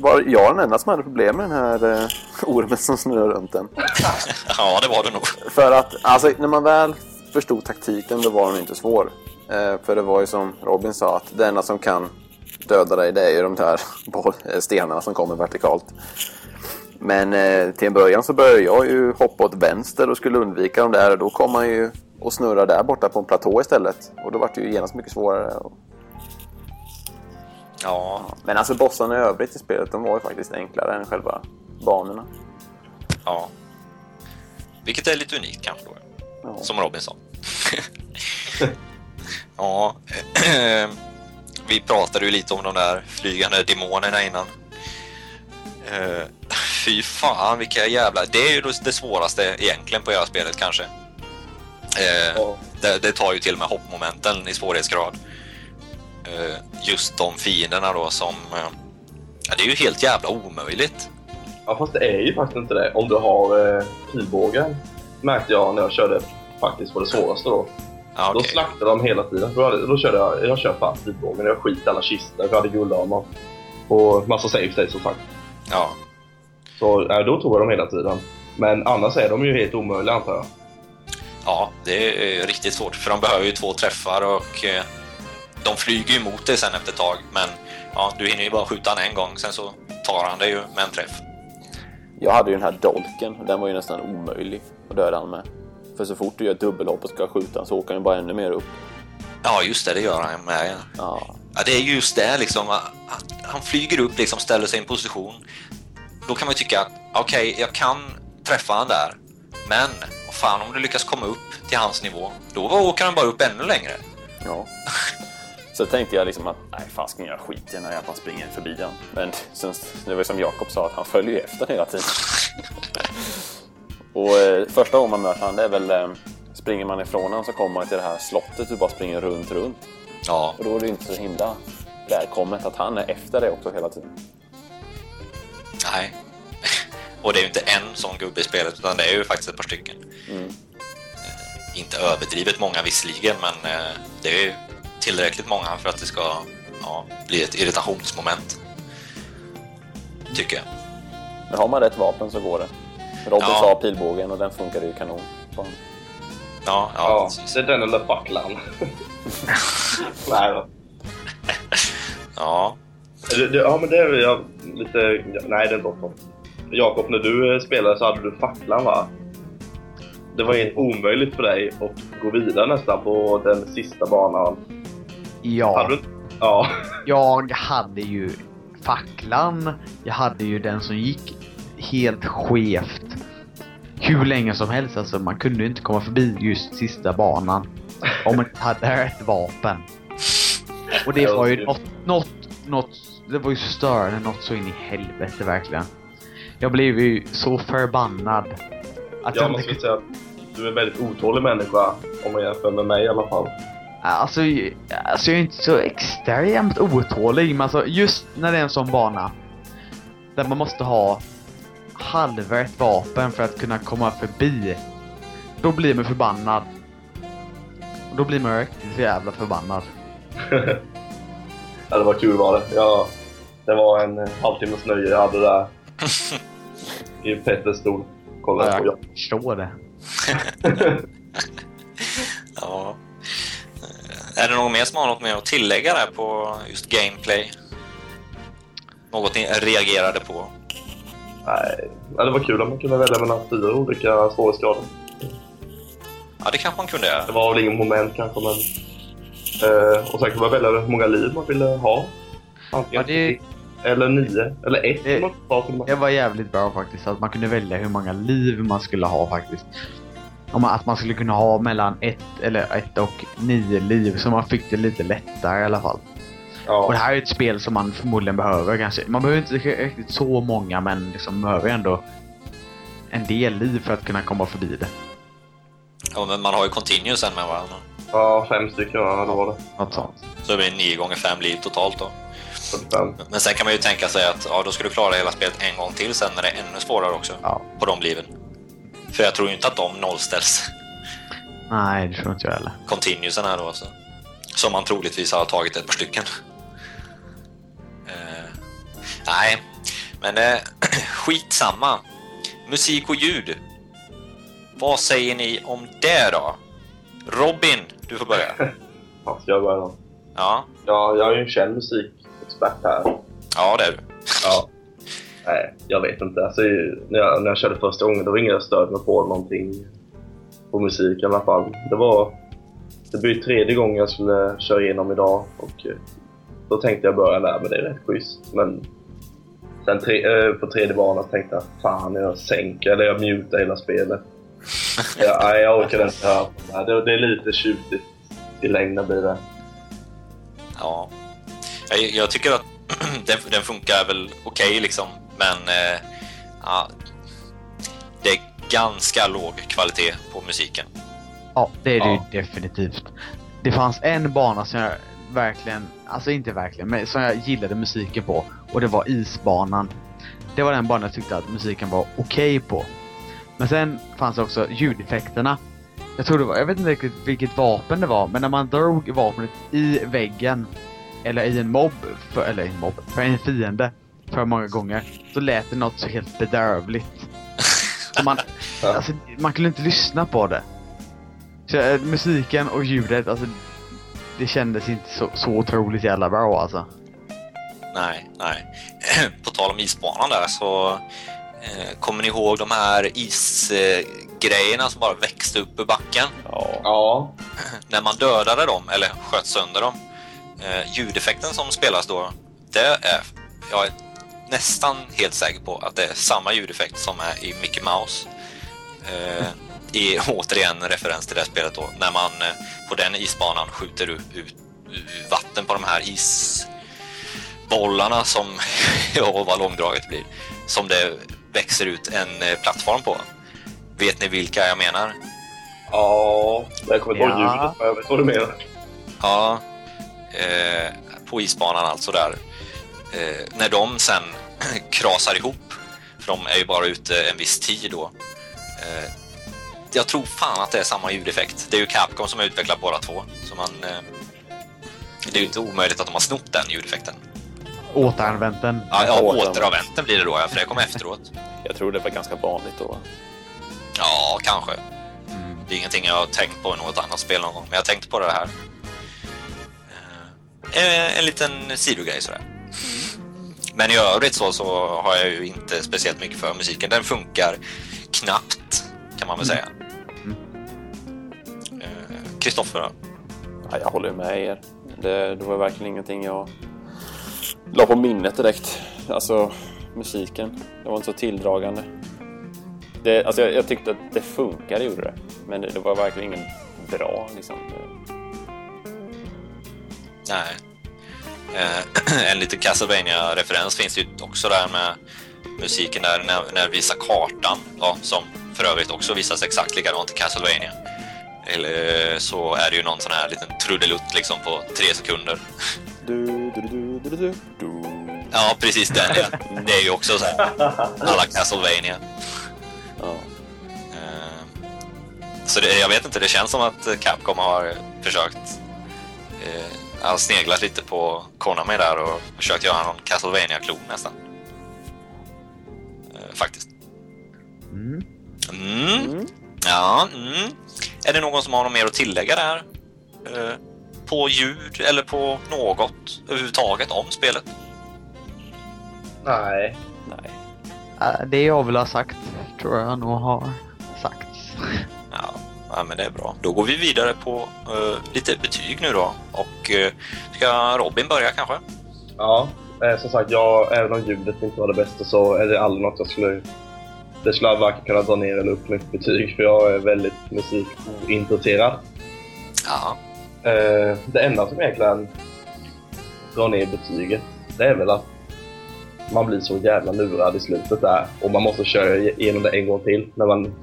var jag den enda som hade problem med den här eh, ormen som snurrar runt den? Ja, det var det nog. För att, alltså när man väl förstod taktiken då var den inte svår. Eh, för det var ju som Robin sa att det enda som kan döda dig det är ju de där stenarna som kommer vertikalt. Men eh, till en början så började jag ju hoppa åt vänster och skulle undvika dem där och då kom man ju och snurra där borta på en platå istället. Och då var det ju genast mycket svårare. Och, Ja, men alltså bossarna i övrigt i spelet de var ju faktiskt enklare än själva banorna. ja. Vilket är lite unikt kanske då, Ja. som Robin sa. ja, vi pratade ju lite om de där flygande demonerna innan. Eh, Fy fan, vilka jävla... Det är ju det svåraste egentligen på hela spelet kanske. Eh, Ja. det, det tar ju till och med hoppmomenten i svårighetsgrad. Eh, just de fienderna då som... Ja, det är ju helt jävla omöjligt. Ja, fast det är ju faktiskt inte det. Om du har eh, pilbågen, märkte jag när jag körde faktiskt på det svåraste då. Ja, Då okej. slaktade de hela tiden. Då, hade, då körde jag, jag kör fast pilbågen, jag skit alla kistor, jag hade guldarmar. Och massa save states som sagt. Ja, Så eh, då tog jag dem hela tiden. Men annars är de ju helt omöjliga antar jag. ja, det är riktigt svårt för de behöver ju två träffar och eh, de flyger ju emot dig sen efter ett tag. Men ja, du hinner ju bara skjuta han en gång, sen så tar han dig ju med en träff. Jag hade ju den här dolken och den var ju nästan omöjlig att döda han med. För så fort du gör dubbelhopp och ska skjuta så åker han ju bara ännu mer upp. Ja, just det, det gör han med. Ja. Ja, det är just det liksom. Han flyger upp, liksom, ställer sig i en position. Då kan man ju tycka att okej, jag kan träffa han där. Men fan, om du lyckas komma upp till hans nivå, då åker han bara upp ännu längre. ja. Så tänkte jag liksom att nej, fasken jag skiter i när jag bara springer förbi han. Men sen, det var ju som Jakob sa att han följer ju efter hela tiden. Och eh, första gången man möter han det är väl eh, springer man ifrån honom så kommer man till det här slottet och bara springer runt, runt. Ja, Och då är det ju inte så himla välkommet att han är efter det också hela tiden. nej. Och det är ju inte en sån gubbe i spelet, utan det är ju faktiskt ett par stycken. Mm. Eh, Inte överdrivet många visserligen, men eh, det är ju tillräckligt många för att det ska ja, bli ett irritationsmoment. Tycker jag. Men har man rätt vapen så går det. Robin Ja. sa pilbågen och den funkade ju kanon. Ja, ja, Ja, precis. det är den eller facklan. Nej då. ja. Det, det, ja, men det är jag lite... Nej, det är bråttom. Jakob, när du eh, spelade så hade du facklan va? Det var helt omöjligt för dig att gå vidare nästan på den sista banan. Ja, Hade du Ja. jag hade ju facklan. Jag hade ju den som gick helt skevt. Hur länge som helst alltså. Man kunde inte komma förbi just sista banan. Om man inte hade rätt vapen. Och det var ju något, något, något, det var ju störande något så in i helvete verkligen. Jag blev ju så förbannad. Att jag måste inte säga att du är en väldigt otålig människa om man jämför med mig i alla fall. Alltså, alltså jag är inte så extremt otålig, men alltså just när det är en sån bana där man måste ha halvrätt vapen för att kunna komma förbi. Då blir man förbannad. Och då blir man riktigt jävla förbannad. Ja, det var kul var det. Jag, det var en halvtimmes nöje jag hade där. I Petters stol. Kolla Ja, på. jag förstår det. Ja. Är det någon mer som har något mer att tillägga där på just gameplay? Något ni reagerade på? Nej, ja, det var kul att man kunde välja mellan fyra olika svårighetsgrader. Ja, det kanske man kunde göra. Det var väl ingen moment kanske, men... Eh, och sen kan man välja hur många liv man ville ha. Antingen Ja, det- Eller nio, eller ett. Det- man. Det var jävligt bra faktiskt, att man kunde välja hur många liv man skulle ha faktiskt. Om att man skulle kunna ha mellan ett, eller ett och nio liv, så man fick det lite lättare i alla fall. Ja. Och det här är ett spel som man förmodligen behöver kanske. Man behöver inte riktigt så många, men liksom behöver ändå en del liv för att kunna komma förbi det. Ja, men man har ju continuous sen med varandra. ja, fem stycken ja, det var det. Något sånt. Så det blir 9 gånger 5 liv totalt då. 45. Men sen kan man ju tänka sig att ja, då ska du klara hela spelet en gång till sen när det är ännu svårare också. Ja. På de liven. För jag tror ju inte att de nollställs. Nej, det tror inte jag heller. Continuousen här då alltså. Som man troligtvis har tagit ett par stycken. Eh, nej, men eh, skitsamma. Musik och ljud. Vad säger ni om det då? Robin, du får börja. Ja, ska jag börja då? Ja, Ja, jag är ju en känd musikexpert här. ja det är du. Ja. Nej, jag vet inte. Alltså, när, jag, när jag körde första gången, då var det ingen jag störde mig på någonting på musik i alla fall. Det var... Det blir tredje gången jag skulle köra igenom idag och eh, då tänkte jag börja där, men det är rätt schysst. Men sen tre, eh, på tredje banan tänkte jag fan, jag sänker eller jag mutar hela spelet. ja, nej, jag orkar inte höra på det här. Det, det är lite tjutigt i längden blir det. Ja. Jag, jag tycker att den, den funkar väl okej liksom, men eh, ja, det är ganska låg kvalitet på musiken. Ja, det är det Ja. ju definitivt. Det fanns en bana som jag verkligen, alltså inte verkligen, men som jag gillade musiken på. Och det var isbanan. Det var den banan jag tyckte att musiken var okej på. Men sen fanns det också ljudeffekterna. Jag tror det var, jag vet inte riktigt vilket vapen det var, men när man drog vapnet i väggen eller i en mobb, för, eller i en mobb, för en fiende för många gånger, så lät det något så helt bedrövligt. Så man, alltså, man kunde inte lyssna på det. Så, eh, musiken och ljudet, alltså det kändes inte så, så otroligt jävla bra alltså. Nej, nej. På tal om isbanan där så eh, kommer ni ihåg de här isgrejerna som bara växte upp ur backen? Ja. Ja. När man dödade dem, eller sköt sönder dem, eh, ljudeffekten som spelas då, det är, jag är nästan helt säker på att det är samma ljudeffekt som är i Mickey Mouse. Eh, i återigen referens till det spelet då, när man eh, på den isbanan skjuter ut, ut, ut vatten på de här isbollarna som, ja vad långdraget blir, som det växer ut en eh, plattform på. Vet ni vilka jag menar? Ja, jag kommer inte ihåg ljudet, men jag vet vad du menar. Ja, eh, på isbanan alltså där. Eh, när de sen krasar ihop, för de är ju bara ute en viss tid då. Eh, jag tror fan att det är samma ljudeffekt. Det är ju Capcom som har utvecklat båda två. Så man, eh, det är ju inte omöjligt att de har snott den ljudeffekten. Återanvänt den. Ja, ja Återanvänt. den blir det då, ja, för det kom efteråt. Jag tror det var ganska vanligt då. Ja, kanske. Mm. Det är ingenting jag har tänkt på i något annat spel någon gång, men jag tänkte på det här. Eh, en liten sidogrej sådär. Men i övrigt så, så har jag ju inte speciellt mycket för musiken. Den funkar knappt, kan man väl säga. Eh, Kristoffer då? Ja, jag håller med er. Det, det var verkligen ingenting jag la på minnet direkt. Alltså, musiken. Det var inte så tilldragande. Det, alltså, jag, jag tyckte att det funkade, gjorde det. Men det, det var verkligen ingen bra liksom. Nej. Eh, en liten Castlevania-referens finns ju också där med musiken där när, när visar kartan, ja, som för övrigt också visas exakt likadant i Castlevania. Eller så är det ju någon sån här liten trudelutt liksom på tre sekunder. Du, du, du, du, du, du, du. Ja, precis den ja. Det är ju också så här, alla Castlevania. Ja. Eh, Så det, jag vet inte, det känns som att Capcom har försökt eh, har sneglat lite på Konami där och försökt göra någon Castlevania-klon nästan. Eh, faktiskt. Mm. Mm. Mm. Ja, mm. Är det någon som har något mer att tillägga där? Eh, på ljud eller på något överhuvudtaget om spelet? Nej. Nej. Det jag vill ha sagt tror jag nog har sagts. Ja, men det är bra. Då går vi vidare på eh, lite betyg nu då. Och eh, ska Robin börja kanske? Ja, eh, som sagt, jag, även om ljudet inte var det bästa så är det aldrig något jag skulle... Det skulle jag varken kunna dra ner eller upp mitt betyg för jag är väldigt musikointresserad. Ja. Eh, det enda som egentligen drar ner betyget, det är väl att man blir så jävla lurad i slutet där och man måste köra igenom det en gång till när man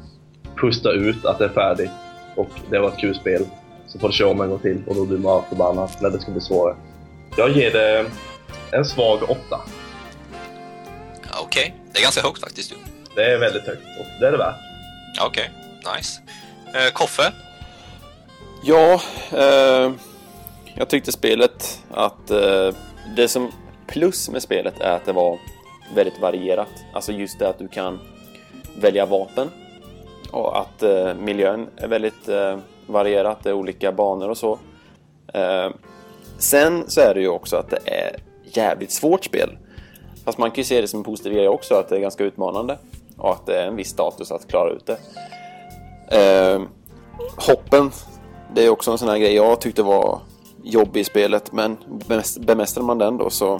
pustar ut att det är färdigt och det var ett kul spel. Så får du köra om en gång till och då blir man förbannad när det ska bli svårare. Jag ger det en svag åtta. Okej, det är ganska högt faktiskt. Det är väldigt högt och det är det värt. Ja, Okej, nice. Eh, Koffe? Ja, eh, jag tyckte spelet att eh, det som plus med spelet är att det var väldigt varierat. Alltså just det att du kan välja vapen och att eh, miljön är väldigt eh, varierat. Det är olika banor och så. Eh, sen så är det ju också att det är jävligt svårt spel. Fast man kan ju se det som en positiv grej också, att det är ganska utmanande. Och att det är en viss status att klara ut det. Eh, hoppen, det är också en sån här grej jag tyckte var jobbig i spelet. Men bemästrar man den då så,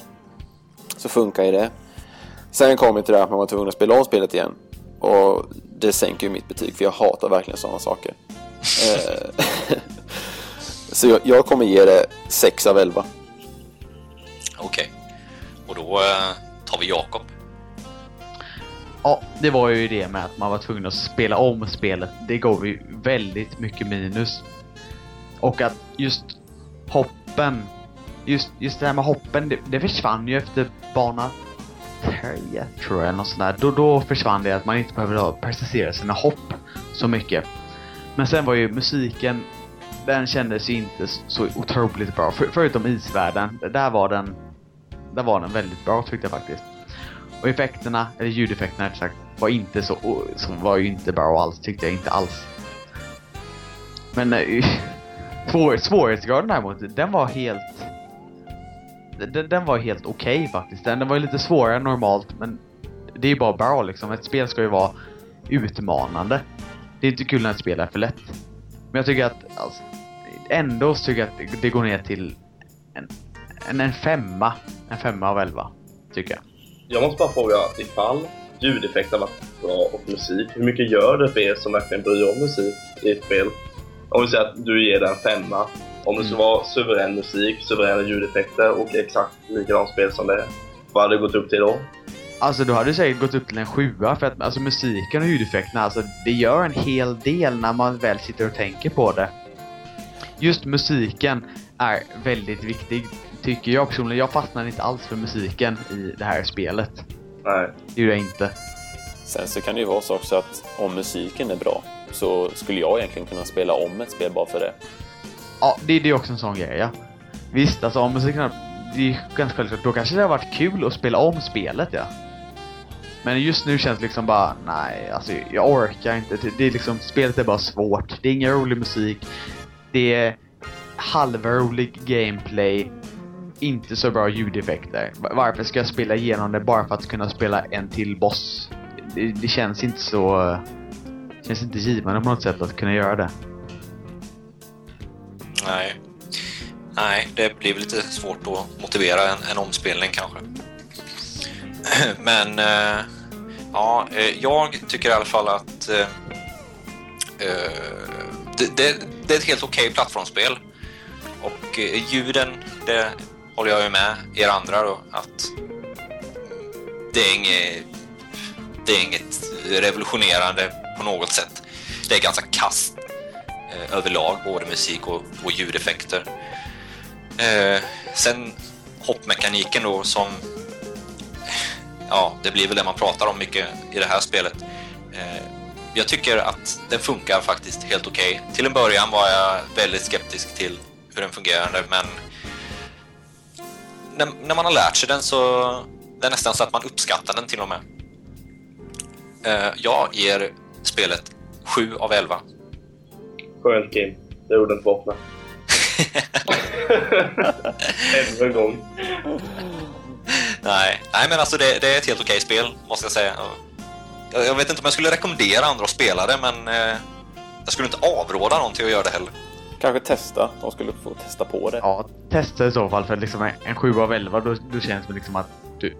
så funkar ju det. Sen kom ju till det att man var tvungen att spela om spelet igen. Och det sänker ju mitt betyg för jag hatar verkligen sådana saker. Eh, så jag, jag kommer ge det 6 av 11. Okej. Och då eh, tar vi Jakob. Ja, det var ju det med att man var tvungen att spela om spelet. Det gav ju väldigt mycket minus. Och att just hoppen, just, just det här med hoppen, det, det försvann ju efter bana 3 tror jag, eller något sånt där. Då, då försvann det att man inte behövde precisera sina hopp så mycket. Men sen var ju musiken, den kändes ju inte så otroligt bra. För, förutom isvärlden, där var den, där var den väldigt bra tyckte jag faktiskt. Och effekterna, eller ljudeffekterna rättare sagt, var inte så, så var ju inte bra alls, tyckte jag inte alls. Men eh, svår, svårighetsgraden däremot, den var helt... Den, den var helt okej faktiskt. Den, den var ju lite svårare än normalt, men det är ju bara bra liksom. Ett spel ska ju vara utmanande. Det är inte kul när ett spel är för lätt. Men jag tycker att, alltså, ändå så tycker jag att det, går ner till en, en, en femma. En femma av elva, tycker jag. Jag måste bara fråga ifall ljudeffekterna varit bra och musik, hur mycket gör det för er som verkligen bryr er om musik i ett spel? Om vi säger att du ger den en femma. Om det skulle vara suverän musik, suveräna ljudeffekter och exakt likadant spel som det är. Vad hade det gått upp till då? Alltså du hade säkert gått upp till en sjua för att alltså musiken och ljudeffekterna, alltså det gör en hel del när man väl sitter och tänker på det. Just musiken är väldigt viktig, tycker jag personligen. Jag fastnade inte alls för musiken i det här spelet. Nej. Det gjorde jag inte. Sen så kan det ju vara så också att om musiken är bra så skulle jag egentligen kunna spela om ett spel bara för det. Ja, det, det är också en sån grej ja. Visst, alltså om musiken hade... det är ganska självklart, då kanske det har varit kul att spela om spelet ja. Men just nu känns det liksom bara, nej, alltså jag orkar inte. Det, det är liksom, spelet är bara svårt. Det är ingen rolig musik. Det är halvrolig gameplay. Inte så bra ljudeffekter. Varför ska jag spela igenom det bara för att kunna spela en till boss? Det, det känns inte så... Det känns inte givande på något sätt att kunna göra det. Nej. Nej, det blir lite svårt att motivera en, en omspelning kanske. Men eh, ja, eh, jag tycker i alla fall att eh, eh, det, det, det är ett helt okej plattformsspel. Och eh, ljuden, det håller jag ju med er andra då, att det är inget, det är inget revolutionerande på något sätt. Det är ganska kast eh, överlag, både musik och, och ljudeffekter. Eh, sen hoppmekaniken då som ja, det blir väl det man pratar om mycket i det här spelet. Eh, jag tycker att den funkar faktiskt helt okej. Till en början var jag väldigt skeptisk till hur den fungerade, men när, när man har lärt sig den så det är nästan så att man uppskattar den till och med. Eh, jag ger spelet 7 av 11. Skönt Kim. Det gjorde inte vakna. Ännu en gång. Nej, nej men alltså det, det är ett helt okej spel, måste jag säga. Jag, jag vet inte om jag skulle rekommendera andra att spela det, men eh, jag skulle inte avråda någon till att göra det heller. Kanske testa. De skulle få testa på det. Ja, testa i så fall för liksom en, en 7 av 11 då, då känns det liksom att du,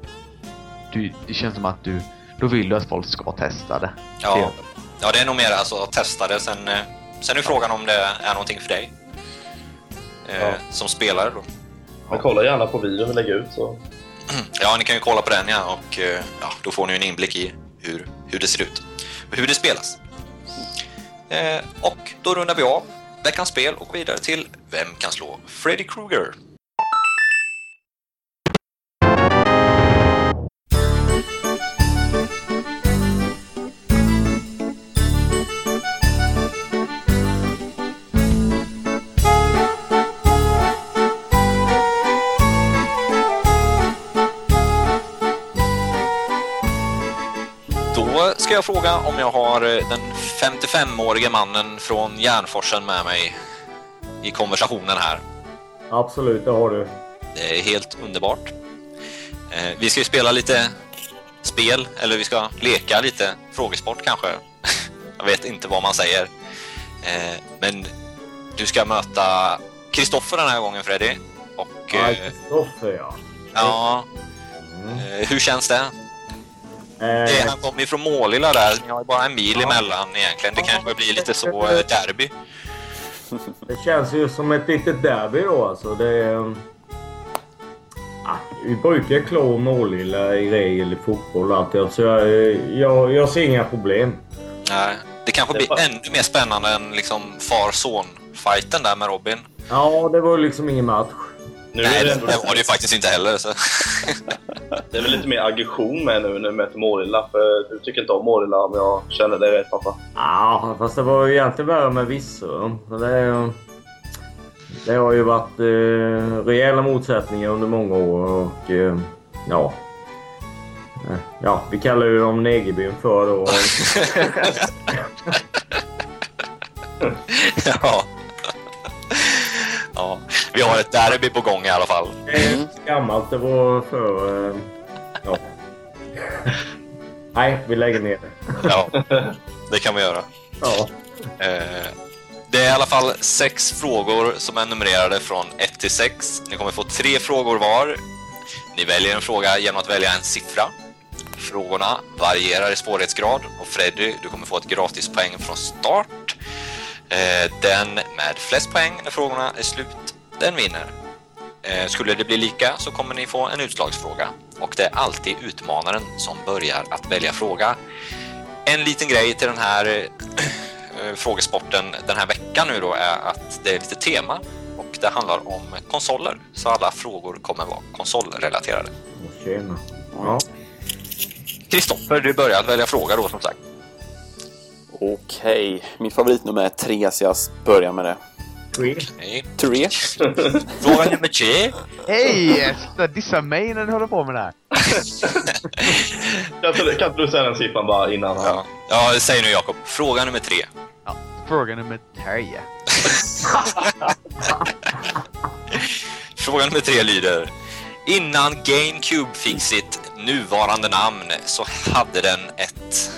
du... Det känns som att du... Då vill du att folk ska testa det. Ja, ja det är nog mer alltså att testa det. Sen, eh, sen är frågan om det är någonting för dig. Eh, Ja. Som spelare då. Men kolla gärna på videon vi lägger ut så. Ja, ni kan ju kolla på den ja, och eh, ja, då får ni en inblick i hur, hur det ser ut. Och hur det spelas. Eh, och då rundar vi av veckans spel och går vidare till Vem kan slå Freddy Krueger? Ska jag fråga om jag har eh, den 55-årige mannen från Järnforsen med mig i konversationen här. Absolut, det har du. Det är helt underbart. Eh, vi ska ju spela lite spel, eller vi ska leka lite frågesport kanske. jag vet inte vad man säger. Eh, men du ska möta Kristoffer den här gången, Freddy. Och Ja, Kristoffer ja. ja, Mm. hur känns det? Eh, Det, han kommer ju från Målilla där, ni har ju bara en mil emellan egentligen. Det kanske blir lite så eh, derby. det känns ju som ett litet derby då alltså. Det. Ah, vi brukar klå Målilla i regel i fotboll och allt. Så jag, jag, jag ser inga problem. Nej, det kanske blir ännu mer spännande än liksom far-son-fighten där med Robin. Ja, det var ju liksom ingen match. Nu Nej, är det, det, var det ju faktiskt inte heller. Så. det är väl lite mer aggression med nu när du möter Målilla. För du tycker inte om Målilla om jag känner dig rätt pappa. Ja, fast det var ju egentligen värre med Virserum. Så Det, är- det har ju varit eh, rejäla motsättningar under många år och eh, ja. Eh, Ja, vi kallar ju dem Negerbyn för då. ja. Ja. Vi har ett derby på gång i alla fall. Det är gammalt. Det var för... eh, Ja. Nej, vi lägger ner det. Ja, det kan vi göra. Ja. Eh, Det är i alla fall sex frågor som är numrerade från 1 till 6. Ni kommer få tre frågor var. Ni väljer en fråga genom att välja en siffra. Frågorna varierar i svårighetsgrad och Freddy, du kommer få ett gratispoäng från start. Eh, Den med flest poäng när frågorna är slut, den vinner. Eh, Skulle det bli lika så kommer ni få en utslagsfråga. Och det är alltid utmanaren som börjar att välja fråga. En liten grej till den här eh, frågesporten den här veckan nu då är att det är lite tema och det handlar om konsoler. Så alla frågor kommer vara konsolrelaterade. Kristoffer, du börjar att välja fråga då som sagt. Okej, min favoritnummer är tre så jag börjar med det. Tre. Nej. Tre? Fråga nummer tre. Hej! Sluta dissa mig när du håller på med det här. Kan inte, kan inte du säga den siffran bara innan? han- Ja, ja säg nu Jakob. Fråga nummer tre. Ja, fråga nummer tre. Fråga nummer tre lyder. Innan GameCube fick sitt nuvarande namn så hade den ett...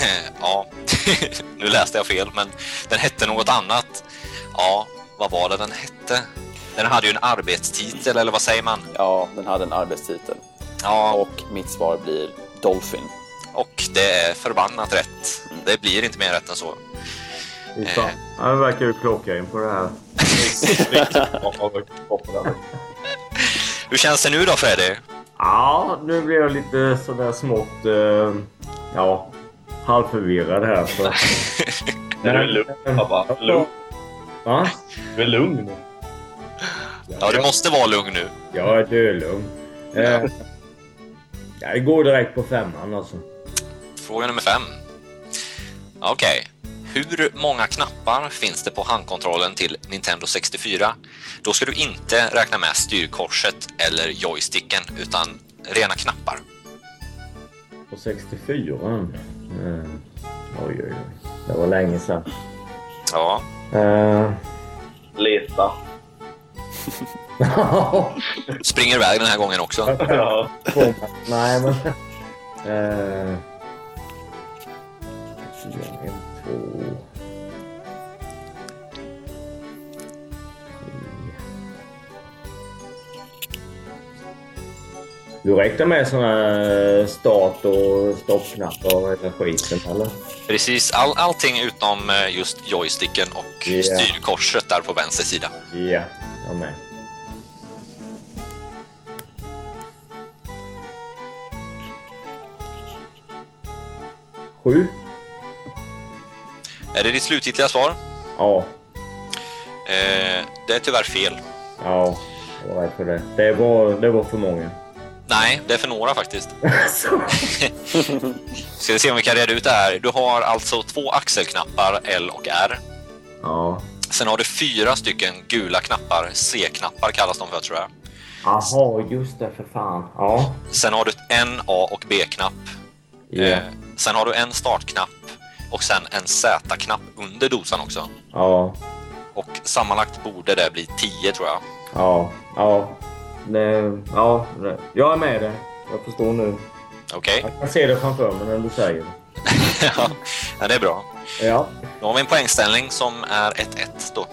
ja, nu läste jag fel, men den hette något annat. Ja, vad var det den hette? Den hade ju en arbetstitel, eller vad säger man? Ja, den hade en arbetstitel. Ja, Och mitt svar blir Dolphin. och det är förbannat rätt. Det blir inte mer rätt än så. Fan. Ja, det verkar ju klockren på det här. Hur känns det nu då, Freddy? Ja, nu blir jag lite sådär smått... Eh, ja, halvförvirrad här. Så. Nu är du lugn pappa. Lugn. Va? Du är lugn. Ja, du måste vara lugn nu. Jag är dödlugn. Eh, ja, det går direkt på femman alltså. Fråga nummer fem. Okej. Hur många knappar finns det på handkontrollen till Nintendo 64? Då ska du inte räkna med styrkorset eller joysticken, utan rena knappar. På 64 eh, Oj, oj, oj. Det var länge sedan. Ja, Eh, Leta. springer iväg den här gången också. Ja. Nej, men... En, två, Du räknar med såna här start och stoppknappar och hela skiten eller? Precis, all, allting utom eh, just joysticken och Ja. styrkorset där på vänster sida. Ja, jag med. Sju? Är det ditt slutgiltiga svar? Ja. Eh, det är tyvärr fel. Ja, jag var rädd för det. Det var, det var för många. Nej, det är för några faktiskt. Ska vi se om vi kan reda ut det här. Du har alltså två axelknappar L och R. Ja. Sen har du fyra stycken gula knappar, C-knappar kallas de för tror jag. Jaha, just det för fan. Ja. Sen har du en A och B-knapp. Eh, sen har du en startknapp och sen en Z-knapp under dosan också. Ja. Och sammanlagt borde det bli 10 tror jag. Ja. Ja. Det, ja. Det. Jag är med det. Jag förstår nu. Okej, Jag kan se det framför mig när du säger det. ja, det är bra. Ja. Då har vi en poängställning som är 1-1 då.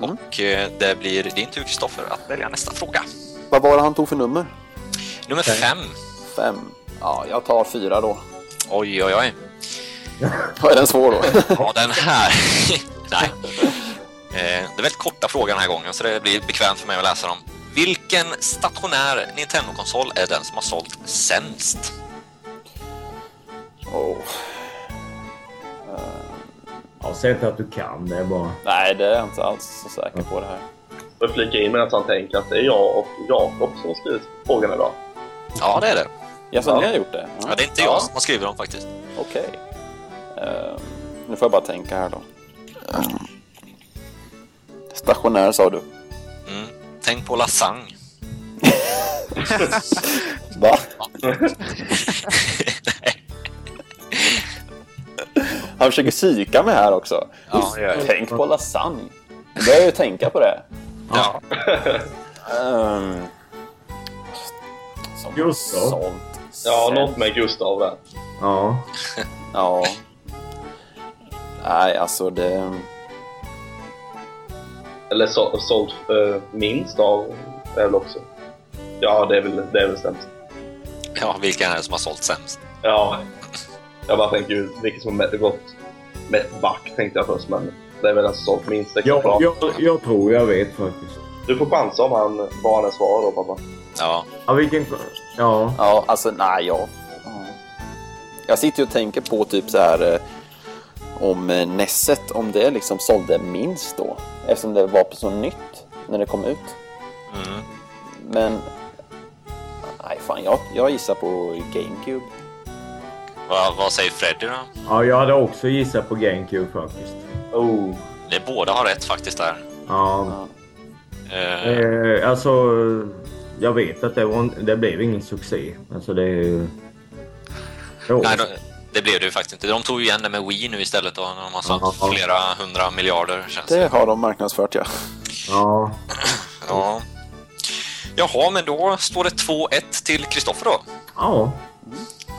Och eh, det blir din tur Kristoffer att välja nästa fråga. Vad var det han tog för nummer? Nummer fem. Fem. Ja, jag tar fyra då. Oj, oj, oj. Är den svår då? Ja, den här. Nej. Eh, Det är väldigt korta frågor den här gången, så det blir bekvämt för mig att läsa dem. Vilken stationär Nintendo-konsol är den som har sålt sämst? oh. Ja, säg inte att du kan. Det är bara... Nej, det är jag inte alls så säker på det här. Jag flika in med att han tänker att det är jag och Jakob som har skrivit frågan idag. Ja, det är det. Ja, så Ja. ni har gjort det? Ja, det är inte jag som har skrivit dem faktiskt. Okej. Ehm, nu får jag bara tänka här då. Stationär sa du? Mm. Tänk på lasagne. Va? Han försöker psyka mig här också. Ja, gör jag. Tänk på lasagne. Då börjar jag ju tänka på det. Ja. Um, som Gustav. sånt. Ja, något med Gustav där. Ja. Ja. Nej, alltså det... Eller så, sålt uh, minst av är väl också. Ja, det är väl, det är väl sämst. ja, vilken är det som har sålt sämst? Ja. Jag bara tänker ju vilket som har gått mest back tänkte jag först, men det är väl den som sålt minst Jag, exemplar. jag, jag tror jag vet faktiskt. Du får chansa om han är svarar då pappa. Ja, Ja, vilken... Ja. Ja, alltså nej, jag... ja. Jag sitter ju och tänker på typ så här eh, om eh, Nesset, om det liksom sålde minst då. Eftersom det var så nytt när det kom ut. mm. Men... Nej, fan, jag, jag gissar på GameCube. vad, vad säger Freddy då? ja, jag hade också gissat på GameCube faktiskt. Oh. Ni båda har rätt faktiskt där. Ja. Eh, Eh, alltså, jag vet att det, var, en- det blev ingen succé. Alltså det är ju... Jo. nej, då, det blev det ju faktiskt inte. De tog ju igen det med Wii nu istället då, när de har sålt Ja. flera hundra miljarder känns Det det. har de marknadsfört, ja. Ja. Ja. Jaha, men då står det 2-1 till Kristoffer då. Ja.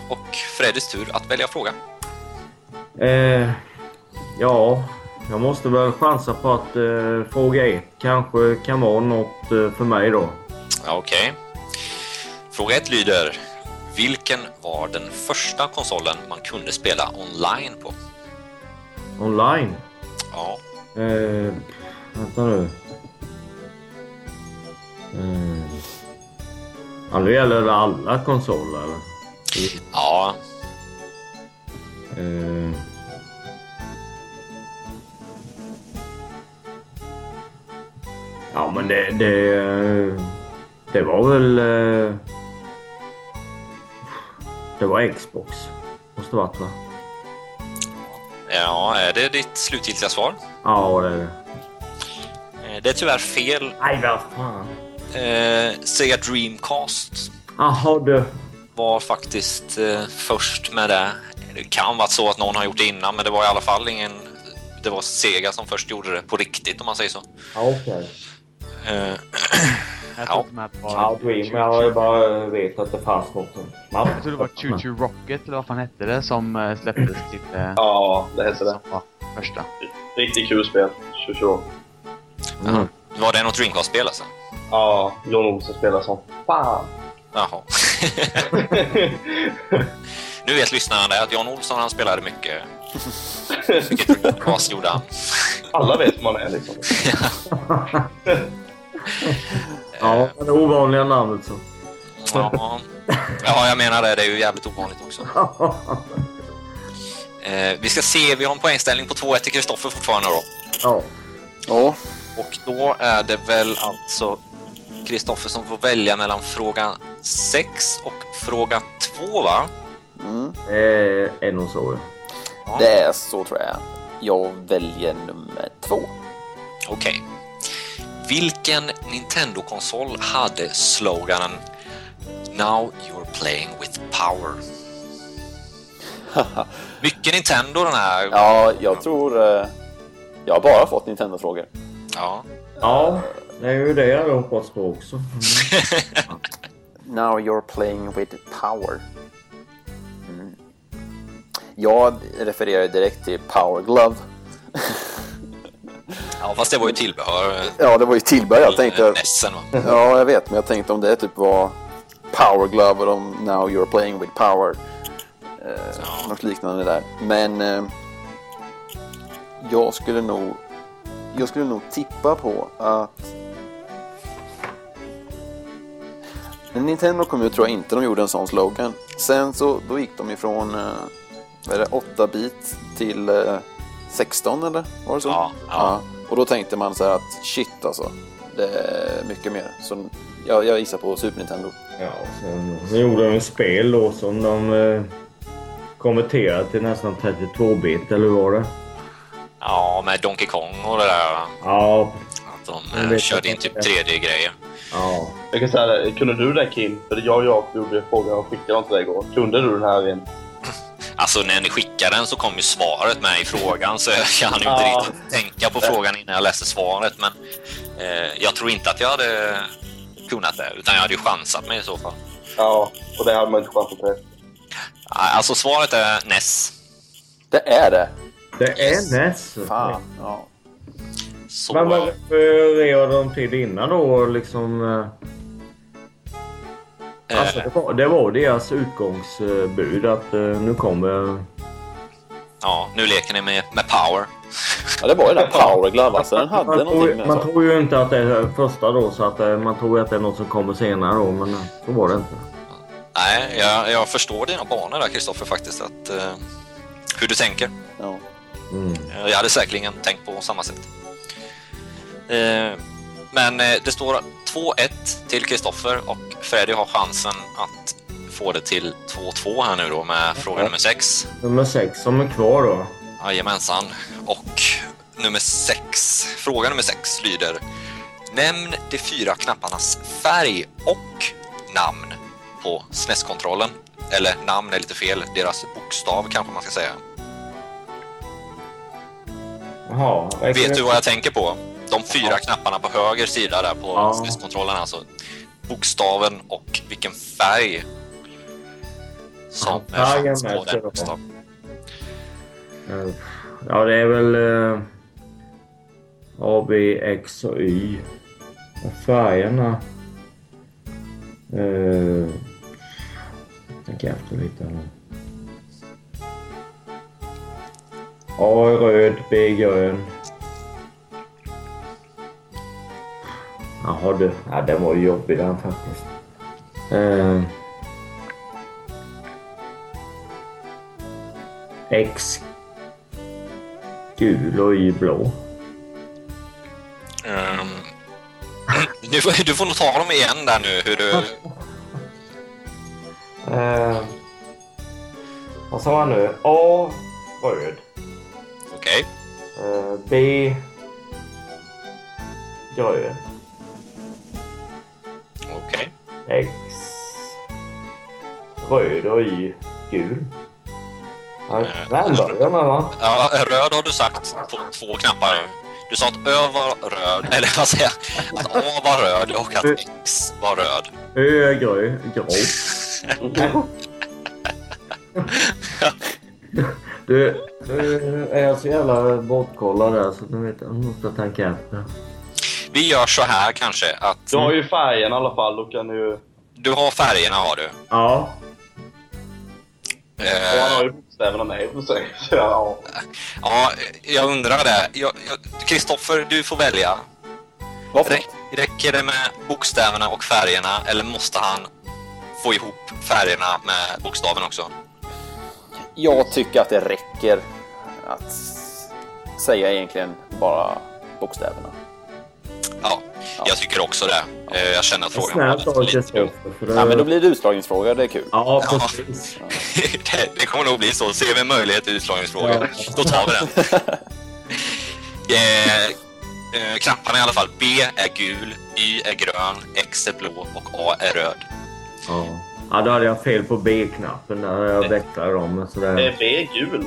Och Freddys tur att välja fråga. Eh, ja, jag måste väl chansa på att eh, fråga ett kanske kan vara något eh, för mig då. Ja, Okej. Fråga 1 lyder. Vilken var den första konsolen man kunde spela online på? Online. Ja, Eh, vänta nu. Eh, ja, nu gäller det alla konsoler. eller? ja Eh, ja, men det, det, det var väl... eh, Det var Xbox. Måste varit va? ja, är det ditt slutgiltiga svar? Ja, det är det. Eh, Det är tyvärr fel. Nej, vad fan. Eh, Sega Dreamcast Jaha du. var faktiskt eh, först med det. Det kan vara så att någon har gjort det innan, men det var i alla fall ingen... Det var Sega som först gjorde det på riktigt, om man säger så. Ja, okej. Eh, Jag Ja. trodde att det var... Ja, Dream. Jag bara vet att det fanns något. Jag trodde det var Choo Choo Rocket eller vad fan hette det som eh, släpptes till... eh, Ja, det hette det. Som första. Riktigt kul spel. 22. Mm. var det något Dreamcast-spel alltså? Ja, John Olsson spelar som fan. Jaha. nu vet lyssnarna det att Jan Olsson han spelade mycket. Mycket Dreamcast gjorde han. Alla vet man är liksom. Ja, men det ovanliga namnet så. Ja. ja, jag menar det. Det är ju jävligt ovanligt också. Eh, vi ska se, vi har en poängställning på 2-1 till Kristoffer fortfarande då. ja. Ja, Och då är det väl alltså Kristoffer som får välja mellan fråga 6 och fråga 2 va? mm. Det är nog så. ja. det är så tror jag. Jag väljer nummer två. Okej. Vilken Nintendo-konsol hade sloganen Now you're playing with power? Mycket Nintendo den här. Ja, jag tror... eh, Jag har bara fått Nintendo-frågor. Ja. Ja, det är ju det jag hade hoppats på också. Mm. Now you're playing with power. Mm. Jag refererar direkt till Power Glove. ja, fast det var ju tillbehör. Ja, det var ju tillbehör. Jag tänkte... Nessen va? Ja, jag vet, men jag tänkte om det typ var Power Glove och de Now you're playing with power. Eh, något liknande där. Men eh, jag skulle nog jag skulle nog tippa på att när Nintendo kom ut tror jag inte de gjorde en sån slogan. Sen så då gick de ifrån eh, vad är det, 8 bit till eh, 16 eller var det så? Ja, ja. Och då tänkte man så här att shit alltså, det är mycket mer. Så jag, jag gissar på Super Nintendo. Ja, sen, sen gjorde de ett spel då som de eh, konverterade till nästan 32-bit, eller hur var det? Ja, med Donkey Kong och det där. Ja, Att de eh, körde in typ 3D-grejer. ja. Jag kan säga kunde du det Kim? För jag och jag gjorde frågan och skickade den till dig igår. Kunde du den här rent? Alltså när ni skickade den så kom ju svaret med i frågan så jag kan ju inte Ja. riktigt tänka på frågan innan jag läste svaret. Men eh, jag tror inte att jag hade kunnat det, utan jag hade ju chansat mig i så fall. Ja, och det hade man inte chansat på. Alltså svaret är NES. Det är det! Det är NES. Fan, ja. Så, Men vad refererade de till innan då liksom? Eh, Alltså, det, var, det var deras utgångsbud att eh, nu kommer... ja, nu leker ni med, med power. Ja, det var ju den Power Glove alltså. Den hade Man någonting tror, med man så. tror ju inte att det är första då så att eh, man tror att det är något som kommer senare då men så var det inte. Nej, jag, jag förstår dina banor där Kristoffer faktiskt. Att, eh, hur du tänker. Ja. Mm. Jag hade säkerligen tänkt på samma sätt. Eh, Men det står 2-1 till Kristoffer och Freddy har chansen att få det till 2-2 här nu då med fråga nummer 6. Nummer sex som är kvar då. Jajamensan. Och nummer 6, fråga nummer 6 lyder Nämn de fyra knapparnas färg och namn på SNES-kontrollen. Eller namn är lite fel, deras bokstav kanske man ska säga. Jaha. Vet du vad jag tänker på? De fyra knapparna på höger sida där på Ja. SNES-kontrollen alltså. Bokstaven och vilken färg som Ja, fanns på den bokstaven. Ja det är väl eh, A, B, X och Y. Och färgerna... Eh, tänker efter lite här. A är röd, B är grön. Jaha du, ja, den var ju jobbig den faktiskt. Eh, X gul och Y blå. Ehm, du, får, du får nog ta dem igen där nu. Hur du, Eh, vad sa han nu? A röd. Okej. Eh, B grön. X röd och Y gul. Den börjar med va? Ja, röd har du sagt på två knappar. Du sa att Ö var röd, eller vad säger jag? Att A var röd och att X var röd. Ö grö, grå. Du, du är så jävla bortkollad där så nu vet jag, måste tänka efter. Vi gör så här kanske att... Du har ju färgen i alla fall. Då kan du... du har färgerna har du. Ja. Och han Eh, har ju bokstäverna med sig. Så ja. ja, jag undrar det. Kristoffer, du får välja. Varför? Räck, räcker det med bokstäverna och färgerna eller måste han få ihop färgerna med bokstaven också? Jag tycker att det räcker att säga egentligen bara bokstäverna. Ja, jag tycker också det. Eh, Jag känner att frågan var lite... Ja, men då blir det utslagningsfråga, det är kul. Ja, Ja. precis. det, det kommer nog bli så. Ser vi en möjlighet till utslagningsfråga, Ja. då tar vi den. eh, eh, knapparna i alla fall. B är gul, Y är grön, X är blå och A är röd. Ja. ja, då hade jag fel på B-knappen där. Jag växlade dem. Så det... Är B gul?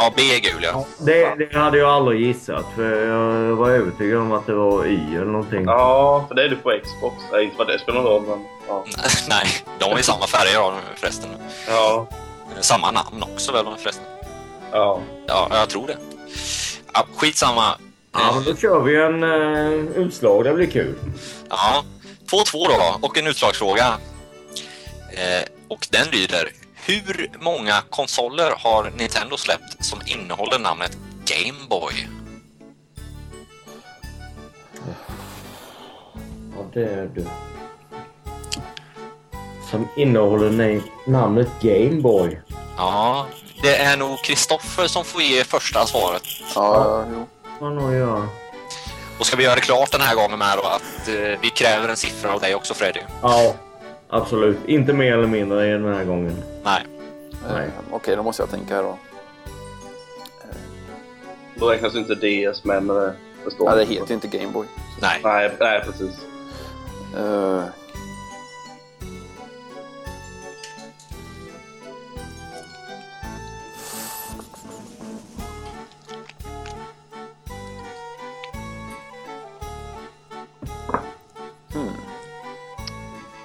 Ja, B är gul ja. Det, det hade jag aldrig gissat. För jag var övertygad om att det var Y eller någonting. Ja, för det är du på Xbox. Nej, inte vad det spelar någon roll, men... Ja. Nej, de har ju samma färger förresten. Ja. Samma namn också väl förresten. Ja. Ja, jag tror det. Ja, skitsamma. Ja, men då kör vi en uh, utslag. Det blir kul. Ja, 2-2 då och en utslagsfråga. Eh, och den lyder Hur många konsoler har Nintendo släppt som innehåller namnet Game Boy? Ja, det är du. Som innehåller na- namnet Gameboy. Ja, det är nog Kristoffer som får ge första svaret. Ja, jo. Vad nog göra? Och ska vi göra det klart den här gången med då att eh, vi kräver en siffra av dig också Freddy? Ja, absolut. Inte mer eller mindre den här gången. Nej. Nej. Eh, Okej, då måste jag tänka här då. Då räknas inte DS med, men det förstår Ja, det heter ju inte Gameboy. Nej. Nej, nej, precis. Uh,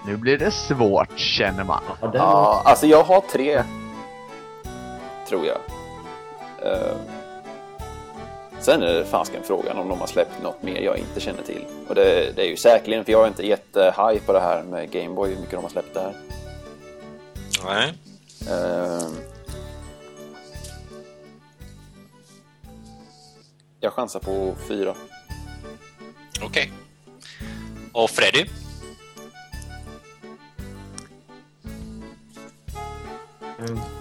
Nu blir det svårt känner man. Ja, ja, alltså jag har tre. Tror jag. Eh, sen är det fasken frågan om de har släppt något mer jag inte känner till. Och det, det är ju säkerligen, för jag är inte jättehaj på det här med Gameboy, hur mycket de har släppt där. Nej. Eh, jag chansar på fyra. Okej. Och Freddy?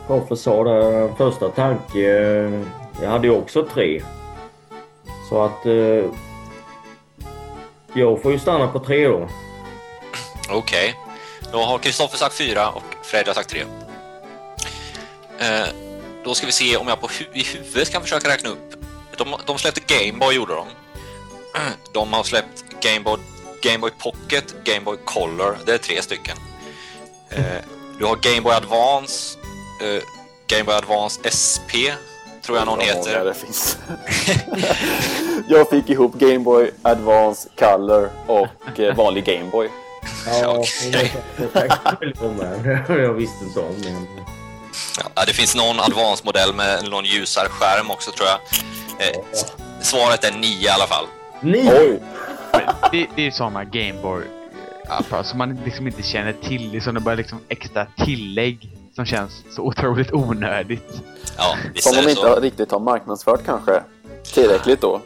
Koffe sa det, första tanke. Jag hade ju också tre. Så att... Eh, jag får ju stanna på tre då. Okej. Då har Kristoffer sagt fyra och Fred har sagt tre. Eh, då ska vi se om jag på hu- i huvudet kan försöka räkna upp. De, de släppte Gameboy gjorde de. De har släppt Gameboy Game Boy Pocket, Gameboy Color. Det är tre stycken. Eh, du har Gameboy Advance, eh, Game Boy Advance SP, tror jag någon heter. Det finns. jag fick ihop Gameboy Advance Color och eh, vanlig Gameboy. Ja, Okej. jag visste inte om det. Ja, det finns någon Advance-modell med någon ljusare skärm också tror jag. Eh, svaret är nio i alla fall. Ni! Oj! Det, det är sådana Gameboy appar som man liksom inte känner till. Det är bara liksom extra tillägg som känns så otroligt onödigt. Ja, visst Som de inte så. riktigt har marknadsfört kanske tillräckligt då.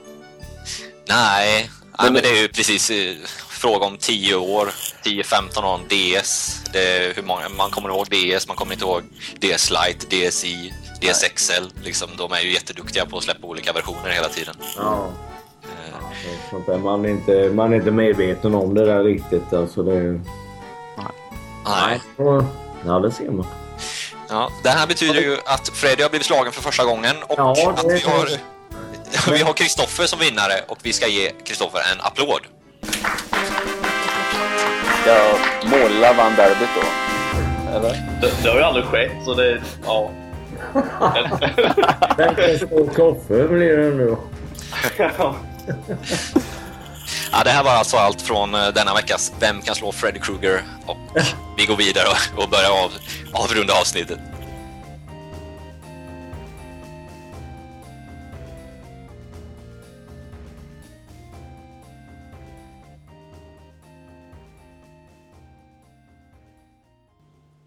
Nej, Men- Nej men det är ju precis eh, fråga om 10 år, 10-15 år, DS. Det är hur många, man kommer ihåg DS, man kommer inte ihåg DS Lite, DSi, DS XL. Liksom, de är ju jätteduktiga på att släppa olika versioner hela tiden. Ja. Där. Man, är inte, man är inte medveten om det där riktigt. Alltså det... Nej. Ja, det ser man. Ja, det här betyder ju att Freddy har blivit slagen för första gången och Ja, att vi har vi har Kristoffer som vinnare och vi ska ge Kristoffer en applåd. Ska Måla vann derbyt då? Eller? Det, det har ju aldrig skett, så det... Ja. Koffe blir det nu. Ja, det här var alltså allt från eh, denna veckas Vem kan slå Freddy Krueger? Och vi går vidare och- och börjar av, avrunda avsnittet.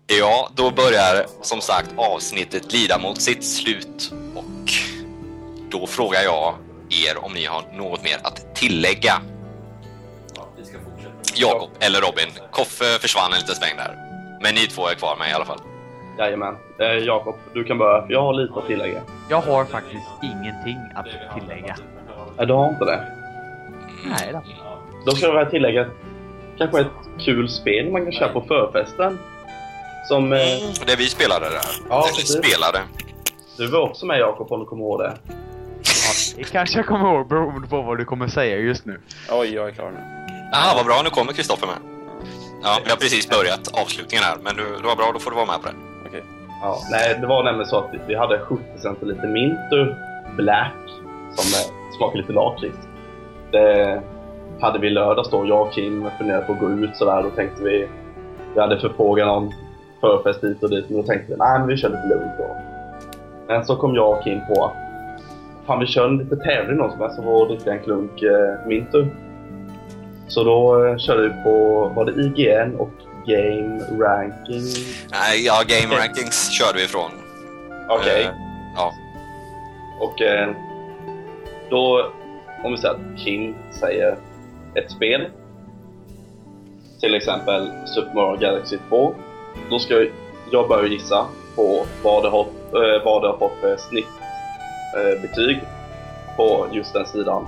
Ja, då börjar som sagt avsnittet lida mot sitt slut och då frågar jag er om ni har något mer att tillägga. Jakob eller Robin. Koffe försvann en liten sväng där. Men ni två är kvar med i alla fall. Jajamän. Eh, Jakob, du kan börja. för Jag har lite att tillägga. Jag har faktiskt ingenting att tillägga. Nej, du har inte det? Nej då. Då ska jag vilja tillägga kanske ett kul spel man kan köra på förfesten. Som... Eh, Det vi spelade där. Ja, Eller spelade. du var också med Jakob om du kommer ihåg det. Det kanske jag kommer ihåg beroende på vad du kommer säga just nu. Oj, jag är klar nu. Jaha, vad bra. Nu kommer Kristoffer med. Ja, vi har precis börjat avslutningen här, men du, det var bra. Då får du vara med på det. Okej. Ja, nej, det var nämligen så att vi- hade 70 lite Mintu Black som smakade smakar lite lakrits. Det hade vi i lördags då. Jag och Kim funderade på att gå ut sådär. Då tänkte vi... Vi hade förfrågan om förfest hit och dit, men då tänkte vi nej, men vi kör lite lugnt då. Men så kom jag och Kim på att fan, vi kör en liten tävling någon som är så får dricka en klunk eh, Mintu. Så då eh, körde vi på, var det IGN och Game Ranking? Nej, ja, Game Rankings körde vi ifrån. Okej. Eh, ja. Och eh, då, om vi säger att Kim säger ett spel. Till exempel Super Mario Galaxy 2. Då ska jag, jag börja gissa på vad det har, eh, vad det har fått för snittbetyg betyg på just den sidan.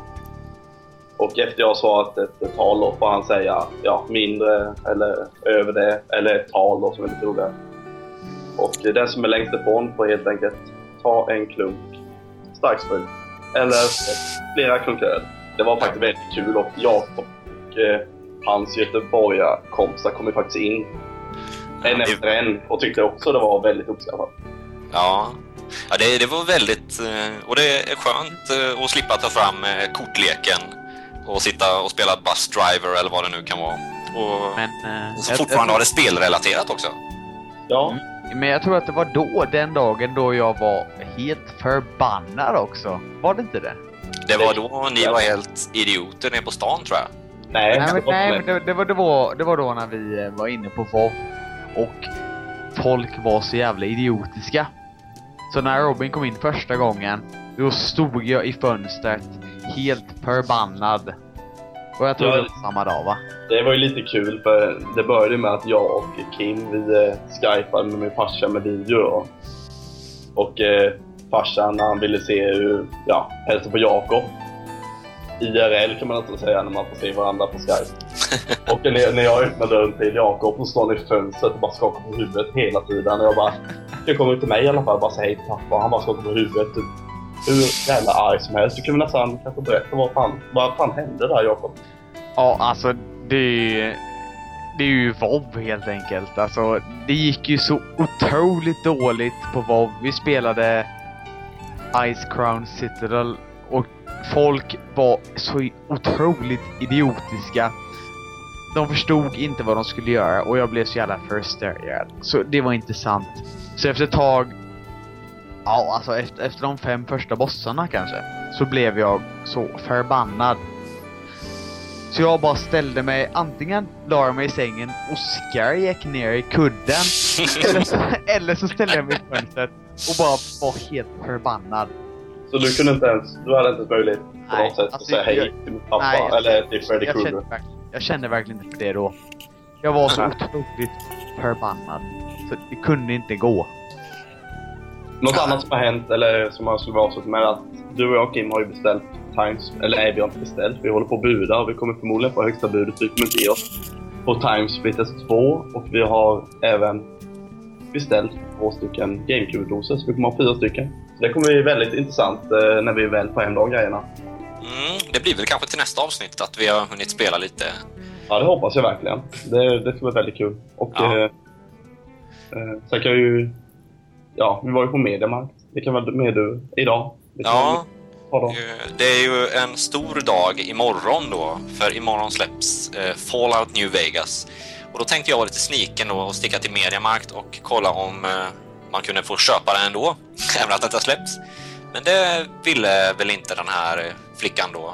Och efter jag har svarat ett, tal då får han säga ja, mindre eller över det, eller ett tal då som är lite roligare. Och den som är längst ifrån får helt enkelt ta en klunk starksprit. Eller flera klunkar öl. Det var faktiskt väldigt kul och Jakob och eh, hans göteborgarkompisar kom ju faktiskt in en efter en och tyckte också det var väldigt uppskattat. Ja, ja det, det var väldigt... eh, Och det är skönt eh, att slippa ta fram eh, kortleken och sitta och spela Bus Driver eller vad det nu kan vara. Och Men, eh, så jag- fortfarande jag, har det spelrelaterat också. Ja, men jag tror att det var då, den dagen, då jag var helt förbannad också. Var det inte det? Det var då ni var helt idioter nere på stan tror jag. nej. Nej, men, det var nej, men det, det, var, det, var, det var då när vi eh, var inne på WoW och folk var så jävla idiotiska. Så när Robin kom in första gången, då stod jag i fönstret helt förbannad. Och jag tror Ja. det var samma dag va? Det var ju lite kul för det började med att jag och Kim vi eh, skypade med min farsa med video. då. Och eh, farsan han ville se hur, ja, hälsa på Jakob. IRL kan man nästan säga när man får se varandra på Skype. och när, när jag öppnar dörren till Jakob och står han i fönstret och bara skakar på huvudet hela tiden. Och jag bara, jag kommer till mig i alla fall bara säga hej till pappa. Han bara skakar på huvudet. Typ, hur jävla arg som helst. Du kan väl nästan kanske berätta vad fan, vad fan hände där Jakob? Ja, alltså det. Det är ju WoW helt enkelt. Alltså, det gick ju så otroligt dåligt på WoW. Vi spelade Ice Crown Citadel och folk var så otroligt idiotiska. De förstod inte vad de skulle göra och jag blev så jävla frustrerad. Så det var inte sant. Så efter ett tag, ja alltså efter, efter de fem första bossarna kanske, så blev jag så förbannad. Så jag bara ställde mig, antingen la jag mig i sängen och skrek ner i kudden. eller, så, eller så ställde jag mig i fönstret och bara var helt förbannad. Så du kunde inte ens, du hade inte ens möjlighet på Nej, något sätt att alltså, säga hej jag- till min pappa nej, jag eller till Freddy jag Krueger? verkligen, jag kände verkligen inte för det då. Jag var så otroligt förbannad. Så det kunde inte gå. Något annat som har hänt, eller som man skulle vara avsluta med, att du och jag och Kim har ju beställt Times, eller nej vi har inte beställt, vi håller på att buda och vi kommer förmodligen få högsta budet, vi kommer inte ge oss, på Times Splitters 2 och vi har även beställt två stycken GameCube-doser, så vi kommer ha fyra stycken. Så det kommer bli väldigt intressant eh, när vi väl får hem de grejerna. Mm, det blir väl kanske till nästa avsnitt att vi har hunnit spela lite. Ja, det hoppas jag verkligen. Det, det ska bli väldigt kul. Och Ja. eh, eh, sen kan jag ju... Ja, vi var ju på Mediamarkt. Det kan väl med du idag? Det Ja, eh, det är ju en stor dag imorgon då, för imorgon släpps eh, Fallout New Vegas. Och då tänkte jag vara lite sniken då och sticka till Mediamarkt och kolla om eh, man kunde få köpa den ändå, även att det inte har släppts. Men det ville väl inte den här eh, flickan då.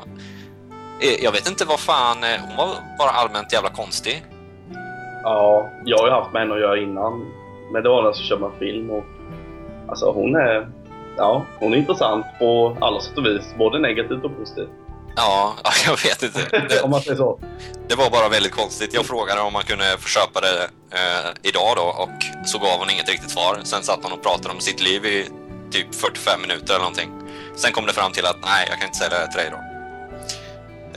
Eh, Jag vet inte vad fan, hon var bara allmänt jävla konstig. Ja, jag har ju haft med henne att göra innan med Dana så kör man film och alltså hon är, ja, hon är intressant på alla sätt och vis, både negativt och positivt. Ja, ja, jag vet inte. Det, Om man säger så. det var bara väldigt konstigt. Jag frågade om man kunde få köpa det eh, idag då och så gav hon inget riktigt svar. Sen satt hon och pratade om sitt liv i typ 45 minuter eller någonting. Sen kom det fram till att nej, jag kan inte sälja det till dig då.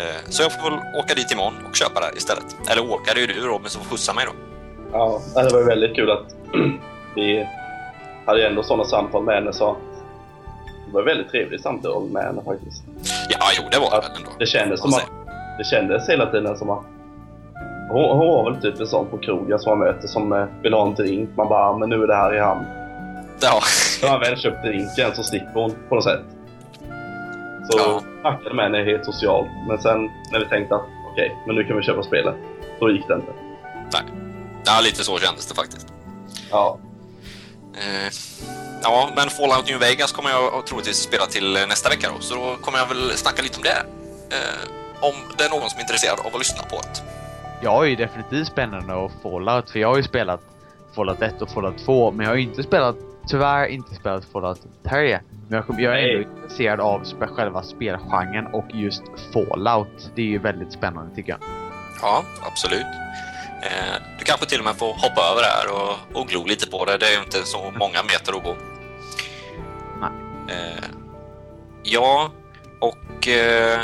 Eh, så jag får väl åka dit imorgon och köpa det istället. Eller åka, det är ju du Robin som får skjutsa mig då. Ja, det var väldigt kul att vi hade ändå sådana samtal med henne så det var väldigt trevligt samtal med henne faktiskt. Ja, jo, det var det väl ändå. Det kändes som att, det kändes hela tiden som att hon, hon var väl typ en sån på krogen som man möter som eh, vill ha en drink. Man bara, "Ah, men nu är det här i hamn. Ja, När man väl köpt drinken så sticker hon på något sätt. Så Ja. snackade med henne helt socialt. Men sen när vi tänkte att okej, men nu kan vi köpa spelet. Då gick det inte. ja, lite så kändes det faktiskt. Ja, Eh, ja, men Fallout New Vegas kommer jag troligtvis spela till eh, nästa vecka då, så då kommer jag väl snacka lite om det. Eh, om det är någon som är intresserad av att lyssna på det. Jag är ju definitivt spännande och Fallout, för jag har ju spelat Fallout 1 och Fallout 2, men jag har ju inte spelat, tyvärr inte spelat Fallout 3. Men jag, kommer- jag är ändå intresserad av själva spelgenren och just Fallout. Det är ju väldigt spännande tycker jag. Ja, absolut. Eh, du kanske till och med får hoppa över här och, och glo lite på det. Det är ju inte så många meter att gå. Nej. Eh, ja, och eh,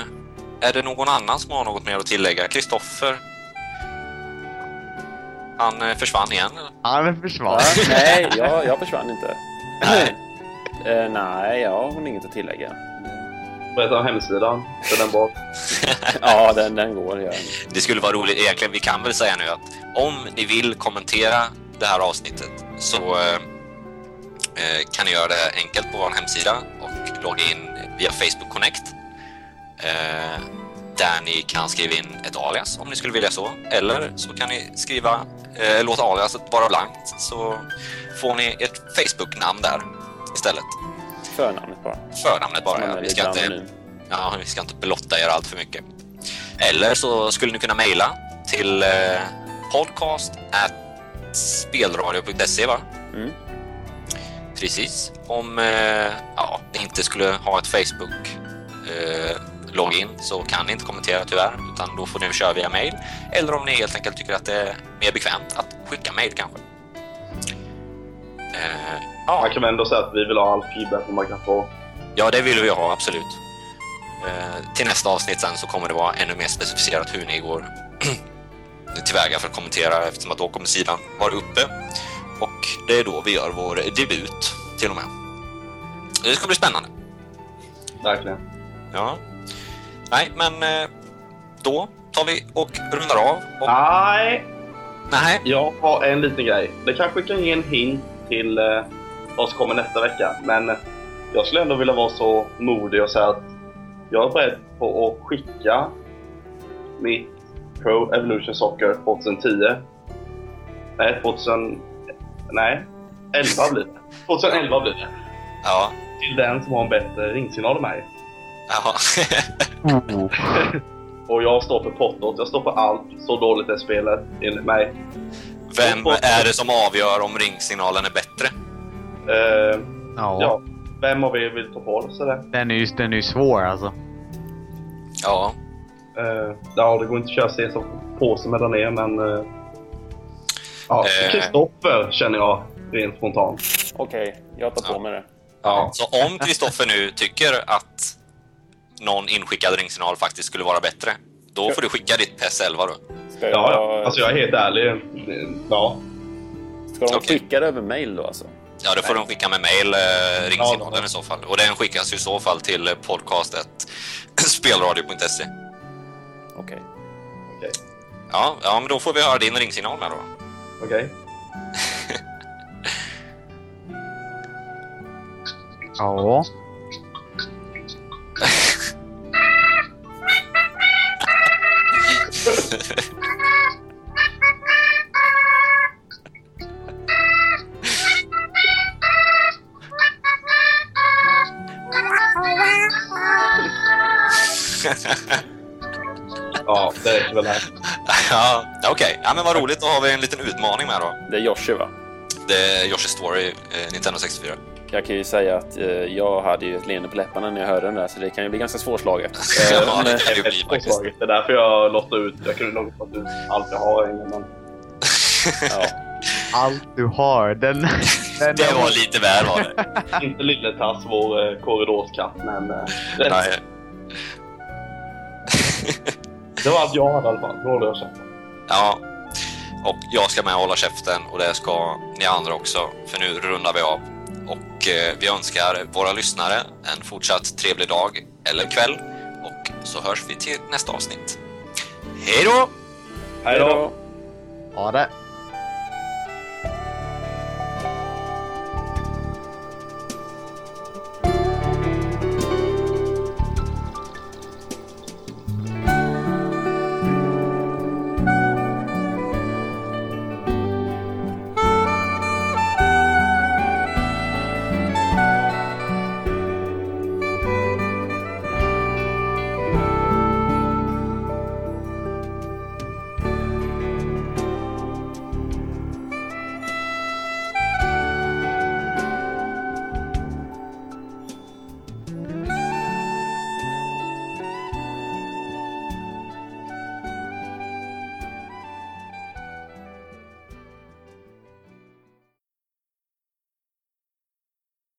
är det någon annan som har något mer att tillägga? Kristoffer? Han eh, försvann igen. eller? Han försvann. Va? Nej, jag, jag försvann inte. Nej. Eh, nej, jag har inget att tillägga. Berätta om hemsidan. Så den bra. Ja, den, den går. Jag. Det skulle vara roligt egentligen. Vi kan väl säga nu att om ni vill kommentera det här avsnittet så eh, eh, kan ni göra det enkelt på vår hemsida och logga in via Facebook Connect. Eh, där ni kan skriva in ett alias om ni skulle vilja så. Eller så kan ni skriva, eh, låta aliaset vara blankt så får ni ett Facebook-namn där istället. Förnamnet bara. Förnamnet bara. Ja. Vi ska inte. Ja, vi ska inte blotta er allt för mycket. Eller så skulle ni kunna mejla till eh, podcast at spelradio.se va? Mm. Precis. Om eh, ja, ni inte skulle ha ett Facebook eh, login så kan ni inte kommentera tyvärr, utan då får ni köra via mail. Eller om ni helt enkelt tycker att det är mer bekvämt att skicka mail kanske. Eh, ja. Man kan väl ändå säga att vi vill ha all feedback man kan få. Ja, det vill vi ha, absolut. Eh, till nästa avsnitt sen så kommer det vara ännu mer specificerat hur ni går tillväga för att kommentera eftersom att då kommer sidan vara uppe. Och det är då vi gör vår debut till och med. Det ska bli spännande. Verkligen. Ja. Nej, men eh, då tar vi och rundar av. Och, Nej, Nej, jag har en liten grej. Det kanske kan ge en hint till eh, vad som kommer nästa vecka. Men eh, jag skulle ändå vilja vara så modig och säga att jag är beredd på att skicka mitt Pro Evolution Soccer 2010. Nej, 2000... Nej, 11 blir det. 2011 blir det. ja. Till den som har en bättre ringsignal än mig. Jaha. Och jag står för pottot. Jag står för allt. Så dåligt är spelet, enligt mig. Vem är det som avgör om ringsignalen är bättre? Eh, Ja. ja. Vem av er vill ta på sig det? Den är ju den är ju svår alltså. Ja, Eh, ja, det går inte att köra sig på sig mellan er, men... eh, ja. Kristoffer känner jag rent spontant. Okej, jag tar på Ja. mig det. Ja. Så om Kristoffer nu tycker att någon inskickad ringsignal faktiskt skulle vara bättre, då får du skicka ditt PES11 då. Ska jag, Ja, ja. Alltså jag är helt ärlig. Ja. ska de Okej. skicka det över mail då alltså? Ja, det får de skicka med mail, eh, ringsignalen i så fall. Och den skickas ju i så fall till podcastet spelradio.se. Okej. Okej. Ja, ja, men då får vi höra din ringsignal med då. Okej. Ja. Ja, det räcker väl här. ja, okej. Ja, men vad roligt. Då har vi en liten utmaning med då. Det är Yoshi va? Det är Yoshi's Story, eh, Nintendo 64. Jag kan ju säga att eh, jag hade ju ett leende på läpparna när jag hörde den där, så det kan ju bli ganska svårslaget. Ja, Eh, det men- kan ju bli faktiskt. Det är därför jag lottar ut. Jag kunde nog fått ut allt jag har innan man... ja. Allt du har, den... den Det var lite väl var det. Inte Lilletass, vår eh, korridorskatt, men... Eh, Nej. det var allt jag hade i alla fall. Då håller jag käften. Ja, och jag ska med och hålla käften och det ska ni andra också, för nu rundar vi av. Och eh, vi önskar våra lyssnare en fortsatt trevlig dag eller kväll och så hörs vi till nästa avsnitt. Hej då! Hej då! Ha det!